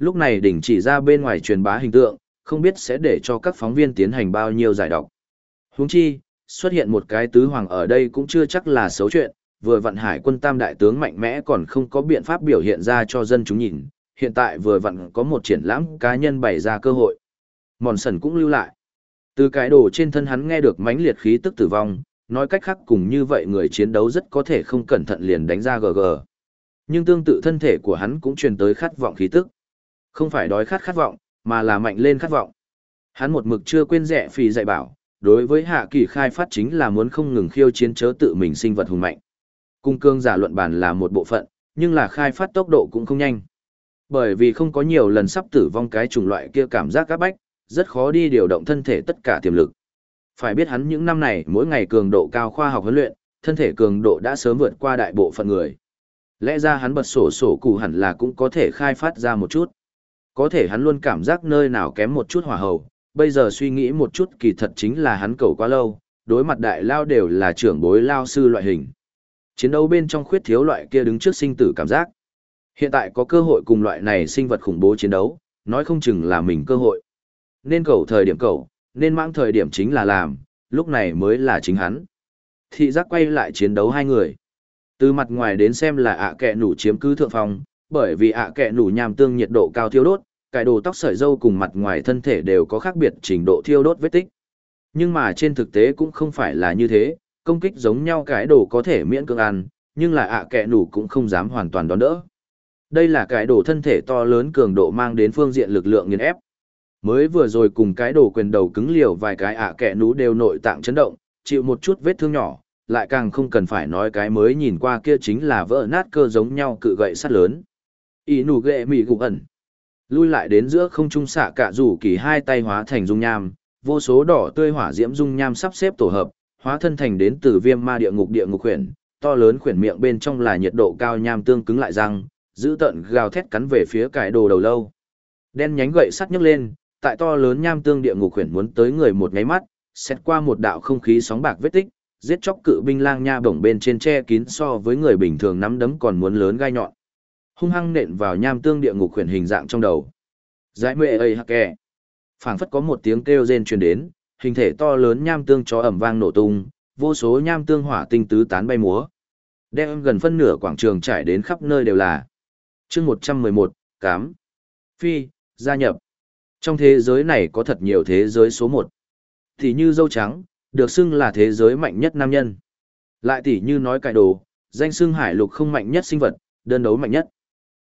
Lúc này đỉnh chỉ ra bên ngoài truyền bá hình tượng, không biết sẽ để cho các phóng viên tiến hành bao nhiêu giải đọc. Huống chi, xuất hiện một cái tứ hoàng ở đây cũng chưa chắc là xấu chuyện, vừa vận hải quân tam đại tướng mạnh mẽ còn không có biện pháp biểu hiện ra cho dân chúng nhìn, hiện tại vừa vận có một triển lãm cá nhân bày ra cơ hội. Mòn sần cũng lưu lại. Từ cái đồ trên thân hắn nghe được mãnh liệt khí tức tử vong, nói cách khác cùng như vậy người chiến đấu rất có thể không cẩn thận liền đánh ra GG. Nhưng tương tự thân thể của hắn cũng truyền tới khát vọng khí tức. Không phải đói khát khát vọng, mà là mạnh lên khát vọng. Hắn một mực chưa quên rẻ phì dạy bảo, đối với hạ kỳ khai phát chính là muốn không ngừng khiêu chiến chớ tự mình sinh vật hùng mạnh. Cung cương giả luận bàn là một bộ phận, nhưng là khai phát tốc độ cũng không nhanh. Bởi vì không có nhiều lần sắp tử vong cái chủng loại kia cảm giác các bách, rất khó đi điều động thân thể tất cả tiềm lực. Phải biết hắn những năm này mỗi ngày cường độ cao khoa học huấn luyện, thân thể cường độ đã sớm vượt qua đại bộ phận người. Lẽ ra hắn bật sổ sổ cụ hẳn là cũng có thể khai phát ra một chút. Có thể hắn luôn cảm giác nơi nào kém một chút hỏa hầu, bây giờ suy nghĩ một chút kỳ thật chính là hắn cầu quá lâu, đối mặt đại lao đều là trưởng bối lao sư loại hình. Chiến đấu bên trong khuyết thiếu loại kia đứng trước sinh tử cảm giác. Hiện tại có cơ hội cùng loại này sinh vật khủng bố chiến đấu, nói không chừng là mình cơ hội. nên cầu thời điểm cầu, nên mang thời điểm chính là làm, lúc này mới là chính hắn. Thị giác quay lại chiến đấu hai người. Từ mặt ngoài đến xem là ạ kẹ nủ chiếm cứ thượng phong, bởi vì ạ kẹ nủ nham tương nhiệt độ cao thiêu đốt, cải đồ tóc sợi dâu cùng mặt ngoài thân thể đều có khác biệt trình độ thiêu đốt vết tích. Nhưng mà trên thực tế cũng không phải là như thế, công kích giống nhau cái đồ có thể miễn cưỡng ăn, nhưng là ạ kẹ nủ cũng không dám hoàn toàn đón đỡ. Đây là cái đồ thân thể to lớn cường độ mang đến phương diện lực lượng nghiền ép. Mới vừa rồi cùng cái đồ quyền đầu cứng liều vài cái ạ kẹ nú đều nội tạng chấn động, chịu một chút vết thương nhỏ, lại càng không cần phải nói cái mới nhìn qua kia chính là vỡ nát cơ giống nhau cự gậy sắt lớn. Ý nụ ghệ mị gục ẩn. Lui lại đến giữa không trung xạ cả rủ kỳ hai tay hóa thành dung nham, vô số đỏ tươi hỏa diễm dung nham sắp xếp tổ hợp, hóa thân thành đến từ viêm ma địa ngục địa ngục khuyển, to lớn khuyển miệng bên trong là nhiệt độ cao nham tương cứng lại răng, giữ tận gào thét cắn về phía cải đồ đầu lâu. Đen nhánh gậy sắt nhấc lên, tại to lớn nham tương địa ngục khuyển muốn tới người một nháy mắt, xét qua một đạo không khí sóng bạc vết tích, giết chóc cự binh lang nha bổng bên trên che kín so với người bình thường nắm đấm còn muốn lớn gai nhọn. Hung hăng nện vào nham tương địa ngục khuyển hình dạng trong đầu. Giải mệ ấy hạc kè. phảng phất có một tiếng kêu rên truyền đến, hình thể to lớn nham tương chó ẩm vang nổ tung, vô số nham tương hỏa tinh tứ tán bay múa. Đem gần phân nửa quảng trường trải đến khắp nơi đều là. chương 111, cám. Phi, gia nhập. Trong thế giới này có thật nhiều thế giới số 1. Thì như dâu trắng, được xưng là thế giới mạnh nhất nam nhân. Lại tỉ như nói cải đồ, danh xưng hải lục không mạnh nhất sinh vật, đơn đấu mạnh nhất.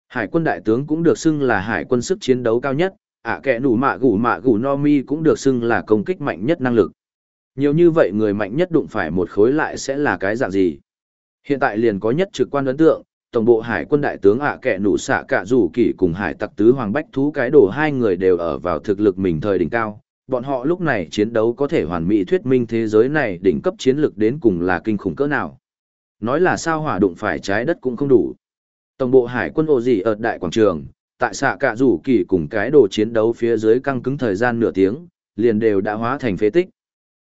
Hải quân đại tướng cũng được xưng là hải quân sức chiến đấu cao nhất, ạ à kẻ nủ mạ gủ mạ gủ no mi cũng được xưng là công kích mạnh nhất năng lực. Nhiều như vậy người mạnh nhất đụng phải một khối lại sẽ là cái dạng gì? Hiện tại liền có nhất trực quan ấn tượng, tổng bộ hải quân đại tướng ạ à kẻ nủ xạ cả rủ kỷ cùng hải tặc tứ hoàng bách thú cái đồ hai người đều ở vào thực lực mình thời đỉnh cao. Bọn họ lúc này chiến đấu có thể hoàn mỹ thuyết minh thế giới này đỉnh cấp chiến lực đến cùng là kinh khủng cỡ nào. Nói là sao hỏa đụng phải trái đất cũng không đủ. Tổng bộ hải quân ổ gì ở đại quảng trường, tại xạ cả rủ kỳ cùng cái đồ chiến đấu phía dưới căng cứng thời gian nửa tiếng, liền đều đã hóa thành phế tích.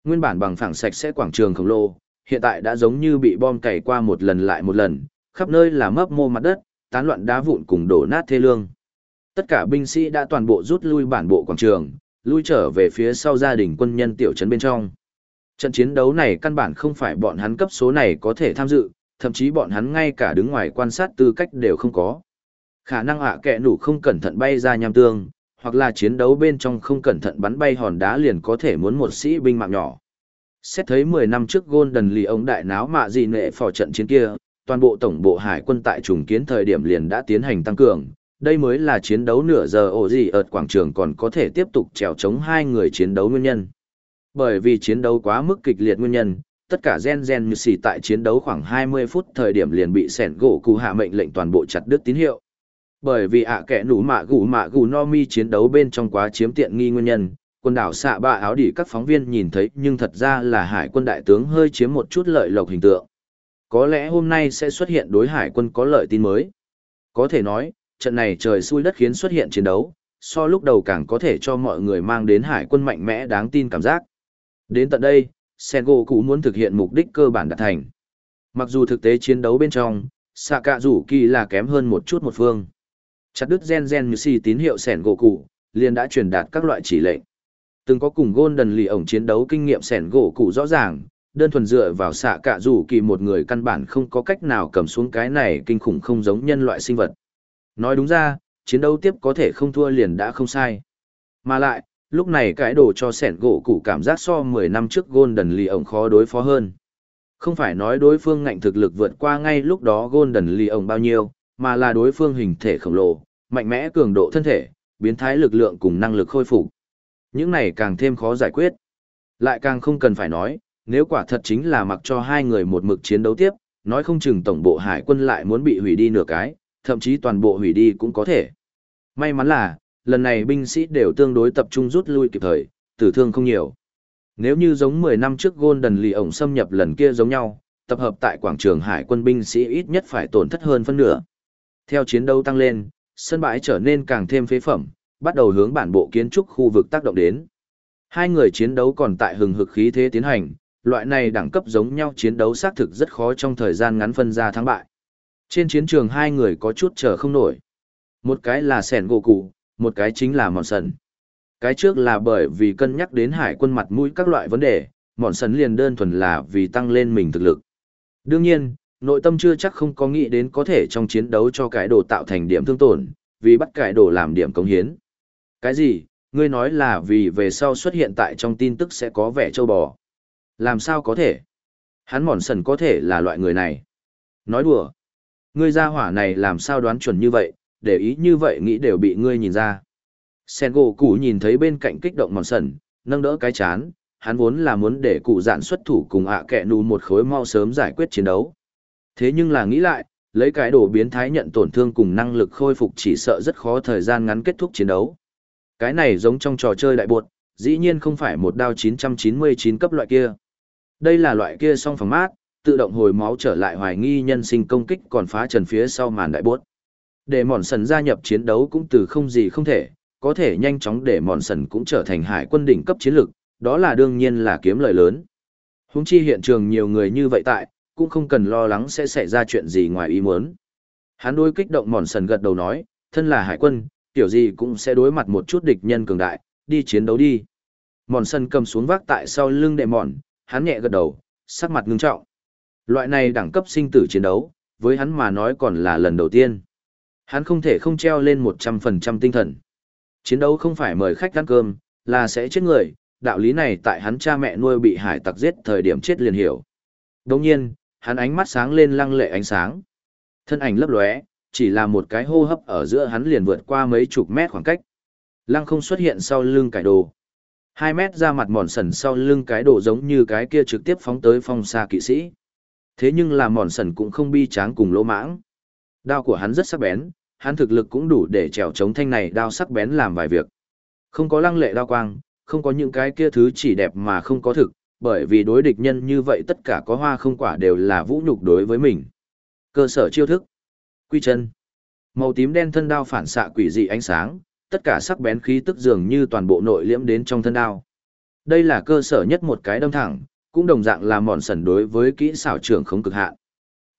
Nguyên bản bằng phẳng sạch sẽ quảng trường khổng lồ, hiện tại đã giống như bị bom cày qua một lần lại một lần, khắp nơi là mấp mô mặt đất, tán loạn đá vụn cùng đổ nát thê lương. Tất cả binh sĩ đã toàn bộ rút lui bản bộ quảng trường, lui trở về phía sau gia đình quân nhân tiểu trấn bên trong. Trận chiến đấu này căn bản không phải bọn hắn cấp số này có thể tham dự, thậm chí bọn hắn ngay cả đứng ngoài quan sát tư cách đều không có. Khả năng ạ à kẹ nủ không cẩn thận bay ra nham tương, hoặc là chiến đấu bên trong không cẩn thận bắn bay hòn đá liền có thể muốn một sĩ binh mạng nhỏ. Xét thấy 10 năm trước Golden Lì ông đại náo mạ gì nệ phò trận chiến kia, toàn bộ tổng bộ hải quân tại trùng kiến thời điểm liền đã tiến hành tăng cường. Đây mới là chiến đấu nửa giờ ổ gì ở quảng trường còn có thể tiếp tục trèo chống hai người chiến đấu nguyên nhân. Bởi vì chiến đấu quá mức kịch liệt nguyên nhân, tất cả gen gen như xì tại chiến đấu khoảng 20 phút thời điểm liền bị sẻn gỗ cụ hạ mệnh lệnh toàn bộ chặt đứt tín hiệu. Bởi vì ạ à kẻ nủ mạ gù mạ gù no mi chiến đấu bên trong quá chiếm tiện nghi nguyên nhân, quần đảo xạ ba áo đỉ các phóng viên nhìn thấy nhưng thật ra là hải quân đại tướng hơi chiếm một chút lợi lộc hình tượng. Có lẽ hôm nay sẽ xuất hiện đối hải quân có lợi tin mới. Có thể nói, trận này trời xui đất khiến xuất hiện chiến đấu, so lúc đầu càng có thể cho mọi người mang đến hải quân mạnh mẽ đáng tin cảm giác. Đến tận đây, Sengo cũ muốn thực hiện mục đích cơ bản đạt thành. Mặc dù thực tế chiến đấu bên trong, xạ cạ rủ kỳ là kém hơn một chút một phương. Chặt đứt gen gen như si tín hiệu Sengo cụ, liền đã truyền đạt các loại chỉ lệnh. Từng có cùng Golden lì ổng chiến đấu kinh nghiệm Sengo cụ rõ ràng, đơn thuần dựa vào xạ cạ rủ kỳ một người căn bản không có cách nào cầm xuống cái này kinh khủng không giống nhân loại sinh vật. Nói đúng ra, chiến đấu tiếp có thể không thua liền đã không sai. Mà lại, lúc này cái đồ cho sẻn gỗ cũ cảm giác so 10 năm trước Golden Lee khó đối phó hơn. Không phải nói đối phương ngạnh thực lực vượt qua ngay lúc đó Golden Lee bao nhiêu, mà là đối phương hình thể khổng lồ, mạnh mẽ cường độ thân thể, biến thái lực lượng cùng năng lực khôi phục. Những này càng thêm khó giải quyết. Lại càng không cần phải nói, nếu quả thật chính là mặc cho hai người một mực chiến đấu tiếp, nói không chừng tổng bộ hải quân lại muốn bị hủy đi nửa cái, thậm chí toàn bộ hủy đi cũng có thể. May mắn là, lần này binh sĩ đều tương đối tập trung rút lui kịp thời, tử thương không nhiều. Nếu như giống 10 năm trước Golden Lì ổng xâm nhập lần kia giống nhau, tập hợp tại quảng trường hải quân binh sĩ ít nhất phải tổn thất hơn phân nửa. Theo chiến đấu tăng lên, sân bãi trở nên càng thêm phế phẩm, bắt đầu hướng bản bộ kiến trúc khu vực tác động đến. Hai người chiến đấu còn tại hừng hực khí thế tiến hành, loại này đẳng cấp giống nhau chiến đấu xác thực rất khó trong thời gian ngắn phân ra thắng bại. Trên chiến trường hai người có chút chờ không nổi. Một cái là sẻn gỗ cụ, một cái chính là mòn sần. Cái trước là bởi vì cân nhắc đến hải quân mặt mũi các loại vấn đề, mòn sần liền đơn thuần là vì tăng lên mình thực lực. Đương nhiên, nội tâm chưa chắc không có nghĩ đến có thể trong chiến đấu cho cải đồ tạo thành điểm thương tổn, vì bắt cải đồ làm điểm cống hiến. Cái gì, ngươi nói là vì về sau xuất hiện tại trong tin tức sẽ có vẻ châu bò. Làm sao có thể? Hắn mòn sần có thể là loại người này. Nói đùa. Ngươi ra hỏa này làm sao đoán chuẩn như vậy, để ý như vậy nghĩ đều bị ngươi nhìn ra. Sen gỗ cụ nhìn thấy bên cạnh kích động mòn sần, nâng đỡ cái chán, hắn vốn là muốn để cụ dạn xuất thủ cùng ạ à kẹ nù một khối mau sớm giải quyết chiến đấu. Thế nhưng là nghĩ lại, lấy cái đồ biến thái nhận tổn thương cùng năng lực khôi phục chỉ sợ rất khó thời gian ngắn kết thúc chiến đấu. Cái này giống trong trò chơi đại buột, dĩ nhiên không phải một đao 999 cấp loại kia. Đây là loại kia song phòng mát, tự động hồi máu trở lại hoài nghi nhân sinh công kích còn phá trần phía sau màn đại buốt. Để mòn sần gia nhập chiến đấu cũng từ không gì không thể, có thể nhanh chóng để mòn sần cũng trở thành hải quân đỉnh cấp chiến lược, đó là đương nhiên là kiếm lợi lớn. Húng chi hiện trường nhiều người như vậy tại, cũng không cần lo lắng sẽ xảy ra chuyện gì ngoài ý muốn. Hắn đôi kích động mòn sần gật đầu nói, thân là hải quân, tiểu gì cũng sẽ đối mặt một chút địch nhân cường đại, đi chiến đấu đi. Mòn sần cầm xuống vác tại sau lưng đệ mòn, hắn nhẹ gật đầu, sắc mặt ngưng trọng. Loại này đẳng cấp sinh tử chiến đấu, với hắn mà nói còn là lần đầu tiên. Hắn không thể không treo lên 100% tinh thần. Chiến đấu không phải mời khách ăn cơm, là sẽ chết người, đạo lý này tại hắn cha mẹ nuôi bị hải tặc giết thời điểm chết liền hiểu. Đồng nhiên, hắn ánh mắt sáng lên lăng lệ ánh sáng. Thân ảnh lấp lóe, chỉ là một cái hô hấp ở giữa hắn liền vượt qua mấy chục mét khoảng cách. Lăng không xuất hiện sau lưng cải đồ. Hai mét ra mặt mòn sần sau lưng cái đồ giống như cái kia trực tiếp phóng tới phong xa kỵ sĩ. Thế nhưng là mòn sần cũng không bi tráng cùng lỗ mãng. Đao của hắn rất sắc bén, hắn thực lực cũng đủ để trèo chống thanh này đao sắc bén làm vài việc. Không có lăng lệ đao quang, không có những cái kia thứ chỉ đẹp mà không có thực, bởi vì đối địch nhân như vậy tất cả có hoa không quả đều là vũ nhục đối với mình. Cơ sở chiêu thức. Quy chân. Màu tím đen thân đao phản xạ quỷ dị ánh sáng, tất cả sắc bén khí tức dường như toàn bộ nội liễm đến trong thân đao. Đây là cơ sở nhất một cái đâm thẳng, cũng đồng dạng là mòn sần đối với kỹ xảo trưởng không cực hạn.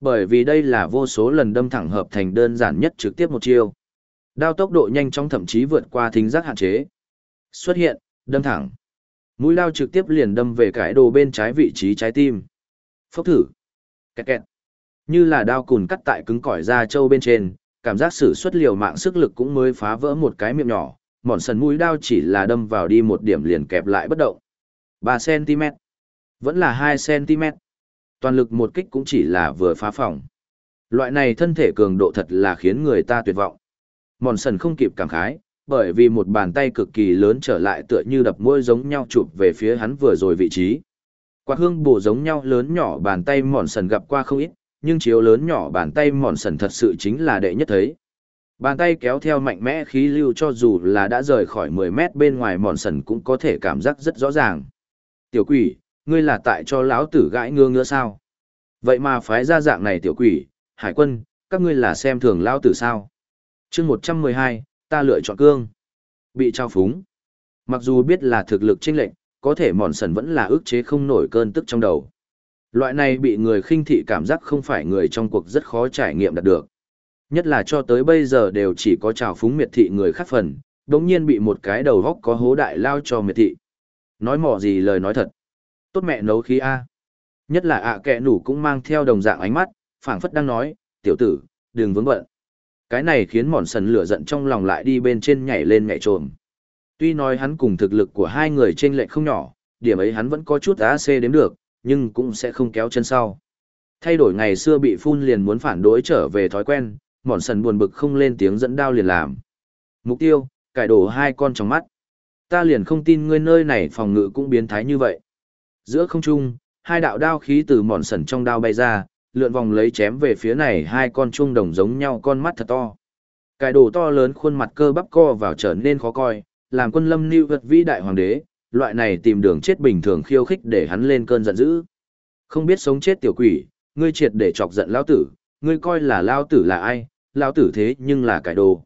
Bởi vì đây là vô số lần đâm thẳng hợp thành đơn giản nhất trực tiếp một chiêu. Đao tốc độ nhanh chóng thậm chí vượt qua thính giác hạn chế. Xuất hiện, đâm thẳng. Mũi lao trực tiếp liền đâm về cái đồ bên trái vị trí trái tim. Phốc thử. Kẹt kẹt. Như là đao cùn cắt tại cứng cỏi da trâu bên trên, cảm giác sử xuất liều mạng sức lực cũng mới phá vỡ một cái miệng nhỏ, mòn sần mũi đao chỉ là đâm vào đi một điểm liền kẹp lại bất động. 3cm. Vẫn là 2cm. Toàn lực một kích cũng chỉ là vừa phá phòng. Loại này thân thể cường độ thật là khiến người ta tuyệt vọng. Mòn sần không kịp cảm khái, bởi vì một bàn tay cực kỳ lớn trở lại tựa như đập môi giống nhau chụp về phía hắn vừa rồi vị trí. Quạt hương bổ giống nhau lớn nhỏ bàn tay mòn sần gặp qua không ít, nhưng chiếu lớn nhỏ bàn tay mòn sần thật sự chính là đệ nhất thấy. Bàn tay kéo theo mạnh mẽ khí lưu cho dù là đã rời khỏi 10 mét bên ngoài mòn sần cũng có thể cảm giác rất rõ ràng. Tiểu quỷ, ngươi là tại cho lão tử gãi ngơ ngơ sao? Vậy mà phái ra dạng này tiểu quỷ, hải quân, các ngươi là xem thường lão tử sao? chương 112, ta lựa chọn cương. Bị trao phúng. Mặc dù biết là thực lực chênh lệnh, có thể mòn sần vẫn là ức chế không nổi cơn tức trong đầu. Loại này bị người khinh thị cảm giác không phải người trong cuộc rất khó trải nghiệm đạt được. Nhất là cho tới bây giờ đều chỉ có trào phúng miệt thị người khác phần, đống nhiên bị một cái đầu góc có hố đại lao cho miệt thị. Nói mỏ gì lời nói thật. Tốt mẹ nấu khí A. Nhất là ạ kẹ nủ cũng mang theo đồng dạng ánh mắt, phảng phất đang nói, tiểu tử, đừng vướng bận. Cái này khiến mòn sần lửa giận trong lòng lại đi bên trên nhảy lên nhảy trồm. Tuy nói hắn cùng thực lực của hai người trên lệch không nhỏ, điểm ấy hắn vẫn có chút AC đếm được, nhưng cũng sẽ không kéo chân sau. Thay đổi ngày xưa bị phun liền muốn phản đối trở về thói quen, mòn sần buồn bực không lên tiếng dẫn đao liền làm. Mục tiêu, cải đổ hai con trong mắt. Ta liền không tin ngươi nơi này phòng ngự cũng biến thái như vậy. Giữa không trung, hai đạo đao khí từ mòn sần trong đao bay ra, lượn vòng lấy chém về phía này hai con chuông đồng giống nhau con mắt thật to. Cải đồ to lớn khuôn mặt cơ bắp co vào trở nên khó coi, làm quân lâm lưu vật vĩ đại hoàng đế, loại này tìm đường chết bình thường khiêu khích để hắn lên cơn giận dữ. Không biết sống chết tiểu quỷ, ngươi triệt để chọc giận lão tử, ngươi coi là lão tử là ai, lão tử thế nhưng là cải đồ.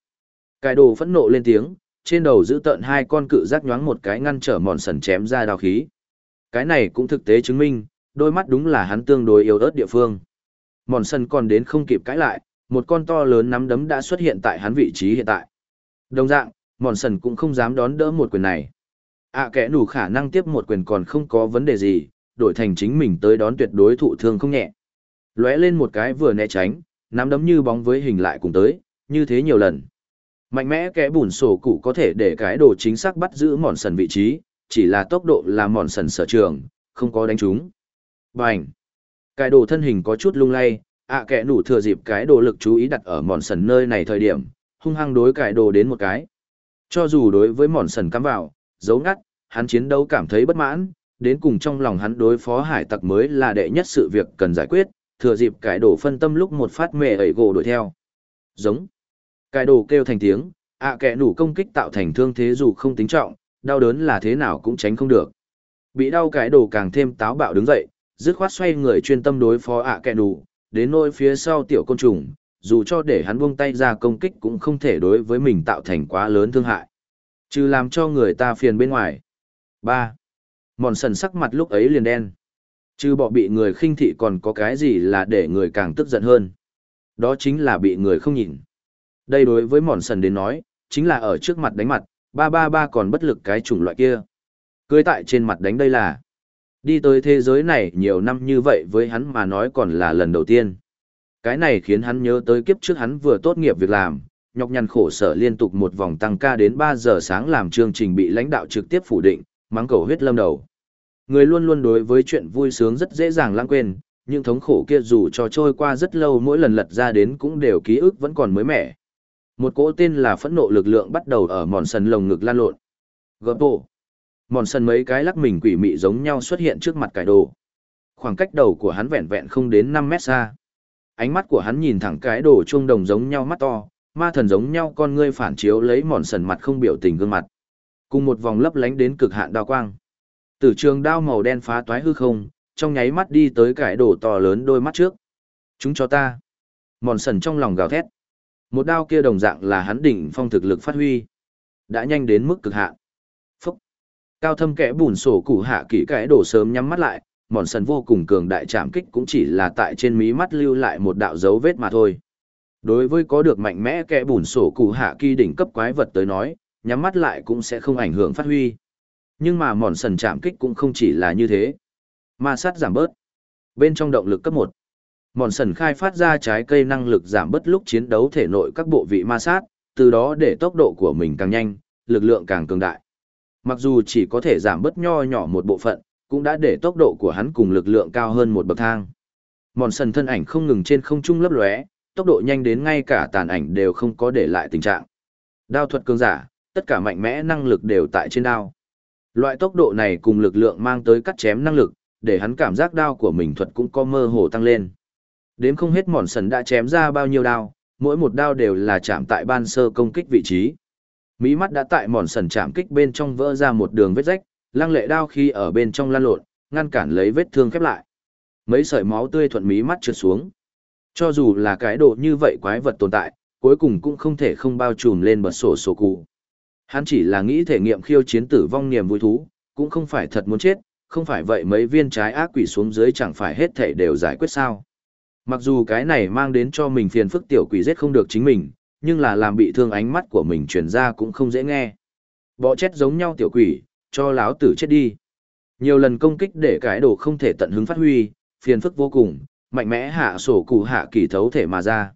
Cải đồ phẫn nộ lên tiếng, trên đầu giữ tận hai con cự giác nhoáng một cái ngăn trở mòn sần chém ra đao khí. Cái này cũng thực tế chứng minh, đôi mắt đúng là hắn tương đối yếu ớt địa phương. Mòn sần còn đến không kịp cãi lại, một con to lớn nắm đấm đã xuất hiện tại hắn vị trí hiện tại. Đồng dạng, mòn sần cũng không dám đón đỡ một quyền này. ạ kẻ đủ khả năng tiếp một quyền còn không có vấn đề gì, đổi thành chính mình tới đón tuyệt đối thụ thương không nhẹ. Lóe lên một cái vừa né tránh, nắm đấm như bóng với hình lại cùng tới, như thế nhiều lần. Mạnh mẽ kẻ bùn sổ cụ có thể để cái đồ chính xác bắt giữ mòn sần vị trí, chỉ là tốc độ là mòn sần sở trường, không có đánh trúng. Bành! Cái đồ thân hình có chút lung lay, ạ à kẻ nủ thừa dịp cái đồ lực chú ý đặt ở mòn sần nơi này thời điểm, hung hăng đối cái đồ đến một cái. Cho dù đối với mòn sần cắm vào, giấu ngắt, hắn chiến đấu cảm thấy bất mãn, đến cùng trong lòng hắn đối phó hải tặc mới là đệ nhất sự việc cần giải quyết, thừa dịp cái đồ phân tâm lúc một phát mẹ ẩy gỗ đuổi theo. Giống. Cái đồ kêu thành tiếng, ạ à kẻ nủ công kích tạo thành thương thế dù không tính trọng, đau đớn là thế nào cũng tránh không được. Bị đau cái đồ càng thêm táo bạo đứng dậy, dứt khoát xoay người chuyên tâm đối phó ạ à kẻ đến nỗi phía sau tiểu côn trùng, dù cho để hắn buông tay ra công kích cũng không thể đối với mình tạo thành quá lớn thương hại. Trừ làm cho người ta phiền bên ngoài. 3. Mòn sần sắc mặt lúc ấy liền đen. Trừ bỏ bị người khinh thị còn có cái gì là để người càng tức giận hơn. Đó chính là bị người không nhìn. Đây đối với mòn sần đến nói, chính là ở trước mặt đánh mặt, ba ba ba còn bất lực cái chủng loại kia. Cưới tại trên mặt đánh đây là. Đi tới thế giới này nhiều năm như vậy với hắn mà nói còn là lần đầu tiên. Cái này khiến hắn nhớ tới kiếp trước hắn vừa tốt nghiệp việc làm, nhọc nhằn khổ sở liên tục một vòng tăng ca đến 3 giờ sáng làm chương trình bị lãnh đạo trực tiếp phủ định, mắng cầu huyết lâm đầu. Người luôn luôn đối với chuyện vui sướng rất dễ dàng lãng quên, nhưng thống khổ kia dù cho trôi qua rất lâu mỗi lần lật ra đến cũng đều ký ức vẫn còn mới mẻ. Một cỗ tên là phẫn nộ lực lượng bắt đầu ở mòn sần lồng ngực lan lộn. Gấp bộ. Mòn sần mấy cái lắc mình quỷ mị giống nhau xuất hiện trước mặt cải đồ. Khoảng cách đầu của hắn vẹn vẹn không đến năm mét xa. Ánh mắt của hắn nhìn thẳng cái đồ chuông đồng giống nhau mắt to, ma thần giống nhau con ngươi phản chiếu lấy mòn sần mặt không biểu tình gương mặt. Cùng một vòng lấp lánh đến cực hạn đao quang. Tử trường đao màu đen phá toái hư không, trong nháy mắt đi tới cái đồ to lớn đôi mắt trước. Chúng cho ta. Mòn sần trong lòng gào thét. Một đao kia đồng dạng là hắn đỉnh phong thực lực phát huy. Đã nhanh đến mức cực hạn. Phúc. Cao thâm kẽ bùn sổ củ hạ kỹ cái đổ sớm nhắm mắt lại, mòn sần vô cùng cường đại trảm kích cũng chỉ là tại trên mí mắt lưu lại một đạo dấu vết mà thôi. Đối với có được mạnh mẽ kẽ bùn sổ củ hạ kỳ đỉnh cấp quái vật tới nói, nhắm mắt lại cũng sẽ không ảnh hưởng phát huy. Nhưng mà mòn sần chạm kích cũng không chỉ là như thế. Ma sát giảm bớt. Bên trong động lực cấp một mòn sần khai phát ra trái cây năng lực giảm bớt lúc chiến đấu thể nội các bộ vị ma sát, từ đó để tốc độ của mình càng nhanh, lực lượng càng cường đại. Mặc dù chỉ có thể giảm bớt nho nhỏ một bộ phận, cũng đã để tốc độ của hắn cùng lực lượng cao hơn một bậc thang. Mòn sần thân ảnh không ngừng trên không trung lấp lóe, tốc độ nhanh đến ngay cả tàn ảnh đều không có để lại tình trạng. Đao thuật cường giả, tất cả mạnh mẽ năng lực đều tại trên đao. Loại tốc độ này cùng lực lượng mang tới cắt chém năng lực, để hắn cảm giác đao của mình thuật cũng có mơ hồ tăng lên. Đếm không hết mòn sần đã chém ra bao nhiêu đao, mỗi một đao đều là chạm tại ban sơ công kích vị trí. Mí mắt đã tại mòn sần chạm kích bên trong vỡ ra một đường vết rách, lăng lệ đao khi ở bên trong lan lộn, ngăn cản lấy vết thương khép lại. Mấy sợi máu tươi thuận mí mắt trượt xuống. Cho dù là cái độ như vậy quái vật tồn tại, cuối cùng cũng không thể không bao trùm lên bật sổ sổ cụ. Hắn chỉ là nghĩ thể nghiệm khiêu chiến tử vong niềm vui thú, cũng không phải thật muốn chết, không phải vậy mấy viên trái ác quỷ xuống dưới chẳng phải hết thể đều giải quyết sao. Mặc dù cái này mang đến cho mình phiền phức tiểu quỷ giết không được chính mình, nhưng là làm bị thương ánh mắt của mình truyền ra cũng không dễ nghe. Bọ chết giống nhau tiểu quỷ, cho láo tử chết đi. Nhiều lần công kích để cái đồ không thể tận hứng phát huy, phiền phức vô cùng, mạnh mẽ hạ sổ cụ hạ kỳ thấu thể mà ra.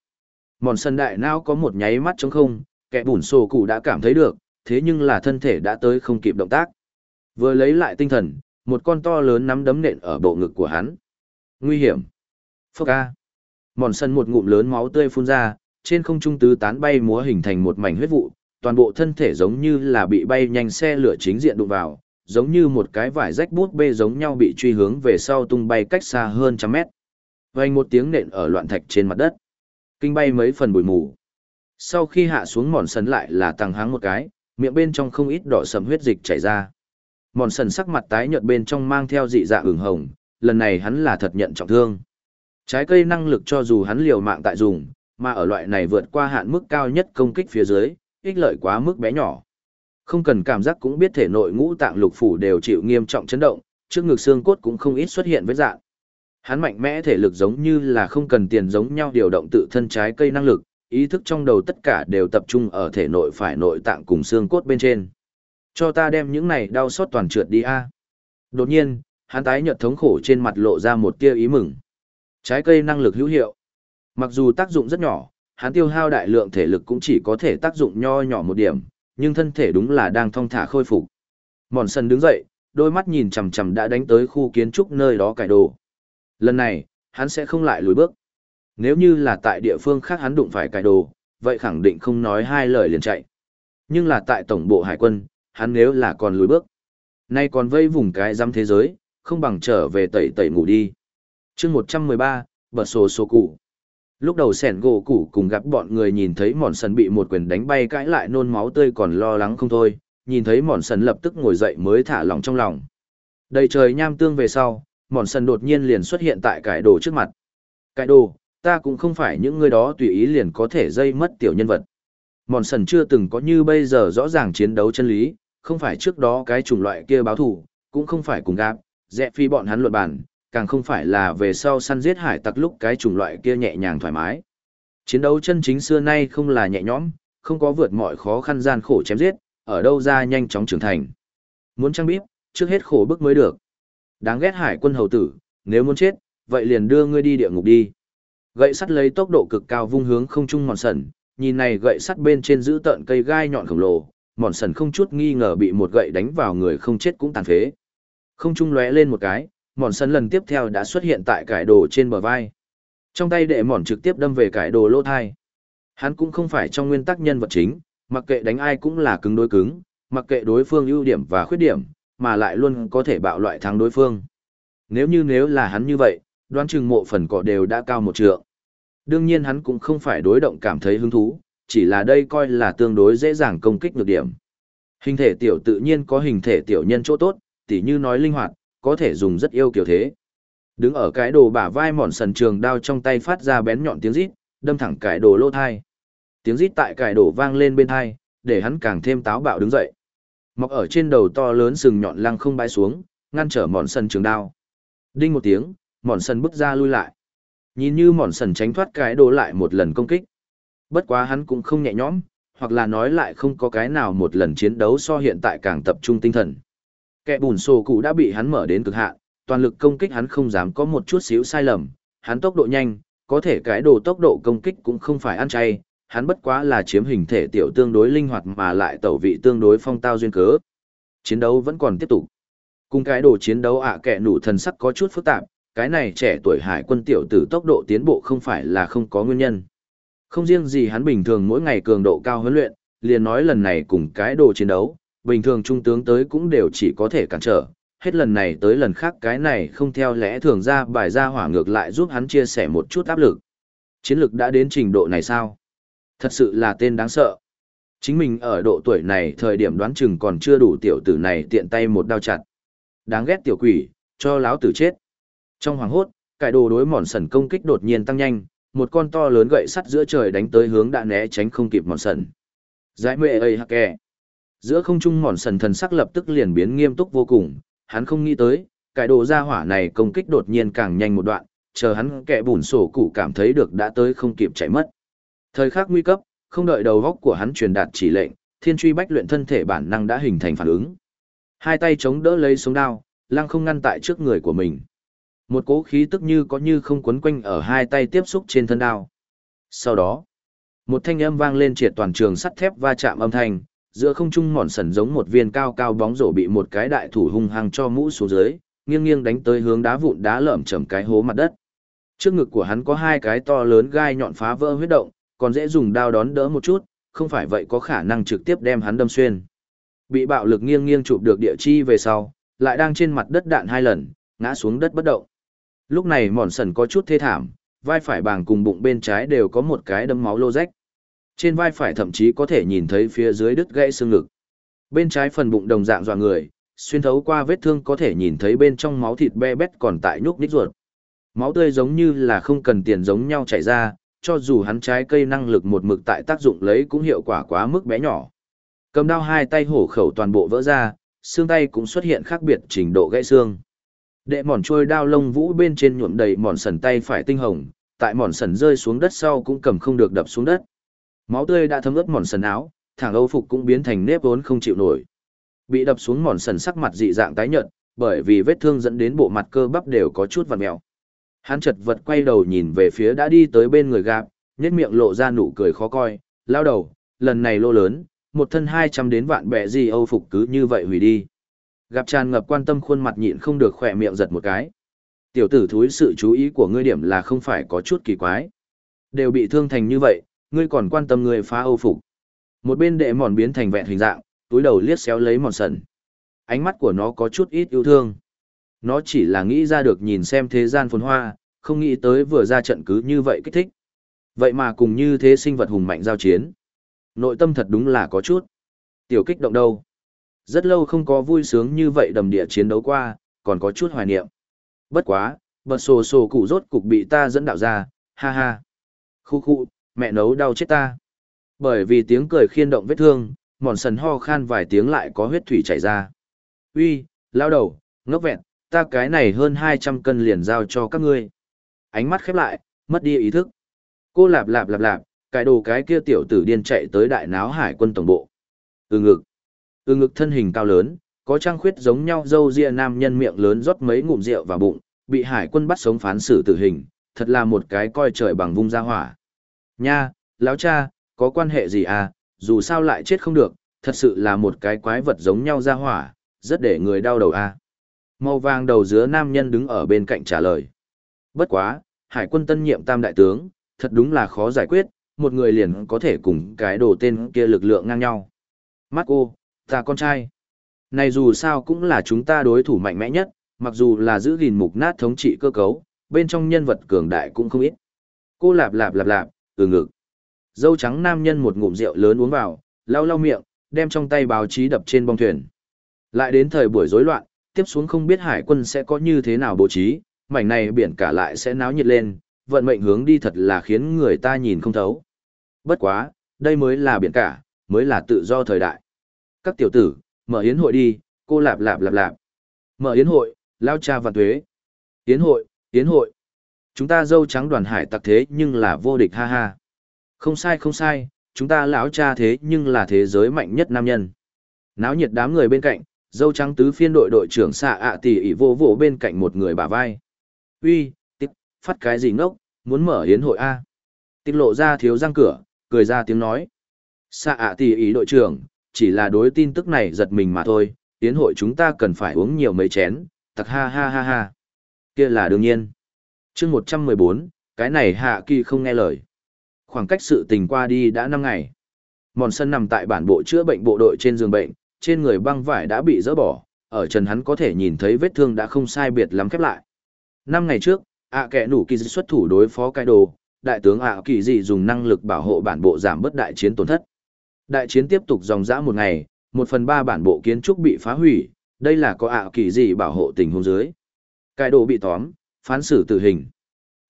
Mòn sân đại não có một nháy mắt trống không, kẻ bùn sổ cụ đã cảm thấy được, thế nhưng là thân thể đã tới không kịp động tác. Vừa lấy lại tinh thần, một con to lớn nắm đấm nện ở bộ ngực của hắn. Nguy hiểm. Phốc A. Mòn sân một ngụm lớn máu tươi phun ra, trên không trung tứ tán bay múa hình thành một mảnh huyết vụ, toàn bộ thân thể giống như là bị bay nhanh xe lửa chính diện đụng vào, giống như một cái vải rách bút bê giống nhau bị truy hướng về sau tung bay cách xa hơn trăm mét. Vang một tiếng nện ở loạn thạch trên mặt đất. Kinh bay mấy phần bụi mù. Sau khi hạ xuống mòn sân lại là tăng háng một cái, miệng bên trong không ít đỏ sầm huyết dịch chảy ra. Mòn sần sắc mặt tái nhợt bên trong mang theo dị dạng ửng hồng, lần này hắn là thật nhận trọng thương. Trái cây năng lực cho dù hắn liều mạng tại dùng, mà ở loại này vượt qua hạn mức cao nhất công kích phía dưới, ích lợi quá mức bé nhỏ. Không cần cảm giác cũng biết thể nội ngũ tạng lục phủ đều chịu nghiêm trọng chấn động, trước ngực xương cốt cũng không ít xuất hiện với dạng. Hắn mạnh mẽ thể lực giống như là không cần tiền giống nhau điều động tự thân trái cây năng lực, ý thức trong đầu tất cả đều tập trung ở thể nội phải nội tạng cùng xương cốt bên trên. Cho ta đem những này đau xót toàn trượt đi a. Đột nhiên, hắn tái nhợt thống khổ trên mặt lộ ra một tia ý mừng. Trái cây năng lực hữu hiệu. Mặc dù tác dụng rất nhỏ, hắn tiêu hao đại lượng thể lực cũng chỉ có thể tác dụng nho nhỏ một điểm, nhưng thân thể đúng là đang thong thả khôi phục. Mòn sân đứng dậy, đôi mắt nhìn chằm chằm đã đánh tới khu kiến trúc nơi đó cải đồ. Lần này, hắn sẽ không lại lùi bước. Nếu như là tại địa phương khác hắn đụng phải cải đồ, vậy khẳng định không nói hai lời liền chạy. Nhưng là tại tổng bộ hải quân, hắn nếu là còn lùi bước. Nay còn vây vùng cái giam thế giới, không bằng trở về tẩy tẩy ngủ đi chương 113, bật sổ sổ cụ. Lúc đầu sẻn gỗ củ cùng gặp bọn người nhìn thấy mòn sần bị một quyền đánh bay cãi lại nôn máu tươi còn lo lắng không thôi, nhìn thấy mòn sần lập tức ngồi dậy mới thả lòng trong lòng. Đầy trời nham tương về sau, mòn sần đột nhiên liền xuất hiện tại cải đồ trước mặt. Cải đồ, ta cũng không phải những người đó tùy ý liền có thể dây mất tiểu nhân vật. Mòn sần chưa từng có như bây giờ rõ ràng chiến đấu chân lý, không phải trước đó cái chủng loại kia báo thủ, cũng không phải cùng gạp, rẽ phi bọn hắn luận bản, càng không phải là về sau săn giết hải tặc lúc cái chủng loại kia nhẹ nhàng thoải mái. Chiến đấu chân chính xưa nay không là nhẹ nhõm, không có vượt mọi khó khăn gian khổ chém giết, ở đâu ra nhanh chóng trưởng thành. Muốn trang bíp, trước hết khổ bức mới được. Đáng ghét hải quân hầu tử, nếu muốn chết, vậy liền đưa ngươi đi địa ngục đi. Gậy sắt lấy tốc độ cực cao vung hướng không trung mòn sần, nhìn này gậy sắt bên trên giữ tợn cây gai nhọn khổng lồ, mòn sần không chút nghi ngờ bị một gậy đánh vào người không chết cũng tàn phế. Không trung lóe lên một cái, mòn sân lần tiếp theo đã xuất hiện tại cải đồ trên bờ vai. Trong tay đệ mòn trực tiếp đâm về cải đồ lỗ thai. Hắn cũng không phải trong nguyên tắc nhân vật chính, mặc kệ đánh ai cũng là cứng đối cứng, mặc kệ đối phương ưu điểm và khuyết điểm, mà lại luôn có thể bạo loại thắng đối phương. Nếu như nếu là hắn như vậy, đoán chừng mộ phần cỏ đều đã cao một trượng. Đương nhiên hắn cũng không phải đối động cảm thấy hứng thú, chỉ là đây coi là tương đối dễ dàng công kích nhược điểm. Hình thể tiểu tự nhiên có hình thể tiểu nhân chỗ tốt, tỉ như nói linh hoạt có thể dùng rất yêu kiểu thế. Đứng ở cái đồ bả vai mòn sần trường đao trong tay phát ra bén nhọn tiếng rít, đâm thẳng cái đồ lô thai. Tiếng rít tại cái đồ vang lên bên thai, để hắn càng thêm táo bạo đứng dậy. Mọc ở trên đầu to lớn sừng nhọn lăng không bay xuống, ngăn trở mòn sần trường đao. Đinh một tiếng, mòn sần bước ra lui lại. Nhìn như mòn sần tránh thoát cái đồ lại một lần công kích. Bất quá hắn cũng không nhẹ nhõm, hoặc là nói lại không có cái nào một lần chiến đấu so hiện tại càng tập trung tinh thần. Kẻ bùn sổ cụ đã bị hắn mở đến cực hạn, toàn lực công kích hắn không dám có một chút xíu sai lầm, hắn tốc độ nhanh, có thể cái đồ tốc độ công kích cũng không phải ăn chay, hắn bất quá là chiếm hình thể tiểu tương đối linh hoạt mà lại tẩu vị tương đối phong tao duyên cớ. Chiến đấu vẫn còn tiếp tục. Cùng cái đồ chiến đấu ạ à kẻ nủ thần sắc có chút phức tạp, cái này trẻ tuổi hải quân tiểu tử tốc độ tiến bộ không phải là không có nguyên nhân. Không riêng gì hắn bình thường mỗi ngày cường độ cao huấn luyện, liền nói lần này cùng cái đồ chiến đấu, bình thường trung tướng tới cũng đều chỉ có thể cản trở, hết lần này tới lần khác cái này không theo lẽ thường ra bài ra hỏa ngược lại giúp hắn chia sẻ một chút áp lực. Chiến lực đã đến trình độ này sao? Thật sự là tên đáng sợ. Chính mình ở độ tuổi này thời điểm đoán chừng còn chưa đủ tiểu tử này tiện tay một đao chặt. Đáng ghét tiểu quỷ, cho láo tử chết. Trong hoàng hốt, cải đồ đối mòn sần công kích đột nhiên tăng nhanh, một con to lớn gậy sắt giữa trời đánh tới hướng đã né tránh không kịp mòn sần. Giải mệ ơi hạc kè. Giữa không trung mòn sần thần sắc lập tức liền biến nghiêm túc vô cùng, hắn không nghĩ tới, cái đồ gia hỏa này công kích đột nhiên càng nhanh một đoạn, chờ hắn kẻ bùn sổ cụ cảm thấy được đã tới không kịp chạy mất. Thời khắc nguy cấp, không đợi đầu góc của hắn truyền đạt chỉ lệnh, thiên truy bách luyện thân thể bản năng đã hình thành phản ứng. Hai tay chống đỡ lấy sống đao, lăng không ngăn tại trước người của mình. Một cỗ khí tức như có như không quấn quanh ở hai tay tiếp xúc trên thân đao. Sau đó, một thanh âm vang lên triệt toàn trường sắt thép va chạm âm thanh, giữa không trung mòn sần giống một viên cao cao bóng rổ bị một cái đại thủ hung hăng cho mũ xuống dưới, nghiêng nghiêng đánh tới hướng đá vụn đá lởm chầm cái hố mặt đất. Trước ngực của hắn có hai cái to lớn gai nhọn phá vỡ huyết động, còn dễ dùng đao đón đỡ một chút, không phải vậy có khả năng trực tiếp đem hắn đâm xuyên. Bị bạo lực nghiêng nghiêng chụp được địa chi về sau, lại đang trên mặt đất đạn hai lần, ngã xuống đất bất động. Lúc này mòn sần có chút thê thảm, vai phải bàng cùng bụng bên trái đều có một cái đâm máu lô rách. Trên vai phải thậm chí có thể nhìn thấy phía dưới đứt gãy xương ngực. Bên trái phần bụng đồng dạng dọa người, xuyên thấu qua vết thương có thể nhìn thấy bên trong máu thịt be bét còn tại nhúc nhích ruột. Máu tươi giống như là không cần tiền giống nhau chảy ra, cho dù hắn trái cây năng lực một mực tại tác dụng lấy cũng hiệu quả quá mức bé nhỏ. Cầm đao hai tay hổ khẩu toàn bộ vỡ ra, xương tay cũng xuất hiện khác biệt trình độ gãy xương. Đệ mòn trôi đao lông vũ bên trên nhuộm đầy mòn sần tay phải tinh hồng, tại mòn sần rơi xuống đất sau cũng cầm không được đập xuống đất. Máu tươi đã thấm ướt mòn sần áo, thẳng âu phục cũng biến thành nếp vốn không chịu nổi. Bị đập xuống mòn sần sắc mặt dị dạng tái nhợt, bởi vì vết thương dẫn đến bộ mặt cơ bắp đều có chút vặn mèo. Hắn chật vật quay đầu nhìn về phía đã đi tới bên người gạp, nhếch miệng lộ ra nụ cười khó coi, lao đầu, lần này lô lớn, một thân hai trăm đến vạn bẻ gì âu phục cứ như vậy hủy đi. Gặp tràn ngập quan tâm khuôn mặt nhịn không được khỏe miệng giật một cái. Tiểu tử thúi sự chú ý của ngươi điểm là không phải có chút kỳ quái. Đều bị thương thành như vậy, ngươi còn quan tâm người phá âu phục. Một bên đệ mòn biến thành vẹn hình dạng, túi đầu liếc xéo lấy mòn sần. Ánh mắt của nó có chút ít yêu thương. Nó chỉ là nghĩ ra được nhìn xem thế gian phồn hoa, không nghĩ tới vừa ra trận cứ như vậy kích thích. Vậy mà cùng như thế sinh vật hùng mạnh giao chiến. Nội tâm thật đúng là có chút. Tiểu kích động đâu. Rất lâu không có vui sướng như vậy đầm địa chiến đấu qua, còn có chút hoài niệm. Bất quá, bật sổ sổ cụ rốt cục bị ta dẫn đạo ra, ha ha. Khu khu, mẹ nấu đau chết ta. Bởi vì tiếng cười khiên động vết thương, mòn sần ho khan vài tiếng lại có huyết thủy chảy ra. Uy, lao đầu, ngốc vẹn, ta cái này hơn 200 cân liền giao cho các ngươi. Ánh mắt khép lại, mất đi ý thức. Cô lạp lạp lạp lạp, cái đồ cái kia tiểu tử điên chạy tới đại náo hải quân tổng bộ. Ừ ngực. Ừ ngực thân hình cao lớn, có trang khuyết giống nhau dâu ria nam nhân miệng lớn rót mấy ngụm rượu vào bụng, bị hải quân bắt sống phán xử tử hình, thật là một cái coi trời bằng vung ra hỏa. Nha, lão cha, có quan hệ gì à, dù sao lại chết không được, thật sự là một cái quái vật giống nhau ra hỏa, rất để người đau đầu à. Màu vàng đầu dứa nam nhân đứng ở bên cạnh trả lời. Bất quá, hải quân tân nhiệm tam đại tướng, thật đúng là khó giải quyết, một người liền có thể cùng cái đồ tên kia lực lượng ngang nhau. Marco, ta con trai. Này dù sao cũng là chúng ta đối thủ mạnh mẽ nhất, mặc dù là giữ gìn mục nát thống trị cơ cấu, bên trong nhân vật cường đại cũng không ít. Cô lạp lạp lạp lạp, từ ngực. Dâu trắng nam nhân một ngụm rượu lớn uống vào, lau lau miệng, đem trong tay báo chí đập trên bong thuyền. Lại đến thời buổi rối loạn, tiếp xuống không biết hải quân sẽ có như thế nào bố trí, mảnh này biển cả lại sẽ náo nhiệt lên, vận mệnh hướng đi thật là khiến người ta nhìn không thấu. Bất quá, đây mới là biển cả, mới là tự do thời đại. Các tiểu tử, mở yến hội đi, cô lạp lạp lạp lạp. Mở yến hội, lao cha và tuế. Yến hội, yến hội. Chúng ta dâu trắng đoàn hải tặc thế nhưng là vô địch ha ha. Không sai không sai, chúng ta lão cha thế nhưng là thế giới mạnh nhất nam nhân. Náo nhiệt đám người bên cạnh, dâu trắng tứ phiên đội đội trưởng xạ ạ tỷ ỉ vô vô bên cạnh một người bả vai. Uy, tích, phát cái gì ngốc, muốn mở hiến hội A. Tích lộ ra thiếu răng cửa, cười ra tiếng nói. Xạ ạ tỷ ỉ đội trưởng, chỉ là đối tin tức này giật mình mà thôi, hiến hội chúng ta cần phải uống nhiều mấy chén, tặc ha ha ha ha. Kia là đương nhiên chương 114, cái này hạ kỳ không nghe lời. Khoảng cách sự tình qua đi đã 5 ngày. Mòn sân nằm tại bản bộ chữa bệnh bộ đội trên giường bệnh, trên người băng vải đã bị dỡ bỏ, ở chân hắn có thể nhìn thấy vết thương đã không sai biệt lắm khép lại. Năm ngày trước, ạ kẻ nủ kỳ xuất thủ đối phó cái đồ, đại tướng ạ kỳ dị dùng năng lực bảo hộ bản bộ giảm bớt đại chiến tổn thất. Đại chiến tiếp tục dòng dã một ngày, một phần ba bản bộ kiến trúc bị phá hủy, đây là có ạ kỳ dị bảo hộ tình huống dưới. Cái đồ bị tóm, phán xử tử hình.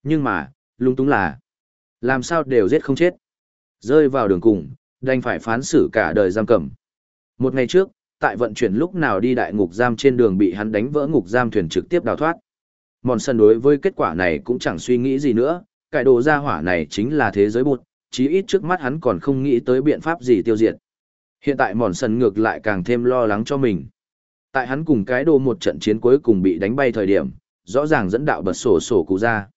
Nhưng mà, lung túng là, làm sao đều giết không chết. Rơi vào đường cùng, đành phải phán xử cả đời giam cầm. Một ngày trước, tại vận chuyển lúc nào đi đại ngục giam trên đường bị hắn đánh vỡ ngục giam thuyền trực tiếp đào thoát. Mòn sân đối với kết quả này cũng chẳng suy nghĩ gì nữa, cải đồ gia hỏa này chính là thế giới bụt, chí ít trước mắt hắn còn không nghĩ tới biện pháp gì tiêu diệt. Hiện tại mòn sân ngược lại càng thêm lo lắng cho mình. Tại hắn cùng cái đồ một trận chiến cuối cùng bị đánh bay thời điểm, rõ ràng dẫn đạo bật sổ sổ cụ ra.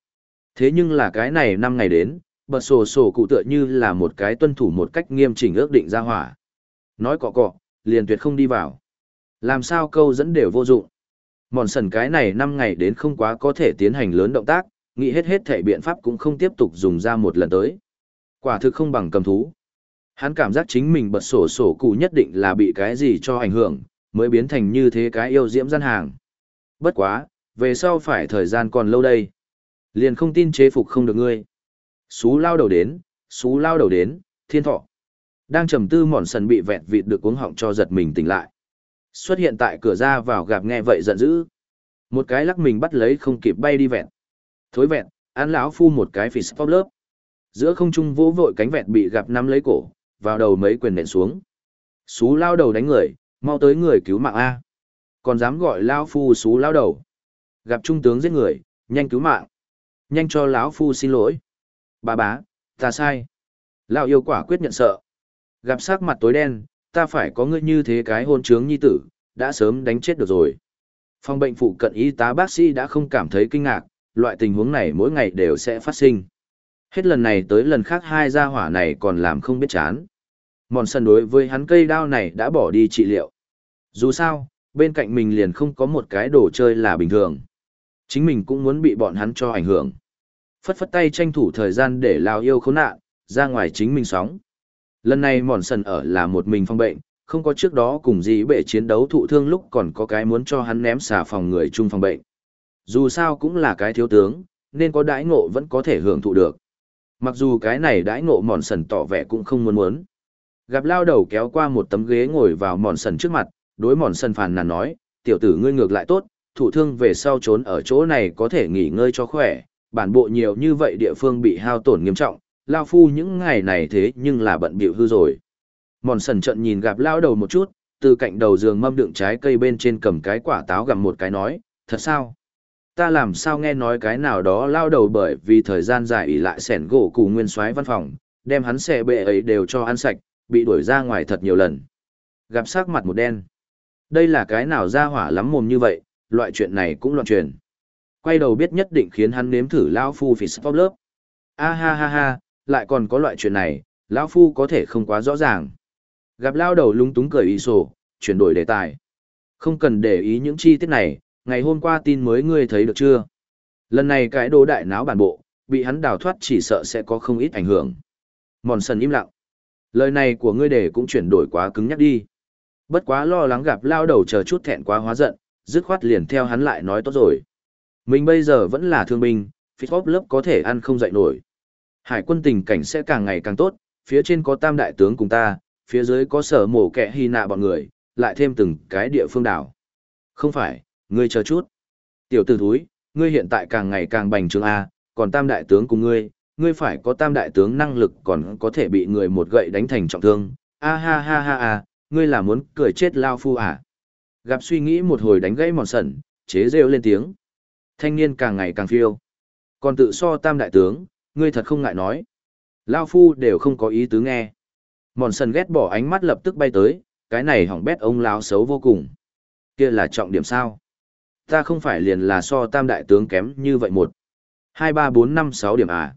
Thế nhưng là cái này năm ngày đến, bật sổ sổ cụ tựa như là một cái tuân thủ một cách nghiêm chỉnh ước định ra hỏa. Nói cọ cọ, liền tuyệt không đi vào. Làm sao câu dẫn đều vô dụng. Mòn sần cái này năm ngày đến không quá có thể tiến hành lớn động tác, nghĩ hết hết thể biện pháp cũng không tiếp tục dùng ra một lần tới. Quả thực không bằng cầm thú. Hắn cảm giác chính mình bật sổ sổ cụ nhất định là bị cái gì cho ảnh hưởng, mới biến thành như thế cái yêu diễm gian hàng. Bất quá, về sau phải thời gian còn lâu đây. Liền không tin chế phục không được ngươi. Xú lao đầu đến, xú lao đầu đến, thiên thọ. Đang trầm tư mòn sần bị vẹt vịt được cuống họng cho giật mình tỉnh lại. Xuất hiện tại cửa ra vào gặp nghe vậy giận dữ. Một cái lắc mình bắt lấy không kịp bay đi vẹn. Thối vẹn, án lão phu một cái phì sắp lớp. Giữa không trung vỗ vội cánh vẹt bị gặp nắm lấy cổ, vào đầu mấy quyền nện xuống. Xú lao đầu đánh người, mau tới người cứu mạng A. Còn dám gọi lao phu xú lao đầu. Gặp trung tướng giết người, nhanh cứu mạng. Nhanh cho lão phu xin lỗi. Bà bá, ta sai. Lão yêu quả quyết nhận sợ. Gặp sắc mặt tối đen, ta phải có ngươi như thế cái hôn trướng nhi tử, đã sớm đánh chết được rồi. Phòng bệnh phụ cận y tá bác sĩ đã không cảm thấy kinh ngạc, loại tình huống này mỗi ngày đều sẽ phát sinh. Hết lần này tới lần khác hai gia hỏa này còn làm không biết chán. Mòn sân đối với hắn cây đao này đã bỏ đi trị liệu. Dù sao, bên cạnh mình liền không có một cái đồ chơi là bình thường. Chính mình cũng muốn bị bọn hắn cho ảnh hưởng. Phất phất tay tranh thủ thời gian để lao yêu khốn nạn, ra ngoài chính mình sóng. Lần này mòn sần ở là một mình phong bệnh, không có trước đó cùng gì bệ chiến đấu thụ thương lúc còn có cái muốn cho hắn ném xà phòng người chung phòng bệnh. Dù sao cũng là cái thiếu tướng, nên có đãi ngộ vẫn có thể hưởng thụ được. Mặc dù cái này đãi ngộ mòn sần tỏ vẻ cũng không muốn muốn. Gặp lao đầu kéo qua một tấm ghế ngồi vào mòn sần trước mặt, đối mòn sần phàn nàn nói, tiểu tử ngươi ngược lại tốt, Thủ thương về sau trốn ở chỗ này có thể nghỉ ngơi cho khỏe, bản bộ nhiều như vậy địa phương bị hao tổn nghiêm trọng, lao phu những ngày này thế nhưng là bận bịu hư rồi. Mòn sần trận nhìn gặp lao đầu một chút, từ cạnh đầu giường mâm đựng trái cây bên trên cầm cái quả táo gặm một cái nói, thật sao? Ta làm sao nghe nói cái nào đó lao đầu bởi vì thời gian dài ỉ lại sẻn gỗ cù nguyên soái văn phòng, đem hắn xe bệ ấy đều cho ăn sạch, bị đuổi ra ngoài thật nhiều lần. Gặp sắc mặt một đen. Đây là cái nào ra hỏa lắm mồm như vậy, loại chuyện này cũng loạn truyền. Quay đầu biết nhất định khiến hắn nếm thử lão phu phỉ sắp lớp. A ha ha ha, lại còn có loại chuyện này, lão phu có thể không quá rõ ràng. Gặp lao đầu lúng túng cười ý sổ, chuyển đổi đề tài. Không cần để ý những chi tiết này, ngày hôm qua tin mới ngươi thấy được chưa? Lần này cái đồ đại náo bản bộ, bị hắn đào thoát chỉ sợ sẽ có không ít ảnh hưởng. Mòn sần im lặng. Lời này của ngươi để cũng chuyển đổi quá cứng nhắc đi. Bất quá lo lắng gặp lao đầu chờ chút thẹn quá hóa giận, dứt khoát liền theo hắn lại nói tốt rồi. Mình bây giờ vẫn là thương binh, Fitpop lớp có thể ăn không dậy nổi. Hải quân tình cảnh sẽ càng ngày càng tốt, phía trên có tam đại tướng cùng ta, phía dưới có sở mổ kẻ hy nạ bọn người, lại thêm từng cái địa phương đảo. Không phải, ngươi chờ chút. Tiểu tử thúi, ngươi hiện tại càng ngày càng bành trướng A, còn tam đại tướng cùng ngươi, ngươi phải có tam đại tướng năng lực còn có thể bị người một gậy đánh thành trọng thương. A ha ha ha ha, ngươi là muốn cười chết lao phu à? Gặp suy nghĩ một hồi đánh gãy mòn sẩn, chế rêu lên tiếng. Thanh niên càng ngày càng phiêu. Còn tự so tam đại tướng, ngươi thật không ngại nói. Lao phu đều không có ý tứ nghe. Mòn sần ghét bỏ ánh mắt lập tức bay tới, cái này hỏng bét ông lao xấu vô cùng. Kia là trọng điểm sao? Ta không phải liền là so tam đại tướng kém như vậy một. Hai ba bốn năm sáu điểm à?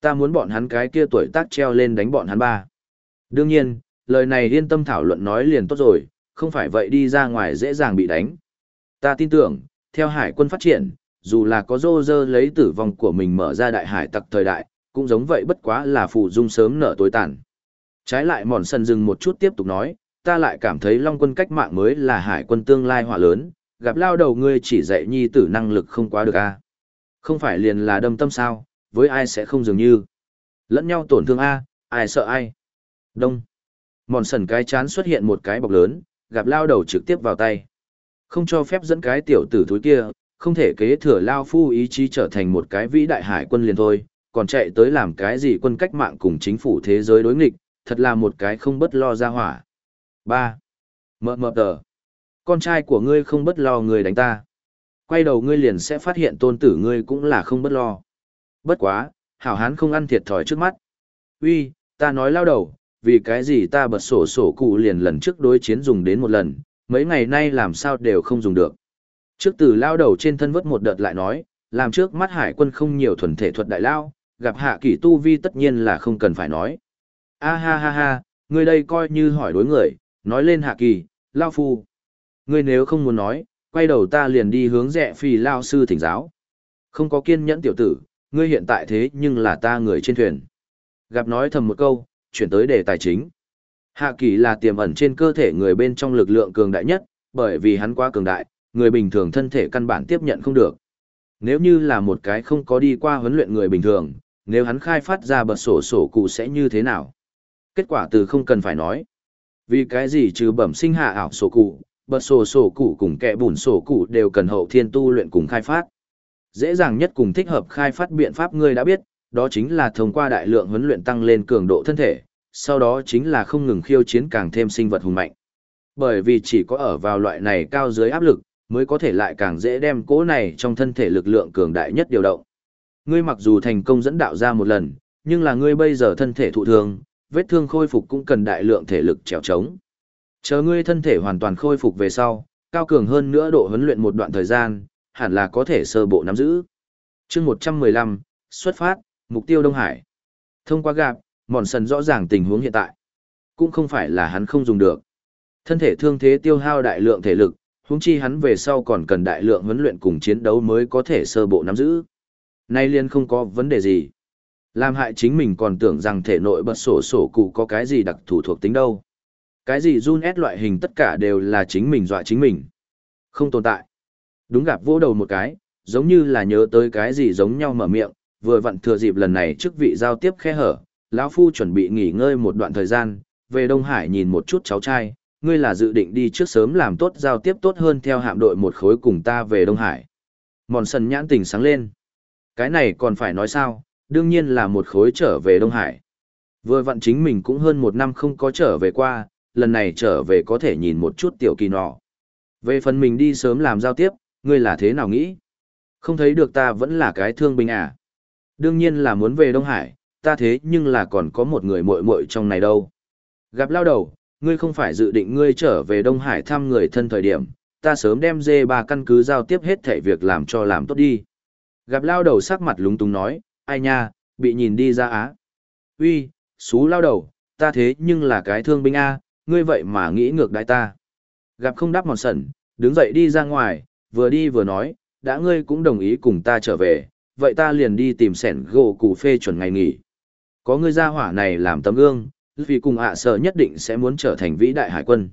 Ta muốn bọn hắn cái kia tuổi tác treo lên đánh bọn hắn ba. Đương nhiên, lời này yên tâm thảo luận nói liền tốt rồi, không phải vậy đi ra ngoài dễ dàng bị đánh. Ta tin tưởng, theo hải quân phát triển, dù là có rô rơ lấy tử vong của mình mở ra đại hải tặc thời đại, cũng giống vậy bất quá là phụ dung sớm nở tối tàn. Trái lại mòn sần dừng một chút tiếp tục nói, ta lại cảm thấy long quân cách mạng mới là hải quân tương lai hỏa lớn, gặp lao đầu ngươi chỉ dạy nhi tử năng lực không quá được a Không phải liền là đâm tâm sao, với ai sẽ không dường như. Lẫn nhau tổn thương a ai sợ ai. Đông. Mòn sần cái chán xuất hiện một cái bọc lớn, gặp lao đầu trực tiếp vào tay. Không cho phép dẫn cái tiểu tử thúi kia, không thể kế thừa lao phu ý chí trở thành một cái vĩ đại hải quân liền thôi, còn chạy tới làm cái gì quân cách mạng cùng chính phủ thế giới đối nghịch, thật là một cái không bất lo ra hỏa. 3. Mờ mờ tờ. Con trai của ngươi không bất lo người đánh ta. Quay đầu ngươi liền sẽ phát hiện tôn tử ngươi cũng là không bất lo. Bất quá, hảo hán không ăn thiệt thòi trước mắt. Uy, ta nói lao đầu, vì cái gì ta bật sổ sổ cụ liền lần trước đối chiến dùng đến một lần, mấy ngày nay làm sao đều không dùng được. Trước từ lao đầu trên thân vớt một đợt lại nói, làm trước mắt hải quân không nhiều thuần thể thuật đại lao, gặp hạ kỷ tu vi tất nhiên là không cần phải nói. A ha ha ha, ngươi đây coi như hỏi đối người, nói lên hạ kỳ, lao phu. Ngươi nếu không muốn nói, quay đầu ta liền đi hướng rẽ phi lao sư thỉnh giáo. Không có kiên nhẫn tiểu tử, ngươi hiện tại thế nhưng là ta người trên thuyền. Gặp nói thầm một câu, chuyển tới đề tài chính. Hạ kỳ là tiềm ẩn trên cơ thể người bên trong lực lượng cường đại nhất, bởi vì hắn quá cường đại, người bình thường thân thể căn bản tiếp nhận không được. Nếu như là một cái không có đi qua huấn luyện người bình thường, nếu hắn khai phát ra bật sổ sổ cụ sẽ như thế nào? Kết quả từ không cần phải nói. Vì cái gì trừ bẩm sinh hạ ảo sổ cụ, bật sổ sổ cụ cùng kẻ bùn sổ cụ đều cần hậu thiên tu luyện cùng khai phát. Dễ dàng nhất cùng thích hợp khai phát biện pháp ngươi đã biết, đó chính là thông qua đại lượng huấn luyện tăng lên cường độ thân thể, sau đó chính là không ngừng khiêu chiến càng thêm sinh vật hùng mạnh. Bởi vì chỉ có ở vào loại này cao dưới áp lực, mới có thể lại càng dễ đem cỗ này trong thân thể lực lượng cường đại nhất điều động. Ngươi mặc dù thành công dẫn đạo ra một lần, nhưng là ngươi bây giờ thân thể thụ thương, vết thương khôi phục cũng cần đại lượng thể lực trèo trống. Chờ ngươi thân thể hoàn toàn khôi phục về sau, cao cường hơn nữa độ huấn luyện một đoạn thời gian, hẳn là có thể sơ bộ nắm giữ. chương 115, xuất phát, mục tiêu Đông Hải. Thông qua gặp, mòn sần rõ ràng tình huống hiện tại. Cũng không phải là hắn không dùng được. Thân thể thương thế tiêu hao đại lượng thể lực, huống chi hắn về sau còn cần đại lượng huấn luyện cùng chiến đấu mới có thể sơ bộ nắm giữ. Nay liên không có vấn đề gì. Làm hại chính mình còn tưởng rằng thể nội bật sổ sổ cụ có cái gì đặc thủ thuộc tính đâu. Cái gì run ép loại hình tất cả đều là chính mình dọa chính mình. Không tồn tại. Đúng gặp vỗ đầu một cái, giống như là nhớ tới cái gì giống nhau mở miệng, vừa vặn thừa dịp lần này trước vị giao tiếp khe hở, lão phu chuẩn bị nghỉ ngơi một đoạn thời gian, về Đông Hải nhìn một chút cháu trai, ngươi là dự định đi trước sớm làm tốt giao tiếp tốt hơn theo hạm đội một khối cùng ta về Đông Hải. Mòn sần nhãn tình sáng lên. Cái này còn phải nói sao, đương nhiên là một khối trở về Đông Hải. Vừa vặn chính mình cũng hơn một năm không có trở về qua, lần này trở về có thể nhìn một chút tiểu kỳ nọ. Về phần mình đi sớm làm giao tiếp, ngươi là thế nào nghĩ? Không thấy được ta vẫn là cái thương binh à? Đương nhiên là muốn về Đông Hải, ta thế nhưng là còn có một người muội muội trong này đâu. Gặp lao đầu, ngươi không phải dự định ngươi trở về Đông Hải thăm người thân thời điểm, ta sớm đem dê ba căn cứ giao tiếp hết thể việc làm cho làm tốt đi. Gặp lao đầu sắc mặt lúng túng nói, ai nha, bị nhìn đi ra á. Uy, xú lao đầu, ta thế nhưng là cái thương binh A, ngươi vậy mà nghĩ ngược đại ta. Gặp không đáp mòn sẩn, đứng dậy đi ra ngoài, vừa đi vừa nói, đã ngươi cũng đồng ý cùng ta trở về, vậy ta liền đi tìm sẻn gỗ cụ phê chuẩn ngày nghỉ. Có ngươi ra hỏa này làm tấm gương, vì cùng ạ sợ nhất định sẽ muốn trở thành vĩ đại hải quân.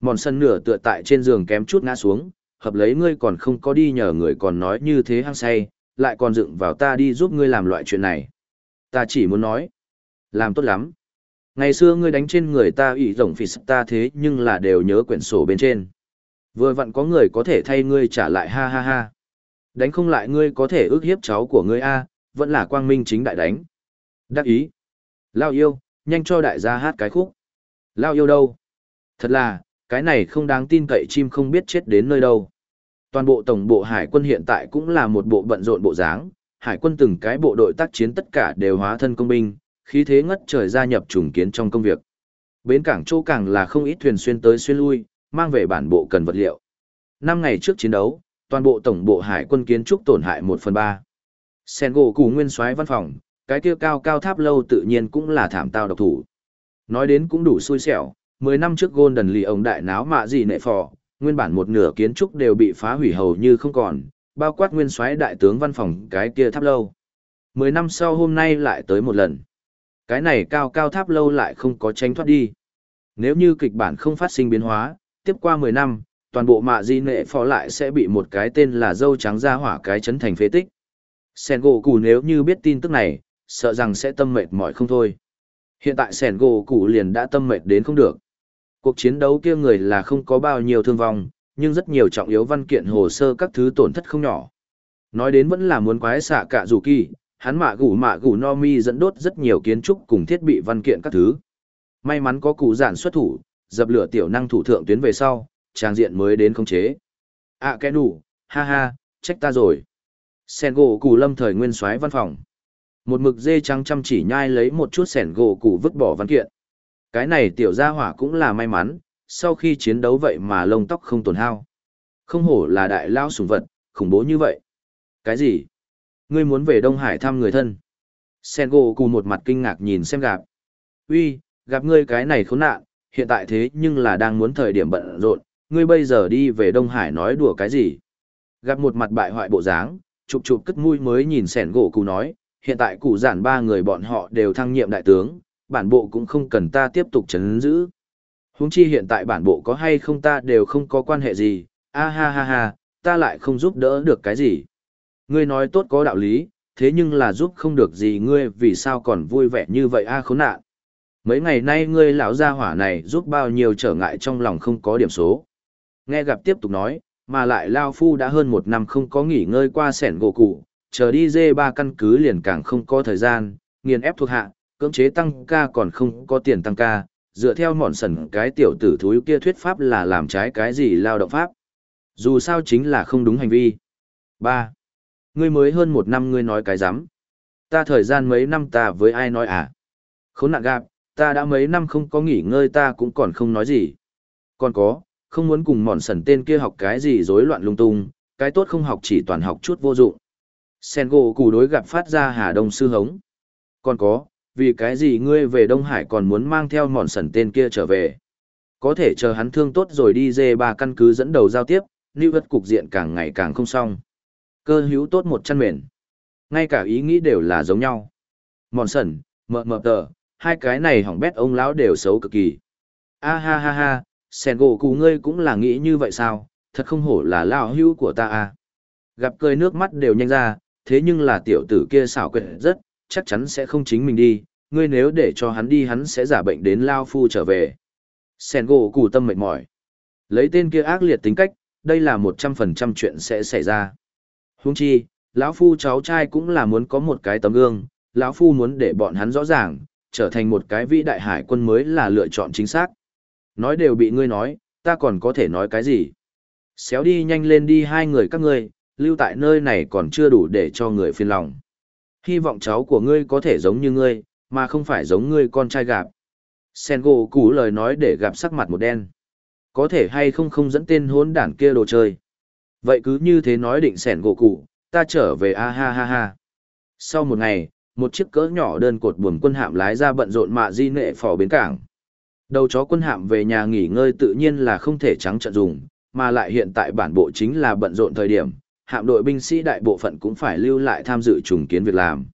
Mòn sân nửa tựa tại trên giường kém chút ngã xuống, hợp lấy ngươi còn không có đi nhờ người còn nói như thế hăng say, lại còn dựng vào ta đi giúp ngươi làm loại chuyện này. Ta chỉ muốn nói, làm tốt lắm. Ngày xưa ngươi đánh trên người ta ủy rồng phì ta thế nhưng là đều nhớ quyển sổ bên trên. Vừa vặn có người có thể thay ngươi trả lại ha ha ha. Đánh không lại ngươi có thể ước hiếp cháu của ngươi a, vẫn là quang minh chính đại đánh. Đắc ý. Lao yêu, nhanh cho đại gia hát cái khúc. Lao yêu đâu? Thật là, cái này không đáng tin cậy chim không biết chết đến nơi đâu. Toàn bộ tổng bộ hải quân hiện tại cũng là một bộ bận rộn bộ dáng, hải quân từng cái bộ đội tác chiến tất cả đều hóa thân công binh, khí thế ngất trời gia nhập trùng kiến trong công việc. Bến cảng chỗ càng là không ít thuyền xuyên tới xuyên lui, mang về bản bộ cần vật liệu. Năm ngày trước chiến đấu, toàn bộ tổng bộ hải quân kiến trúc tổn hại 1 phần 3. Sen gỗ củ nguyên soái văn phòng, cái kia cao cao tháp lâu tự nhiên cũng là thảm tao độc thủ. Nói đến cũng đủ xui xẻo, 10 năm trước Golden lì ông đại náo mạ gì nệ phò, nguyên bản một nửa kiến trúc đều bị phá hủy hầu như không còn, bao quát nguyên soái đại tướng văn phòng cái kia tháp lâu. 10 năm sau hôm nay lại tới một lần. Cái này cao cao tháp lâu lại không có tránh thoát đi. Nếu như kịch bản không phát sinh biến hóa, tiếp qua 10 năm, toàn bộ mạ di nệ phò lại sẽ bị một cái tên là dâu trắng ra hỏa cái chấn thành phế tích. Sen gỗ củ nếu như biết tin tức này, sợ rằng sẽ tâm mệt mỏi không thôi. Hiện tại sẻn gỗ củ liền đã tâm mệt đến không được. Cuộc chiến đấu kia người là không có bao nhiêu thương vong, nhưng rất nhiều trọng yếu văn kiện hồ sơ các thứ tổn thất không nhỏ. Nói đến vẫn là muốn quái xạ cả dù kỳ, hắn mạ gủ mạ gủ no mi dẫn đốt rất nhiều kiến trúc cùng thiết bị văn kiện các thứ. May mắn có cụ giản xuất thủ, dập lửa tiểu năng thủ thượng tuyến về sau, trang diện mới đến khống chế. À kẻ đủ, ha ha, trách ta rồi. Sen gỗ củ lâm thời nguyên soái văn phòng. Một mực dê trắng chăm chỉ nhai lấy một chút sẻn gỗ củ vứt bỏ văn kiện. Cái này tiểu gia hỏa cũng là may mắn, sau khi chiến đấu vậy mà lông tóc không tổn hao. Không hổ là đại lao sủng vật, khủng bố như vậy. Cái gì? Ngươi muốn về Đông Hải thăm người thân? Sen gỗ cụ một mặt kinh ngạc nhìn xem gặp. Uy, gặp ngươi cái này khốn nạn, hiện tại thế nhưng là đang muốn thời điểm bận rộn, ngươi bây giờ đi về Đông Hải nói đùa cái gì? Gặp một mặt bại hoại bộ dáng, chụp chụp cất mũi mới nhìn sẻn gỗ cụ nói, hiện tại cụ giản ba người bọn họ đều thăng nhiệm đại tướng, bản bộ cũng không cần ta tiếp tục chấn giữ. Huống chi hiện tại bản bộ có hay không ta đều không có quan hệ gì, a ha ha ha, ta lại không giúp đỡ được cái gì. Ngươi nói tốt có đạo lý, thế nhưng là giúp không được gì ngươi vì sao còn vui vẻ như vậy a khốn nạn. Mấy ngày nay ngươi lão gia hỏa này giúp bao nhiêu trở ngại trong lòng không có điểm số. Nghe gặp tiếp tục nói, mà lại Lao Phu đã hơn một năm không có nghỉ ngơi qua sẻn gỗ cụ, chờ đi dê ba căn cứ liền càng không có thời gian, nghiền ép thuộc hạ, cưỡng chế tăng ca còn không có tiền tăng ca, dựa theo mòn sần cái tiểu tử thúi kia thuyết pháp là làm trái cái gì lao động pháp. Dù sao chính là không đúng hành vi. ba Ngươi mới hơn một năm ngươi nói cái rắm Ta thời gian mấy năm ta với ai nói à? Khốn nạn gặp, ta đã mấy năm không có nghỉ ngơi ta cũng còn không nói gì. Còn có, không muốn cùng mòn sần tên kia học cái gì rối loạn lung tung, cái tốt không học chỉ toàn học chút vô dụng. Sen gỗ cù đối gặp phát ra Hà Đông sư hống. Còn có, vì cái gì ngươi về Đông Hải còn muốn mang theo mòn sần tên kia trở về. Có thể chờ hắn thương tốt rồi đi dê ba căn cứ dẫn đầu giao tiếp, lưu vật cục diện càng ngày càng không xong. Cơ hữu tốt một chân mền. Ngay cả ý nghĩ đều là giống nhau. Mòn sần, mờ mờ tờ, hai cái này hỏng bét ông lão đều xấu cực kỳ. A ha ha ha, sen gỗ cụ ngươi cũng là nghĩ như vậy sao, thật không hổ là lao hưu của ta à. Gặp cười nước mắt đều nhanh ra, thế nhưng là tiểu tử kia xảo quyệt rất, chắc chắn sẽ không chính mình đi, ngươi nếu để cho hắn đi hắn sẽ giả bệnh đến lao phu trở về. Sen gỗ cụ tâm mệt mỏi. Lấy tên kia ác liệt tính cách, đây là một trăm phần trăm chuyện sẽ xảy ra. Huống chi, lão phu cháu trai cũng là muốn có một cái tấm gương, lão phu muốn để bọn hắn rõ ràng, trở thành một cái vĩ đại hải quân mới là lựa chọn chính xác. Nói đều bị ngươi nói, ta còn có thể nói cái gì? Xéo đi nhanh lên đi hai người các ngươi, lưu tại nơi này còn chưa đủ để cho người phiền lòng. Hy vọng cháu của ngươi có thể giống như ngươi, mà không phải giống ngươi con trai gạp. Sen gỗ cú lời nói để gặp sắc mặt một đen. Có thể hay không không dẫn tên hốn đản kia đồ chơi. Vậy cứ như thế nói định sẻn gỗ cụ, ta trở về a ha ha ha. Sau một ngày, một chiếc cỡ nhỏ đơn cột buồm quân hạm lái ra bận rộn mạ di nệ phò bến cảng. Đầu chó quân hạm về nhà nghỉ ngơi tự nhiên là không thể trắng trận dùng, mà lại hiện tại bản bộ chính là bận rộn thời điểm, hạm đội binh sĩ đại bộ phận cũng phải lưu lại tham dự trùng kiến việc làm.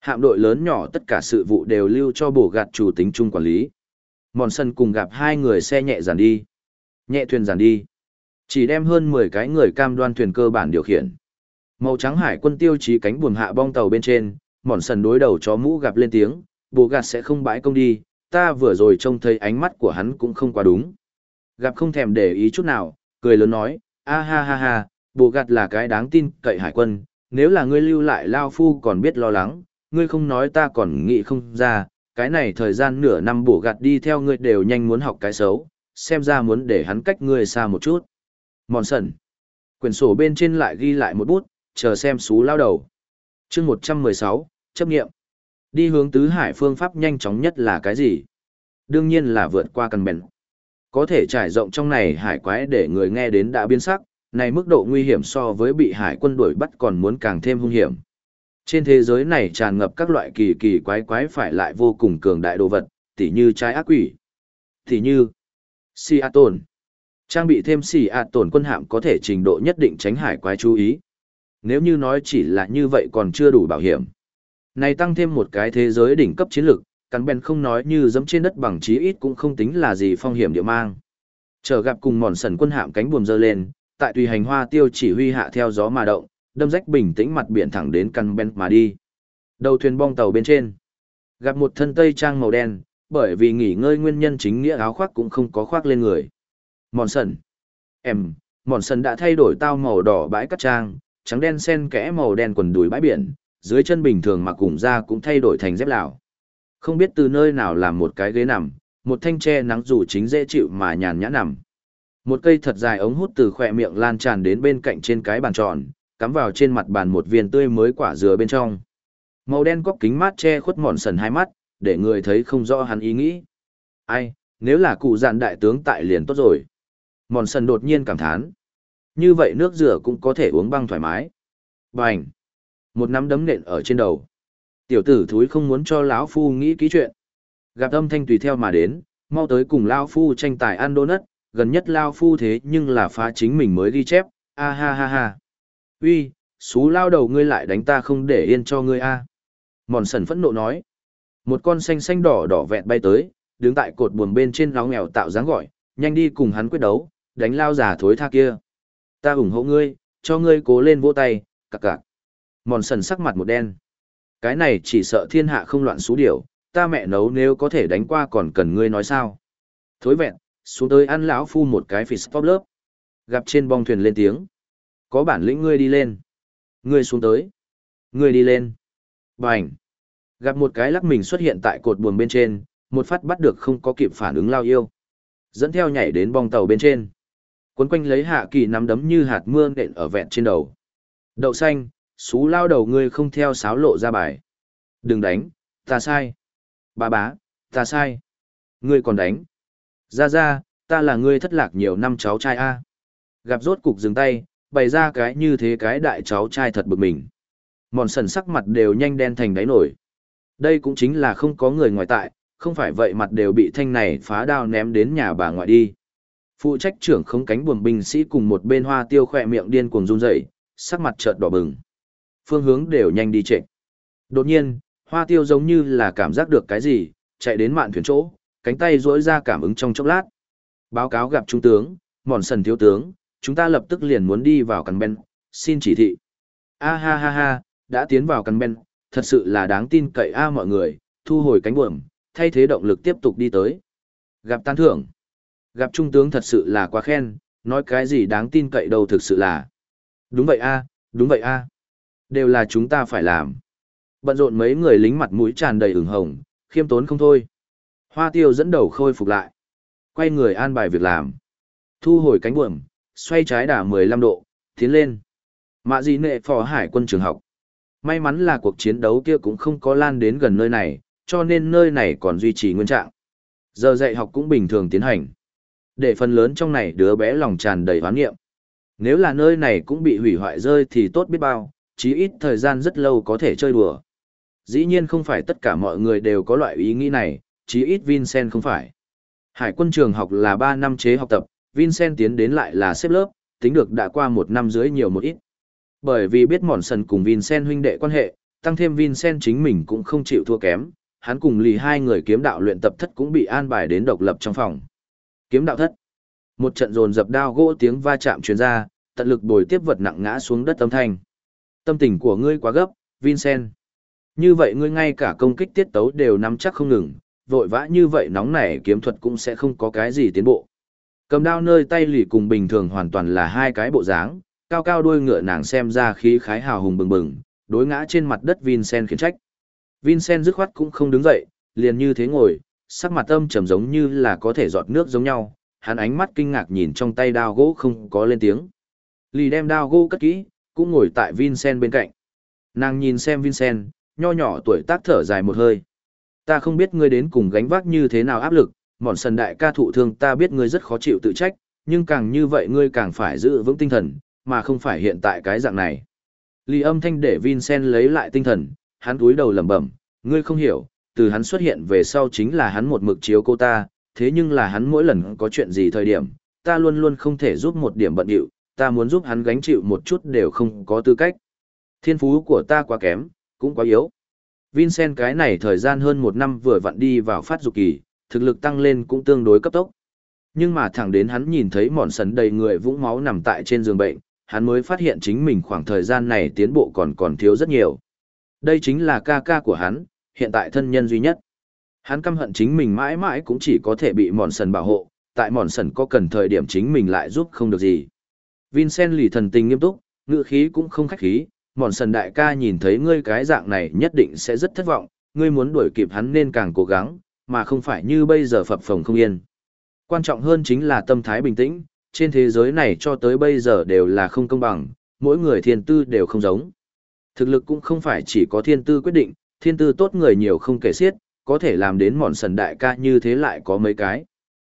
Hạm đội lớn nhỏ tất cả sự vụ đều lưu cho bổ gạt chủ tính chung quản lý. Mòn sân cùng gặp hai người xe nhẹ dàn đi. Nhẹ thuyền dàn đi. Chỉ đem hơn 10 cái người cam đoan thuyền cơ bản điều khiển. Màu trắng hải quân tiêu chí cánh buồm hạ bong tàu bên trên, mòn sần đối đầu chó mũ gặp lên tiếng, bổ gạt sẽ không bãi công đi, ta vừa rồi trông thấy ánh mắt của hắn cũng không quá đúng. Gặp không thèm để ý chút nào, cười lớn nói, a ha ha ha, bộ gạt là cái đáng tin cậy hải quân, nếu là ngươi lưu lại Lao Phu còn biết lo lắng, ngươi không nói ta còn nghĩ không ra, cái này thời gian nửa năm bổ gạt đi theo ngươi đều nhanh muốn học cái xấu, xem ra muốn để hắn cách ngươi xa một chút. Mòn sần. Quyển sổ bên trên lại ghi lại một bút, chờ xem xú lao đầu. chương 116, chấp nghiệm. Đi hướng tứ hải phương pháp nhanh chóng nhất là cái gì? Đương nhiên là vượt qua cần bèn. Có thể trải rộng trong này hải quái để người nghe đến đã biến sắc, này mức độ nguy hiểm so với bị hải quân đuổi bắt còn muốn càng thêm hung hiểm. Trên thế giới này tràn ngập các loại kỳ kỳ quái quái phải lại vô cùng cường đại đồ vật, tỉ như trái ác quỷ, tỉ như si a tồn. Trang bị thêm si a tồn quân hạm có thể trình độ nhất định tránh hải quái chú ý. Nếu như nói chỉ là như vậy còn chưa đủ bảo hiểm. Này tăng thêm một cái thế giới đỉnh cấp chiến lược, cắn bèn không nói như dẫm trên đất bằng chí ít cũng không tính là gì phong hiểm địa mang. Chờ gặp cùng mòn sần quân hạm cánh buồm dơ lên, tại tùy hành hoa tiêu chỉ huy hạ theo gió mà động, đâm rách bình tĩnh mặt biển thẳng đến căn bèn mà đi. Đầu thuyền bong tàu bên trên, gặp một thân tây trang màu đen, bởi vì nghỉ ngơi nguyên nhân chính nghĩa áo khoác cũng không có khoác lên người. Mòn sần. Em, mòn sần đã thay đổi tao màu đỏ bãi cắt trang, trắng đen xen kẽ màu đen quần đùi bãi biển, dưới chân bình thường mà cùng da cũng thay đổi thành dép lào. Không biết từ nơi nào làm một cái ghế nằm, một thanh tre nắng dù chính dễ chịu mà nhàn nhã nằm. Một cây thật dài ống hút từ khỏe miệng lan tràn đến bên cạnh trên cái bàn tròn, cắm vào trên mặt bàn một viên tươi mới quả dừa bên trong. Màu đen cóc kính mát che khuất mòn sần hai mắt, để người thấy không rõ hắn ý nghĩ. Ai, nếu là cụ dạn đại tướng tại liền tốt rồi. Mòn sần đột nhiên cảm thán. Như vậy nước rửa cũng có thể uống băng thoải mái. Bành! Một nắm đấm nện ở trên đầu. Tiểu tử thúi không muốn cho lão phu nghĩ kỹ chuyện. Gặp âm thanh tùy theo mà đến, mau tới cùng lão phu tranh tài ăn donut, gần nhất lão phu thế nhưng là phá chính mình mới ghi chép, a ha ha ha. Uy xú lao đầu ngươi lại đánh ta không để yên cho ngươi a. Mòn sần phẫn nộ nói. Một con xanh xanh đỏ đỏ vẹn bay tới đứng tại cột buồm bên trên láo nghèo tạo dáng gọi nhanh đi cùng hắn quyết đấu đánh lao giả thối tha kia. Ta ủng hộ ngươi cho ngươi cố lên vỗ tay cặc cặc mòn sần sắc mặt một đen cái này chỉ sợ thiên hạ không loạn xú điểu ta mẹ nấu nếu có thể đánh qua còn cần ngươi nói sao thối vẹn xuống tới ăn lão phu một cái phì stop lớp gặp trên bong thuyền lên tiếng có bản lĩnh ngươi đi lên. Ngươi xuống tới. Ngươi đi lên. Bành. Gặp một cái lắc mình xuất hiện tại cột buồm bên trên, một phát bắt được không có kịp phản ứng lao yêu. Dẫn theo nhảy đến bong tàu bên trên. Quấn quanh lấy hạ kỳ nắm đấm như hạt mưa nện ở vẹn trên đầu. Đậu xanh, xú lao đầu ngươi không theo sáo lộ ra bài. Đừng đánh, ta sai. Bà bá, ta sai. Ngươi còn đánh. Ra ra, ta là ngươi thất lạc nhiều năm cháu trai A. Gặp rốt cục dừng tay, bày ra cái như thế cái đại cháu trai thật bực mình. Mòn sần sắc mặt đều nhanh đen thành đáy nổi. Đây cũng chính là không có người ngoài tại, không phải vậy mặt đều bị thanh này phá đao ném đến nhà bà ngoại đi. Phụ trách trưởng không cánh buồm binh sĩ cùng một bên hoa tiêu khỏe miệng điên cuồng run rẩy, sắc mặt chợt đỏ bừng. Phương hướng đều nhanh đi trệ. Đột nhiên, hoa tiêu giống như là cảm giác được cái gì, chạy đến mạn thuyền chỗ, cánh tay duỗi ra cảm ứng trong chốc lát. Báo cáo gặp trung tướng, mòn sần thiếu tướng, chúng ta lập tức liền muốn đi vào căn ben, xin chỉ thị. A ha ha ha, đã tiến vào căn ben, thật sự là đáng tin cậy a mọi người, thu hồi cánh buồm, thay thế động lực tiếp tục đi tới. Gặp tan thưởng. Gặp trung tướng thật sự là quá khen, nói cái gì đáng tin cậy đâu thực sự là. Đúng vậy a, đúng vậy a. Đều là chúng ta phải làm. Bận rộn mấy người lính mặt mũi tràn đầy ửng hồng, khiêm tốn không thôi. Hoa tiêu dẫn đầu khôi phục lại. Quay người an bài việc làm. Thu hồi cánh buồm, xoay trái đà 15 độ, tiến lên. Mạ gì nệ phò hải quân trường học. May mắn là cuộc chiến đấu kia cũng không có lan đến gần nơi này, cho nên nơi này còn duy trì nguyên trạng. Giờ dạy học cũng bình thường tiến hành. Để phần lớn trong này đứa bé lòng tràn đầy hoán nghiệm. Nếu là nơi này cũng bị hủy hoại rơi thì tốt biết bao, chí ít thời gian rất lâu có thể chơi đùa. Dĩ nhiên không phải tất cả mọi người đều có loại ý nghĩ này, chí ít Vincent không phải. Hải quân trường học là 3 năm chế học tập, Vincent tiến đến lại là xếp lớp, tính được đã qua một năm dưới nhiều một ít. Bởi vì biết mòn sần cùng Vincent huynh đệ quan hệ, tăng thêm Vincent chính mình cũng không chịu thua kém, hắn cùng lì hai người kiếm đạo luyện tập thất cũng bị an bài đến độc lập trong phòng. Kiếm đạo thất. Một trận dồn dập đao gỗ tiếng va chạm truyền ra, tận lực bồi tiếp vật nặng ngã xuống đất âm thanh. Tâm tình của ngươi quá gấp, Vincent. Như vậy ngươi ngay cả công kích tiết tấu đều nắm chắc không ngừng, vội vã như vậy nóng nảy kiếm thuật cũng sẽ không có cái gì tiến bộ. Cầm đao nơi tay lì cùng bình thường hoàn toàn là hai cái bộ dáng, cao cao đuôi ngựa nàng xem ra khí khái hào hùng bừng bừng, đối ngã trên mặt đất Vincent khiển trách. Vincent dứt khoát cũng không đứng dậy, liền như thế ngồi, sắc mặt âm trầm giống như là có thể giọt nước giống nhau, hắn ánh mắt kinh ngạc nhìn trong tay đao gỗ không có lên tiếng. Lì đem đao gỗ cất kỹ, cũng ngồi tại Vincent bên cạnh. Nàng nhìn xem Vincent, nho nhỏ tuổi tác thở dài một hơi. Ta không biết ngươi đến cùng gánh vác như thế nào áp lực, mòn sần đại ca thụ thương ta biết ngươi rất khó chịu tự trách, nhưng càng như vậy ngươi càng phải giữ vững tinh thần, mà không phải hiện tại cái dạng này. Lý âm thanh để Vincent lấy lại tinh thần, hắn túi đầu lẩm bẩm, ngươi không hiểu, từ hắn xuất hiện về sau chính là hắn một mực chiếu cô ta, thế nhưng là hắn mỗi lần có chuyện gì thời điểm, ta luôn luôn không thể giúp một điểm bận điệu, ta muốn giúp hắn gánh chịu một chút đều không có tư cách. Thiên phú của ta quá kém, cũng quá yếu. Vincent cái này thời gian hơn một năm vừa vặn đi vào phát dục kỳ, thực lực tăng lên cũng tương đối cấp tốc. Nhưng mà thẳng đến hắn nhìn thấy mòn sấn đầy người vũng máu nằm tại trên giường bệnh, hắn mới phát hiện chính mình khoảng thời gian này tiến bộ còn còn thiếu rất nhiều. Đây chính là ca ca của hắn, hiện tại thân nhân duy nhất. Hắn căm hận chính mình mãi mãi cũng chỉ có thể bị mòn sần bảo hộ, tại mòn sần có cần thời điểm chính mình lại giúp không được gì. Vincent lì thần tình nghiêm túc, ngựa khí cũng không khách khí, mòn sần đại ca nhìn thấy ngươi cái dạng này nhất định sẽ rất thất vọng, ngươi muốn đuổi kịp hắn nên càng cố gắng, mà không phải như bây giờ phập phồng không yên. Quan trọng hơn chính là tâm thái bình tĩnh, trên thế giới này cho tới bây giờ đều là không công bằng, mỗi người thiên tư đều không giống. Thực lực cũng không phải chỉ có thiên tư quyết định, thiên tư tốt người nhiều không kể xiết, có thể làm đến mòn sần đại ca như thế lại có mấy cái.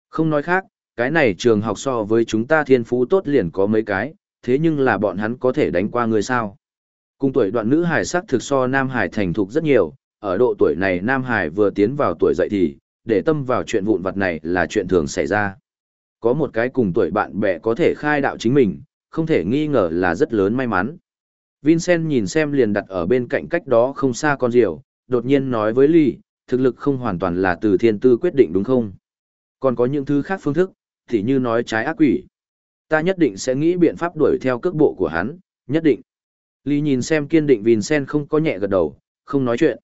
Không nói khác, cái này trường học so với chúng ta thiên phú tốt liền có mấy cái, thế nhưng là bọn hắn có thể đánh qua người sao. Cùng tuổi đoạn nữ hải sắc thực so nam hải thành thục rất nhiều, ở độ tuổi này nam hải vừa tiến vào tuổi dậy thì, để tâm vào chuyện vụn vặt này là chuyện thường xảy ra. Có một cái cùng tuổi bạn bè có thể khai đạo chính mình, không thể nghi ngờ là rất lớn may mắn. Vincent nhìn xem liền đặt ở bên cạnh cách đó không xa con diều, đột nhiên nói với Lee, thực lực không hoàn toàn là từ thiên tư quyết định đúng không? Còn có những thứ khác phương thức, thì như nói trái ác quỷ. Ta nhất định sẽ nghĩ biện pháp đuổi theo cước bộ của hắn, nhất định. Lý nhìn xem kiên định Vincent không có nhẹ gật đầu, không nói chuyện.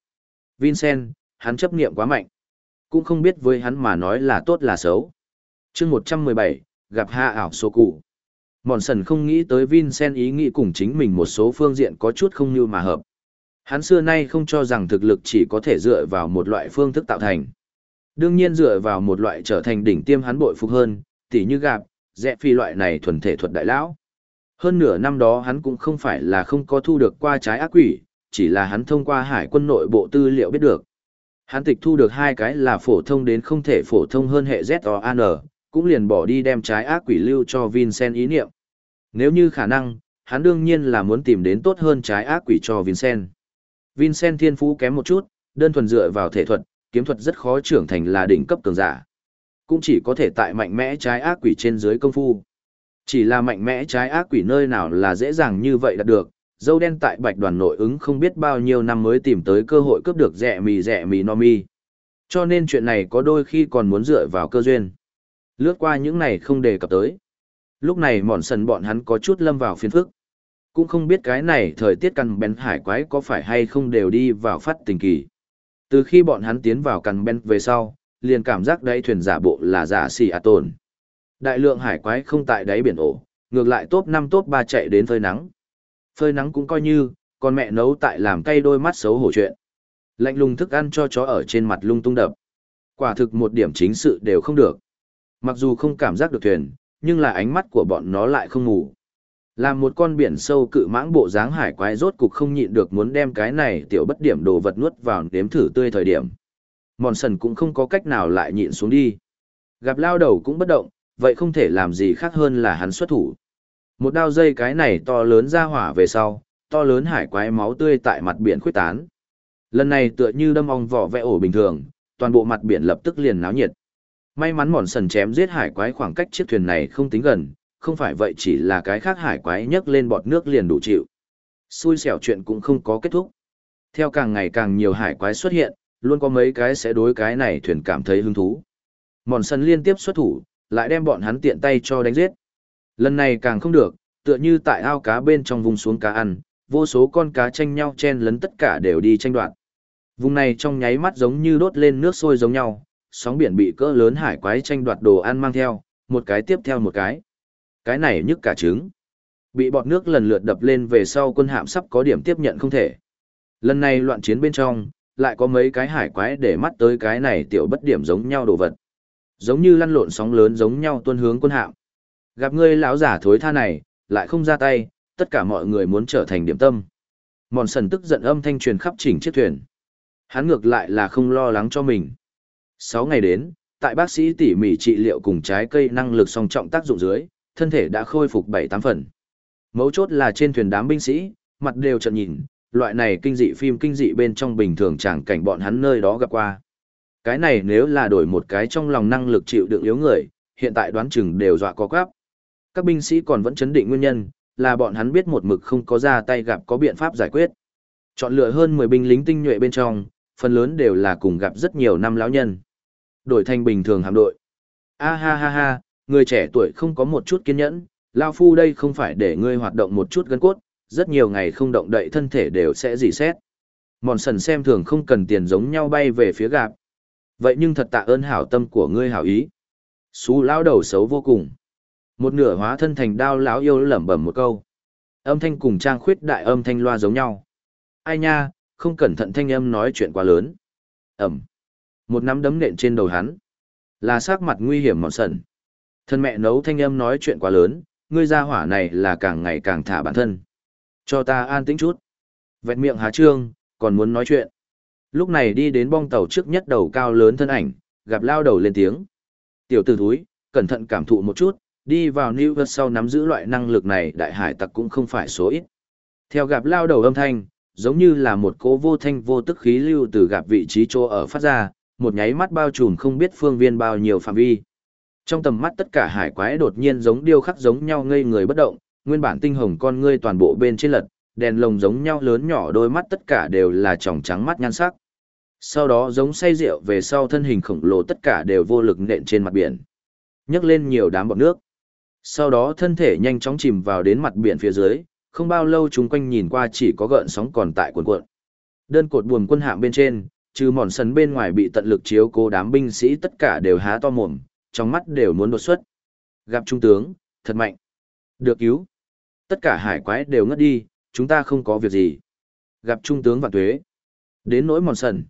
Vincent, hắn chấp niệm quá mạnh. Cũng không biết với hắn mà nói là tốt là xấu. chương 117, gặp hạ ảo số cụ. Mòn sần không nghĩ tới Vincent ý nghĩ cùng chính mình một số phương diện có chút không như mà hợp. Hắn xưa nay không cho rằng thực lực chỉ có thể dựa vào một loại phương thức tạo thành. Đương nhiên dựa vào một loại trở thành đỉnh tiêm hắn bội phục hơn, tỉ như gạp, dẹ phi loại này thuần thể thuật đại lão. Hơn nửa năm đó hắn cũng không phải là không có thu được qua trái ác quỷ, chỉ là hắn thông qua hải quân nội bộ tư liệu biết được. Hắn tịch thu được hai cái là phổ thông đến không thể phổ thông hơn hệ ZOAN, cũng liền bỏ đi đem trái ác quỷ lưu cho Vincent ý niệm. Nếu như khả năng, hắn đương nhiên là muốn tìm đến tốt hơn trái ác quỷ cho Vincent. Vincent thiên phú kém một chút, đơn thuần dựa vào thể thuật, kiếm thuật rất khó trưởng thành là đỉnh cấp cường giả. Cũng chỉ có thể tại mạnh mẽ trái ác quỷ trên dưới công phu. Chỉ là mạnh mẽ trái ác quỷ nơi nào là dễ dàng như vậy đạt được, dâu đen tại bạch đoàn nội ứng không biết bao nhiêu năm mới tìm tới cơ hội cướp được rẻ mì rẻ mì no mi. Cho nên chuyện này có đôi khi còn muốn dựa vào cơ duyên. Lướt qua những này không đề cập tới. Lúc này mòn sần bọn hắn có chút lâm vào phiền phức. Cũng không biết cái này thời tiết căn bén hải quái có phải hay không đều đi vào phát tình kỳ. Từ khi bọn hắn tiến vào căn bén về sau, liền cảm giác đáy thuyền giả bộ là giả xì à tồn. Đại lượng hải quái không tại đáy biển ổ, ngược lại top 5 top 3 chạy đến phơi nắng. Phơi nắng cũng coi như, còn mẹ nấu tại làm cay đôi mắt xấu hổ chuyện. Lạnh lùng thức ăn cho chó ở trên mặt lung tung đập. Quả thực một điểm chính sự đều không được. Mặc dù không cảm giác được thuyền, nhưng là ánh mắt của bọn nó lại không ngủ. Làm một con biển sâu cự mãng bộ dáng hải quái rốt cục không nhịn được muốn đem cái này tiểu bất điểm đồ vật nuốt vào nếm thử tươi thời điểm. Mòn sần cũng không có cách nào lại nhịn xuống đi. Gặp lao đầu cũng bất động, vậy không thể làm gì khác hơn là hắn xuất thủ. Một đao dây cái này to lớn ra hỏa về sau, to lớn hải quái máu tươi tại mặt biển khuyết tán. Lần này tựa như đâm ong vỏ vẽ ổ bình thường, toàn bộ mặt biển lập tức liền náo nhiệt. May mắn mòn sần chém giết hải quái khoảng cách chiếc thuyền này không tính gần, không phải vậy chỉ là cái khác hải quái nhấc lên bọt nước liền đủ chịu. Xui xẻo chuyện cũng không có kết thúc. Theo càng ngày càng nhiều hải quái xuất hiện, luôn có mấy cái sẽ đối cái này thuyền cảm thấy hứng thú. Mòn sần liên tiếp xuất thủ, lại đem bọn hắn tiện tay cho đánh giết. Lần này càng không được, tựa như tại ao cá bên trong vùng xuống cá ăn, vô số con cá tranh nhau chen lấn tất cả đều đi tranh đoạt. Vùng này trong nháy mắt giống như đốt lên nước sôi giống nhau, sóng biển bị cỡ lớn hải quái tranh đoạt đồ ăn mang theo, một cái tiếp theo một cái. Cái này nhức cả trứng. Bị bọt nước lần lượt đập lên về sau quân hạm sắp có điểm tiếp nhận không thể. Lần này loạn chiến bên trong, lại có mấy cái hải quái để mắt tới cái này tiểu bất điểm giống nhau đồ vật. Giống như lăn lộn sóng lớn giống nhau tuân hướng quân hạm. Gặp ngươi lão giả thối tha này, lại không ra tay, tất cả mọi người muốn trở thành điểm tâm. Mòn sần tức giận âm thanh truyền khắp chỉnh chiếc thuyền. Hắn ngược lại là không lo lắng cho mình. Sáu ngày đến, tại bác sĩ tỉ mỉ trị liệu cùng trái cây năng lực song trọng tác dụng dưới, thân thể đã khôi phục bảy tám phần. Mấu chốt là trên thuyền đám binh sĩ, mặt đều trợn nhìn, loại này kinh dị phim kinh dị bên trong bình thường chẳng cảnh bọn hắn nơi đó gặp qua. Cái này nếu là đổi một cái trong lòng năng lực chịu đựng yếu người, hiện tại đoán chừng đều dọa có quáp. Các binh sĩ còn vẫn chấn định nguyên nhân, là bọn hắn biết một mực không có ra tay gặp có biện pháp giải quyết. Chọn lựa hơn 10 binh lính tinh nhuệ bên trong, phần lớn đều là cùng gặp rất nhiều năm lão nhân. Đổi thành bình thường hạm đội. A ha ha ha, người trẻ tuổi không có một chút kiên nhẫn, Lao Phu đây không phải để ngươi hoạt động một chút gân cốt, rất nhiều ngày không động đậy thân thể đều sẽ dì xét. Mòn sần xem thường không cần tiền giống nhau bay về phía gạp. Vậy nhưng thật tạ ơn hảo tâm của ngươi hảo ý. Xú lão đầu xấu vô cùng. Một nửa hóa thân thành đao lão yêu lẩm bẩm một câu. Âm thanh cùng trang khuyết đại âm thanh loa giống nhau. Ai nha, không cẩn thận thanh âm nói chuyện quá lớn. Ẩm. Một nắm đấm nện trên đầu hắn. Là sắc mặt nguy hiểm mòn sần. Thân mẹ nấu thanh âm nói chuyện quá lớn, ngươi ra hỏa này là càng ngày càng thả bản thân. Cho ta an tĩnh chút. Vẹn miệng há trương, còn muốn nói chuyện. Lúc này đi đến bong tàu trước nhất đầu cao lớn thân ảnh, gặp lao đầu lên tiếng. Tiểu tử thúi, cẩn thận cảm thụ một chút, đi vào New York sau nắm giữ loại năng lực này đại hải tặc cũng không phải số ít. Theo gặp lao đầu âm thanh, giống như là một cố vô thanh vô tức khí lưu từ gặp vị trí chỗ ở phát ra, một nháy mắt bao trùm không biết phương viên bao nhiêu phạm vi. Trong tầm mắt tất cả hải quái đột nhiên giống điêu khắc giống nhau ngây người bất động, nguyên bản tinh hồng con ngươi toàn bộ bên trên lật, đèn lồng giống nhau lớn nhỏ đôi mắt tất cả đều là tròng trắng mắt nhan sắc. Sau đó giống say rượu về sau thân hình khổng lồ tất cả đều vô lực nện trên mặt biển. nhấc lên nhiều đám bọt nước. Sau đó thân thể nhanh chóng chìm vào đến mặt biển phía dưới, không bao lâu chúng quanh nhìn qua chỉ có gợn sóng còn tại cuộn cuộn. Đơn cột buồm quân hạm bên trên, trừ mòn sần bên ngoài bị tận lực chiếu cố đám binh sĩ tất cả đều há to mồm, trong mắt đều muốn đột xuất. Gặp trung tướng, thật mạnh. Được cứu. Tất cả hải quái đều ngất đi, chúng ta không có việc gì. Gặp trung tướng vạn tuế. Đến nỗi mòn sần.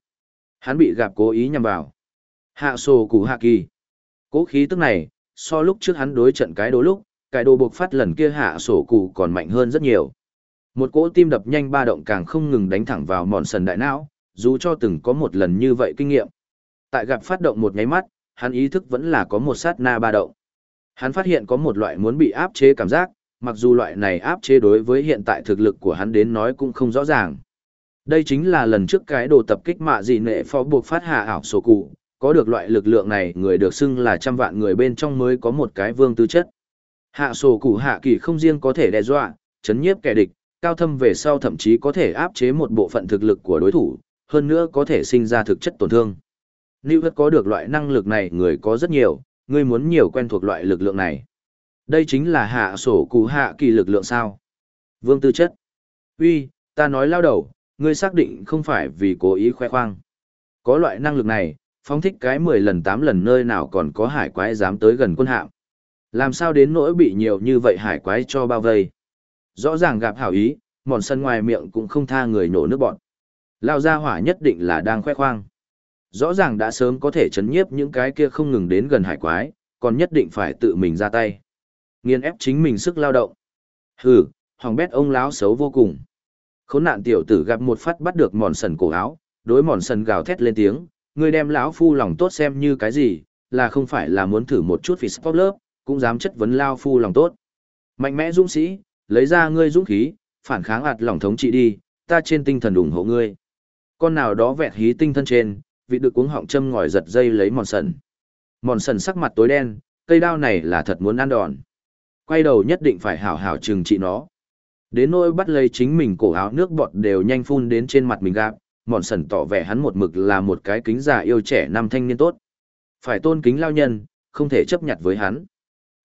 Hắn bị gặp cố ý nhằm vào. Hạ sổ củ hạ kỳ. Cố khí tức này, so lúc trước hắn đối trận cái đố lúc, cái đồ buộc phát lần kia hạ sổ củ còn mạnh hơn rất nhiều. Một cỗ tim đập nhanh ba động càng không ngừng đánh thẳng vào mòn sần đại não, dù cho từng có một lần như vậy kinh nghiệm. Tại gặp phát động một nháy mắt, hắn ý thức vẫn là có một sát na ba động. Hắn phát hiện có một loại muốn bị áp chế cảm giác, mặc dù loại này áp chế đối với hiện tại thực lực của hắn đến nói cũng không rõ ràng. Đây chính là lần trước cái đồ tập kích mạ dị nệ phó buộc phát hạ ảo sổ cụ, có được loại lực lượng này người được xưng là trăm vạn người bên trong mới có một cái vương tư chất. Hạ sổ cụ hạ kỳ không riêng có thể đe dọa, chấn nhiếp kẻ địch, cao thâm về sau thậm chí có thể áp chế một bộ phận thực lực của đối thủ, hơn nữa có thể sinh ra thực chất tổn thương. Lưu Hất có được loại năng lực này người có rất nhiều, ngươi muốn nhiều quen thuộc loại lực lượng này. Đây chính là hạ sổ cụ hạ kỳ lực lượng sao. Vương tư chất. Uy, ta nói lao đầu, ngươi xác định không phải vì cố ý khoe khoang. Có loại năng lực này, phóng thích cái 10 lần 8 lần nơi nào còn có hải quái dám tới gần quân hạm. Làm sao đến nỗi bị nhiều như vậy hải quái cho bao vây. Rõ ràng gặp hảo ý, mòn sân ngoài miệng cũng không tha người nổ nước bọn. Lao ra hỏa nhất định là đang khoe khoang. Rõ ràng đã sớm có thể chấn nhiếp những cái kia không ngừng đến gần hải quái, còn nhất định phải tự mình ra tay. Nghiên ép chính mình sức lao động. Hừ, hoàng bét ông láo xấu vô cùng. Khốn nạn tiểu tử gặp một phát bắt được mòn sần cổ áo, đối mòn sần gào thét lên tiếng, ngươi đem lão phu lòng tốt xem như cái gì, là không phải là muốn thử một chút vì sport lớp, cũng dám chất vấn lao phu lòng tốt. Mạnh mẽ dũng sĩ, lấy ra ngươi dũng khí, phản kháng ạt lòng thống trị đi, ta trên tinh thần ủng hộ ngươi. Con nào đó vẹt hí tinh thân trên, vị được cuống họng châm ngòi giật dây lấy mòn sần. Mòn sần sắc mặt tối đen, cây đao này là thật muốn ăn đòn. Quay đầu nhất định phải hảo hảo trừng trị nó. Đến nỗi bắt lấy chính mình cổ áo nước bọt đều nhanh phun đến trên mặt mình gạp, mòn sần tỏ vẻ hắn một mực là một cái kính già yêu trẻ nam thanh niên tốt. Phải tôn kính lao nhân, không thể chấp nhận với hắn.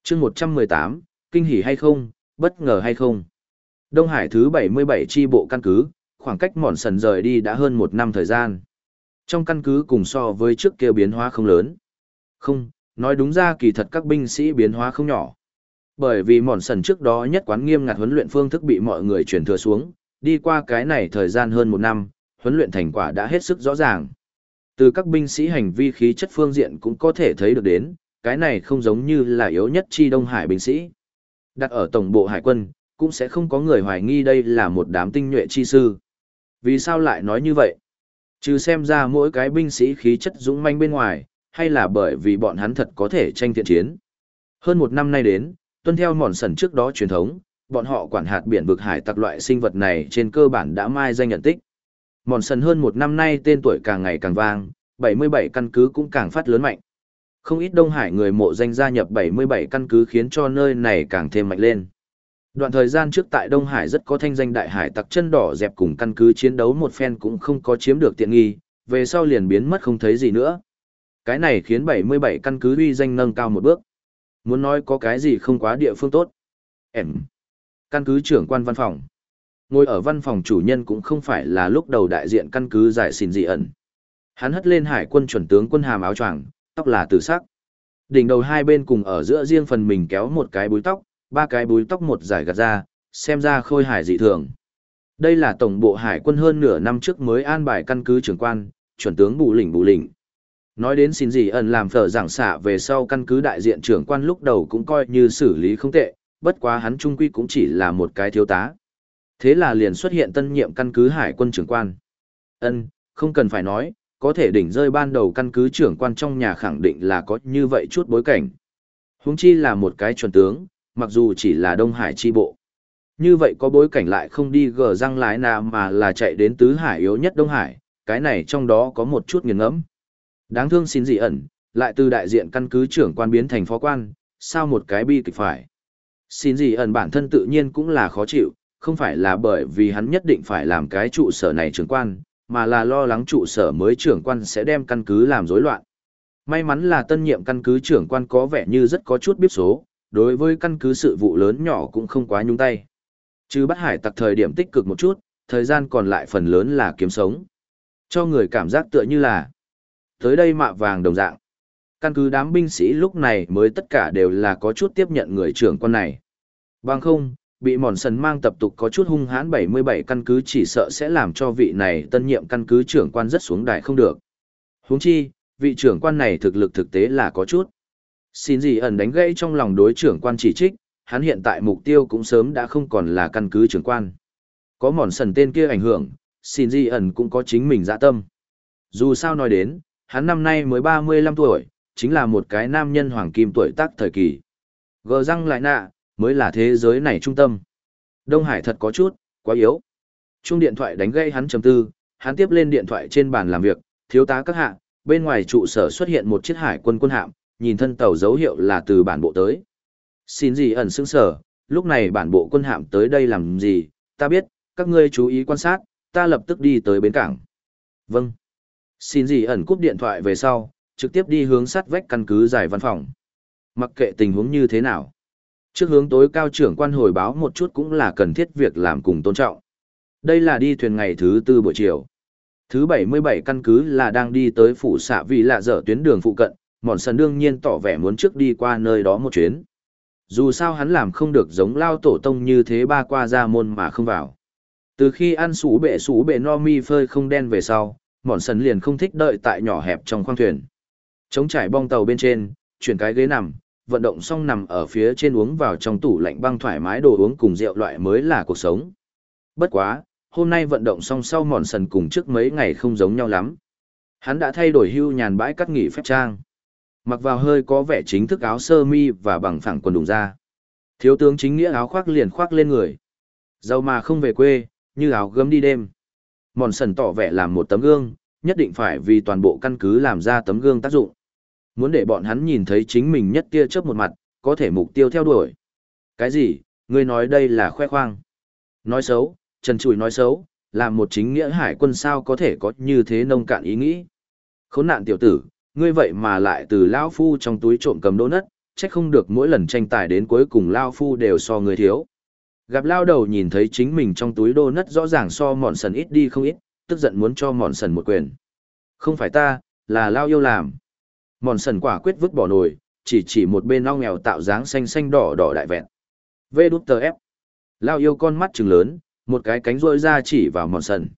chương một trăm mười tám kinh hỉ hay không, bất ngờ hay không. Đông Hải thứ bảy mươi bảy chi bộ căn cứ, khoảng cách mòn sần rời đi đã hơn một năm thời gian. Trong căn cứ cùng so với trước kia biến hóa không lớn. Không, nói đúng ra kỳ thật các binh sĩ biến hóa không nhỏ. Bởi vì mòn sần trước đó nhất quán nghiêm ngặt huấn luyện phương thức bị mọi người truyền thừa xuống, đi qua cái này thời gian hơn một năm, huấn luyện thành quả đã hết sức rõ ràng. Từ các binh sĩ hành vi khí chất phương diện cũng có thể thấy được đến, cái này không giống như là yếu nhất chi Đông Hải binh sĩ. Đặt ở tổng bộ hải quân, cũng sẽ không có người hoài nghi đây là một đám tinh nhuệ chi sư. Vì sao lại nói như vậy? Trừ xem ra mỗi cái binh sĩ khí chất dũng manh bên ngoài, hay là bởi vì bọn hắn thật có thể tranh thiện chiến. Hơn một năm nay đến, tuân theo mòn sần trước đó truyền thống, bọn họ quản hạt biển vực hải tặc loại sinh vật này trên cơ bản đã mai danh nhận tích. Mòn sần hơn một năm nay tên tuổi càng ngày càng vang, 77 căn cứ cũng càng phát lớn mạnh. Không ít Đông Hải người mộ danh gia nhập 77 căn cứ khiến cho nơi này càng thêm mạnh lên. Đoạn thời gian trước tại Đông Hải rất có thanh danh đại hải tặc chân đỏ dẹp cùng căn cứ chiến đấu một phen cũng không có chiếm được tiện nghi, về sau liền biến mất không thấy gì nữa. Cái này khiến 77 căn cứ uy danh nâng cao một bước. Muốn nói có cái gì không quá địa phương tốt. Em. Căn cứ trưởng quan văn phòng. Ngồi ở văn phòng chủ nhân cũng không phải là lúc đầu đại diện căn cứ giải xin dị ẩn. Hắn hất lên hải quân chuẩn tướng quân hàm áo choàng, tóc là tử sắc. Đỉnh đầu hai bên cùng ở giữa riêng phần mình kéo một cái búi tóc, ba cái búi tóc một giải gạt ra, xem ra khôi hải dị thường. Đây là tổng bộ hải quân hơn nửa năm trước mới an bài căn cứ trưởng quan, chuẩn tướng bù lĩnh bù lĩnh. Nói đến xin gì ẩn làm phở giảng xạ về sau căn cứ đại diện trưởng quan lúc đầu cũng coi như xử lý không tệ, bất quá hắn trung quy cũng chỉ là một cái thiếu tá. Thế là liền xuất hiện tân nhiệm căn cứ hải quân trưởng quan. Ân, không cần phải nói, có thể đỉnh rơi ban đầu căn cứ trưởng quan trong nhà khẳng định là có như vậy chút bối cảnh. huống chi là một cái chuẩn tướng, mặc dù chỉ là Đông Hải chi bộ. Như vậy có bối cảnh lại không đi gờ răng lái nào mà là chạy đến tứ hải yếu nhất Đông Hải, cái này trong đó có một chút nghiền ngẫm. Đáng thương xin dị ẩn, lại từ đại diện căn cứ trưởng quan biến thành phó quan, sao một cái bi kịch phải. Xin dị ẩn bản thân tự nhiên cũng là khó chịu, không phải là bởi vì hắn nhất định phải làm cái trụ sở này trưởng quan, mà là lo lắng trụ sở mới trưởng quan sẽ đem căn cứ làm rối loạn. May mắn là tân nhiệm căn cứ trưởng quan có vẻ như rất có chút biết số, đối với căn cứ sự vụ lớn nhỏ cũng không quá nhung tay. Chứ bắt hải tặc thời điểm tích cực một chút, thời gian còn lại phần lớn là kiếm sống. Cho người cảm giác tựa như là tới đây mạ vàng đồng dạng. Căn cứ đám binh sĩ lúc này mới tất cả đều là có chút tiếp nhận người trưởng quan này. Bằng không, bị mòn sần mang tập tục có chút hung hãn 77 căn cứ chỉ sợ sẽ làm cho vị này tân nhiệm căn cứ trưởng quan rất xuống đài không được. huống chi, vị trưởng quan này thực lực thực tế là có chút. Xin gì ẩn đánh gãy trong lòng đối trưởng quan chỉ trích, hắn hiện tại mục tiêu cũng sớm đã không còn là căn cứ trưởng quan. Có mòn sần tên kia ảnh hưởng, xin gì ẩn cũng có chính mình dạ tâm. Dù sao nói đến, hắn năm nay mới 35 tuổi, chính là một cái nam nhân hoàng kim tuổi tác thời kỳ. Gờ răng lại nạ, mới là thế giới này trung tâm. Đông Hải thật có chút, quá yếu. Chuông điện thoại đánh gây hắn trầm tư, hắn tiếp lên điện thoại trên bàn làm việc, thiếu tá các hạ, bên ngoài trụ sở xuất hiện một chiếc hải quân quân hạm, nhìn thân tàu dấu hiệu là từ bản bộ tới. Xin gì ẩn sững sở, lúc này bản bộ quân hạm tới đây làm gì, ta biết, các ngươi chú ý quan sát, ta lập tức đi tới bến cảng. Vâng. Xin gì ẩn cúp điện thoại về sau, trực tiếp đi hướng sát vách căn cứ giải văn phòng. Mặc kệ tình huống như thế nào. Trước hướng tối cao trưởng quan hồi báo một chút cũng là cần thiết việc làm cùng tôn trọng. Đây là đi thuyền ngày thứ tư buổi chiều. Thứ 77 căn cứ là đang đi tới phủ xạ vì lạ dở tuyến đường phụ cận, mòn sần đương nhiên tỏ vẻ muốn trước đi qua nơi đó một chuyến. Dù sao hắn làm không được giống lao tổ tông như thế ba qua ra môn mà không vào. Từ khi ăn sủ bệ sủ bệ no mi phơi không đen về sau, mòn sần liền không thích đợi tại nhỏ hẹp trong khoang thuyền. Chống trải bong tàu bên trên, chuyển cái ghế nằm, vận động xong nằm ở phía trên uống vào trong tủ lạnh băng thoải mái đồ uống cùng rượu loại mới là cuộc sống. Bất quá, hôm nay vận động xong sau mòn sần cùng trước mấy ngày không giống nhau lắm. Hắn đã thay đổi hưu nhàn bãi cắt nghỉ phép trang. Mặc vào hơi có vẻ chính thức áo sơ mi và bằng phẳng quần đùng da. Thiếu tướng chính nghĩa áo khoác liền khoác lên người. Giàu mà không về quê, như áo gấm đi đêm. Mòn sần tỏ vẻ làm một tấm gương, nhất định phải vì toàn bộ căn cứ làm ra tấm gương tác dụng. Muốn để bọn hắn nhìn thấy chính mình nhất tia chớp một mặt, có thể mục tiêu theo đuổi. Cái gì, ngươi nói đây là khoe khoang. Nói xấu, trần trụi nói xấu, làm một chính nghĩa hải quân sao có thể có như thế nông cạn ý nghĩ. Khốn nạn tiểu tử, ngươi vậy mà lại từ Lao Phu trong túi trộm cầm đô nất, trách không được mỗi lần tranh tài đến cuối cùng Lao Phu đều so người thiếu. Gặp Lao đầu nhìn thấy chính mình trong túi đô nất rõ ràng so mòn sần ít đi không ít, tức giận muốn cho mòn sần một quyền. Không phải ta, là Lao yêu làm. Mòn sần quả quyết vứt bỏ nồi, chỉ chỉ một bên ao nghèo tạo dáng xanh xanh đỏ đỏ đại vẹn. Vê đút tờ ép. Lao yêu con mắt trừng lớn, một cái cánh rôi ra chỉ vào mòn sần.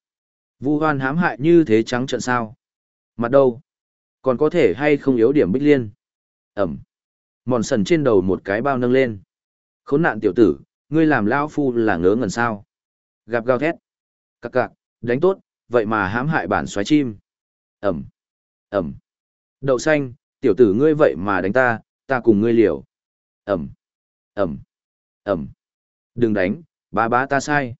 Vu hoan hãm hại như thế trắng trận sao? Mặt đâu? Còn có thể hay không yếu điểm bích liên? Ẩm. Mòn sần trên đầu một cái bao nâng lên. Khốn nạn tiểu tử, ngươi làm lão phu là ngớ ngẩn sao? Gặp gao thét. Cặc cặc, đánh tốt, vậy mà hãm hại bản xoáy chim. Ẩm. Ẩm. Đậu xanh, tiểu tử ngươi vậy mà đánh ta, ta cùng ngươi liều. Ẩm. Ẩm. Ẩm. Đừng đánh, ba bá ta sai.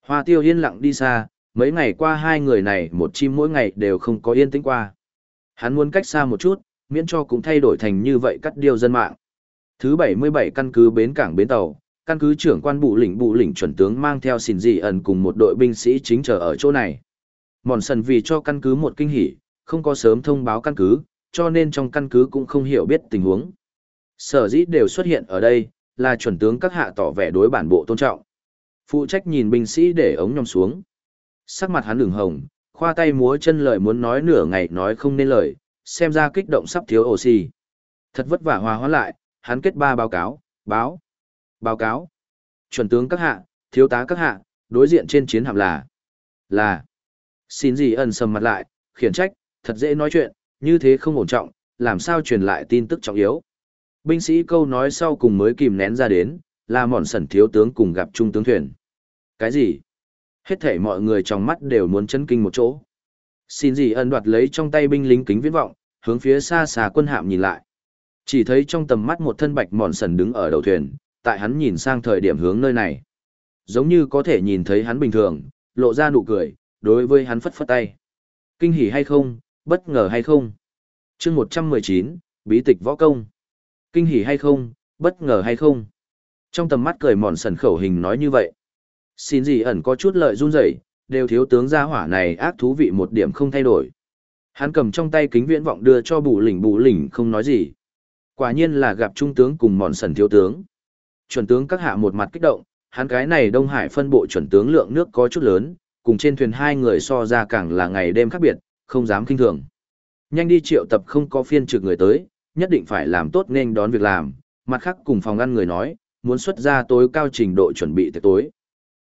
Hoa tiêu yên lặng đi xa, mấy ngày qua hai người này một chim mỗi ngày đều không có yên tĩnh qua. Hắn muốn cách xa một chút, miễn cho cũng thay đổi thành như vậy cắt điều dân mạng. Thứ 77 căn cứ bến cảng bến tàu, căn cứ trưởng quan bụ lĩnh bụ lĩnh chuẩn tướng mang theo xin dị ẩn cùng một đội binh sĩ chính chờ ở chỗ này. Mòn sần vì cho căn cứ một kinh hỉ, không có sớm thông báo căn cứ, cho nên trong căn cứ cũng không hiểu biết tình huống. Sở dĩ đều xuất hiện ở đây, là chuẩn tướng các hạ tỏ vẻ đối bản bộ tôn trọng. Phụ trách nhìn binh sĩ để ống nhòm xuống. Sắc mặt hắn đường hồng, khoa tay múa chân lời muốn nói nửa ngày nói không nên lời, xem ra kích động sắp thiếu oxy. Thật vất vả hòa hóa lại, hắn kết ba báo cáo, báo, báo cáo. Chuẩn tướng các hạ, thiếu tá các hạ, đối diện trên chiến hạm là, là. Xin gì ẩn sầm mặt lại, khiển trách, thật dễ nói chuyện, như thế không ổn trọng, làm sao truyền lại tin tức trọng yếu. Binh sĩ câu nói sau cùng mới kìm nén ra đến, là mòn sẩn thiếu tướng cùng gặp trung tướng thuyền. Cái gì? Hết thể mọi người trong mắt đều muốn chấn kinh một chỗ. Xin gì ẩn đoạt lấy trong tay binh lính kính viễn vọng, hướng phía xa xa quân hạm nhìn lại. Chỉ thấy trong tầm mắt một thân bạch mòn sần đứng ở đầu thuyền, tại hắn nhìn sang thời điểm hướng nơi này. Giống như có thể nhìn thấy hắn bình thường, lộ ra nụ cười, đối với hắn phất phất tay. Kinh hỉ hay không, bất ngờ hay không? chương 119, bí tịch võ công. Kinh hỉ hay không, bất ngờ hay không? Trong tầm mắt cười mòn sần khẩu hình nói như vậy. Xin gì ẩn có chút lợi run rẩy, đều thiếu tướng gia hỏa này ác thú vị một điểm không thay đổi. Hắn cầm trong tay kính viễn vọng đưa cho bù lỉnh bù lỉnh không nói gì. Quả nhiên là gặp trung tướng cùng mòn sần thiếu tướng. Chuẩn tướng các hạ một mặt kích động, hắn cái này Đông Hải phân bộ chuẩn tướng lượng nước có chút lớn, cùng trên thuyền hai người so ra càng là ngày đêm khác biệt, không dám kinh thường. Nhanh đi triệu tập không có phiên trực người tới, nhất định phải làm tốt nên đón việc làm, mặt khác cùng phòng ăn người nói, muốn xuất ra tối cao trình độ chuẩn bị tiệc tối.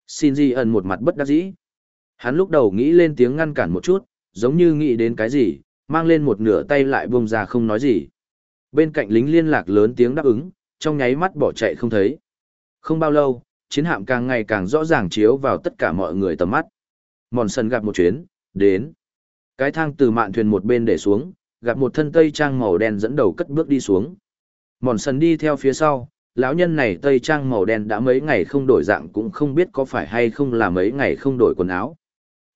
Di ẩn một mặt bất đắc dĩ. Hắn lúc đầu nghĩ lên tiếng ngăn cản một chút, giống như nghĩ đến cái gì, mang lên một nửa tay lại buông ra không nói gì. Bên cạnh lính liên lạc lớn tiếng đáp ứng, trong nháy mắt bỏ chạy không thấy. Không bao lâu, chiến hạm càng ngày càng rõ ràng chiếu vào tất cả mọi người tầm mắt. Mòn sần gặp một chuyến, đến. Cái thang từ mạn thuyền một bên để xuống, gặp một thân tây trang màu đen dẫn đầu cất bước đi xuống. Mòn sần đi theo phía sau, lão nhân này tây trang màu đen đã mấy ngày không đổi dạng cũng không biết có phải hay không là mấy ngày không đổi quần áo.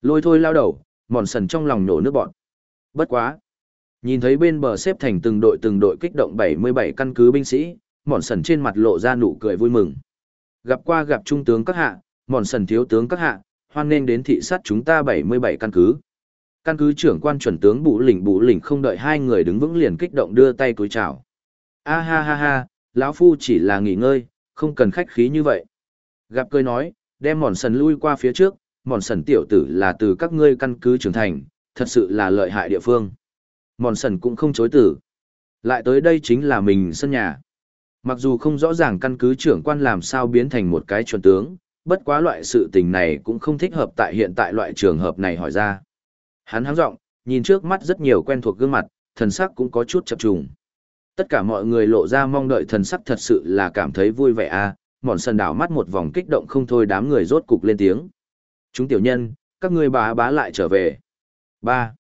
Lôi thôi lao đầu, mòn sần trong lòng nổ nước bọn. Bất quá. Nhìn thấy bên bờ xếp thành từng đội từng đội kích động 77 căn cứ binh sĩ, mòn sần trên mặt lộ ra nụ cười vui mừng. Gặp qua gặp trung tướng các hạ, mòn sần thiếu tướng các hạ, hoan nên đến thị sát chúng ta 77 căn cứ. Căn cứ trưởng quan chuẩn tướng Bụ lỉnh Bụ lỉnh không đợi hai người đứng vững liền kích động đưa tay cúi chào. A ha ha ha, lão phu chỉ là nghỉ ngơi, không cần khách khí như vậy. Gặp cười nói, đem mòn sần lui qua phía trước, mòn sần tiểu tử là từ các ngươi căn cứ trưởng thành, thật sự là lợi hại địa phương. Mòn sần cũng không chối tử. Lại tới đây chính là mình sân nhà. Mặc dù không rõ ràng căn cứ trưởng quan làm sao biến thành một cái chuẩn tướng, bất quá loại sự tình này cũng không thích hợp tại hiện tại loại trường hợp này hỏi ra. Hắn háng rộng, nhìn trước mắt rất nhiều quen thuộc gương mặt, thần sắc cũng có chút chập trùng. Tất cả mọi người lộ ra mong đợi thần sắc thật sự là cảm thấy vui vẻ a. À, mòn sần đảo mắt một vòng kích động không thôi đám người rốt cục lên tiếng. Chúng tiểu nhân, các ngươi bá bá lại trở về. ba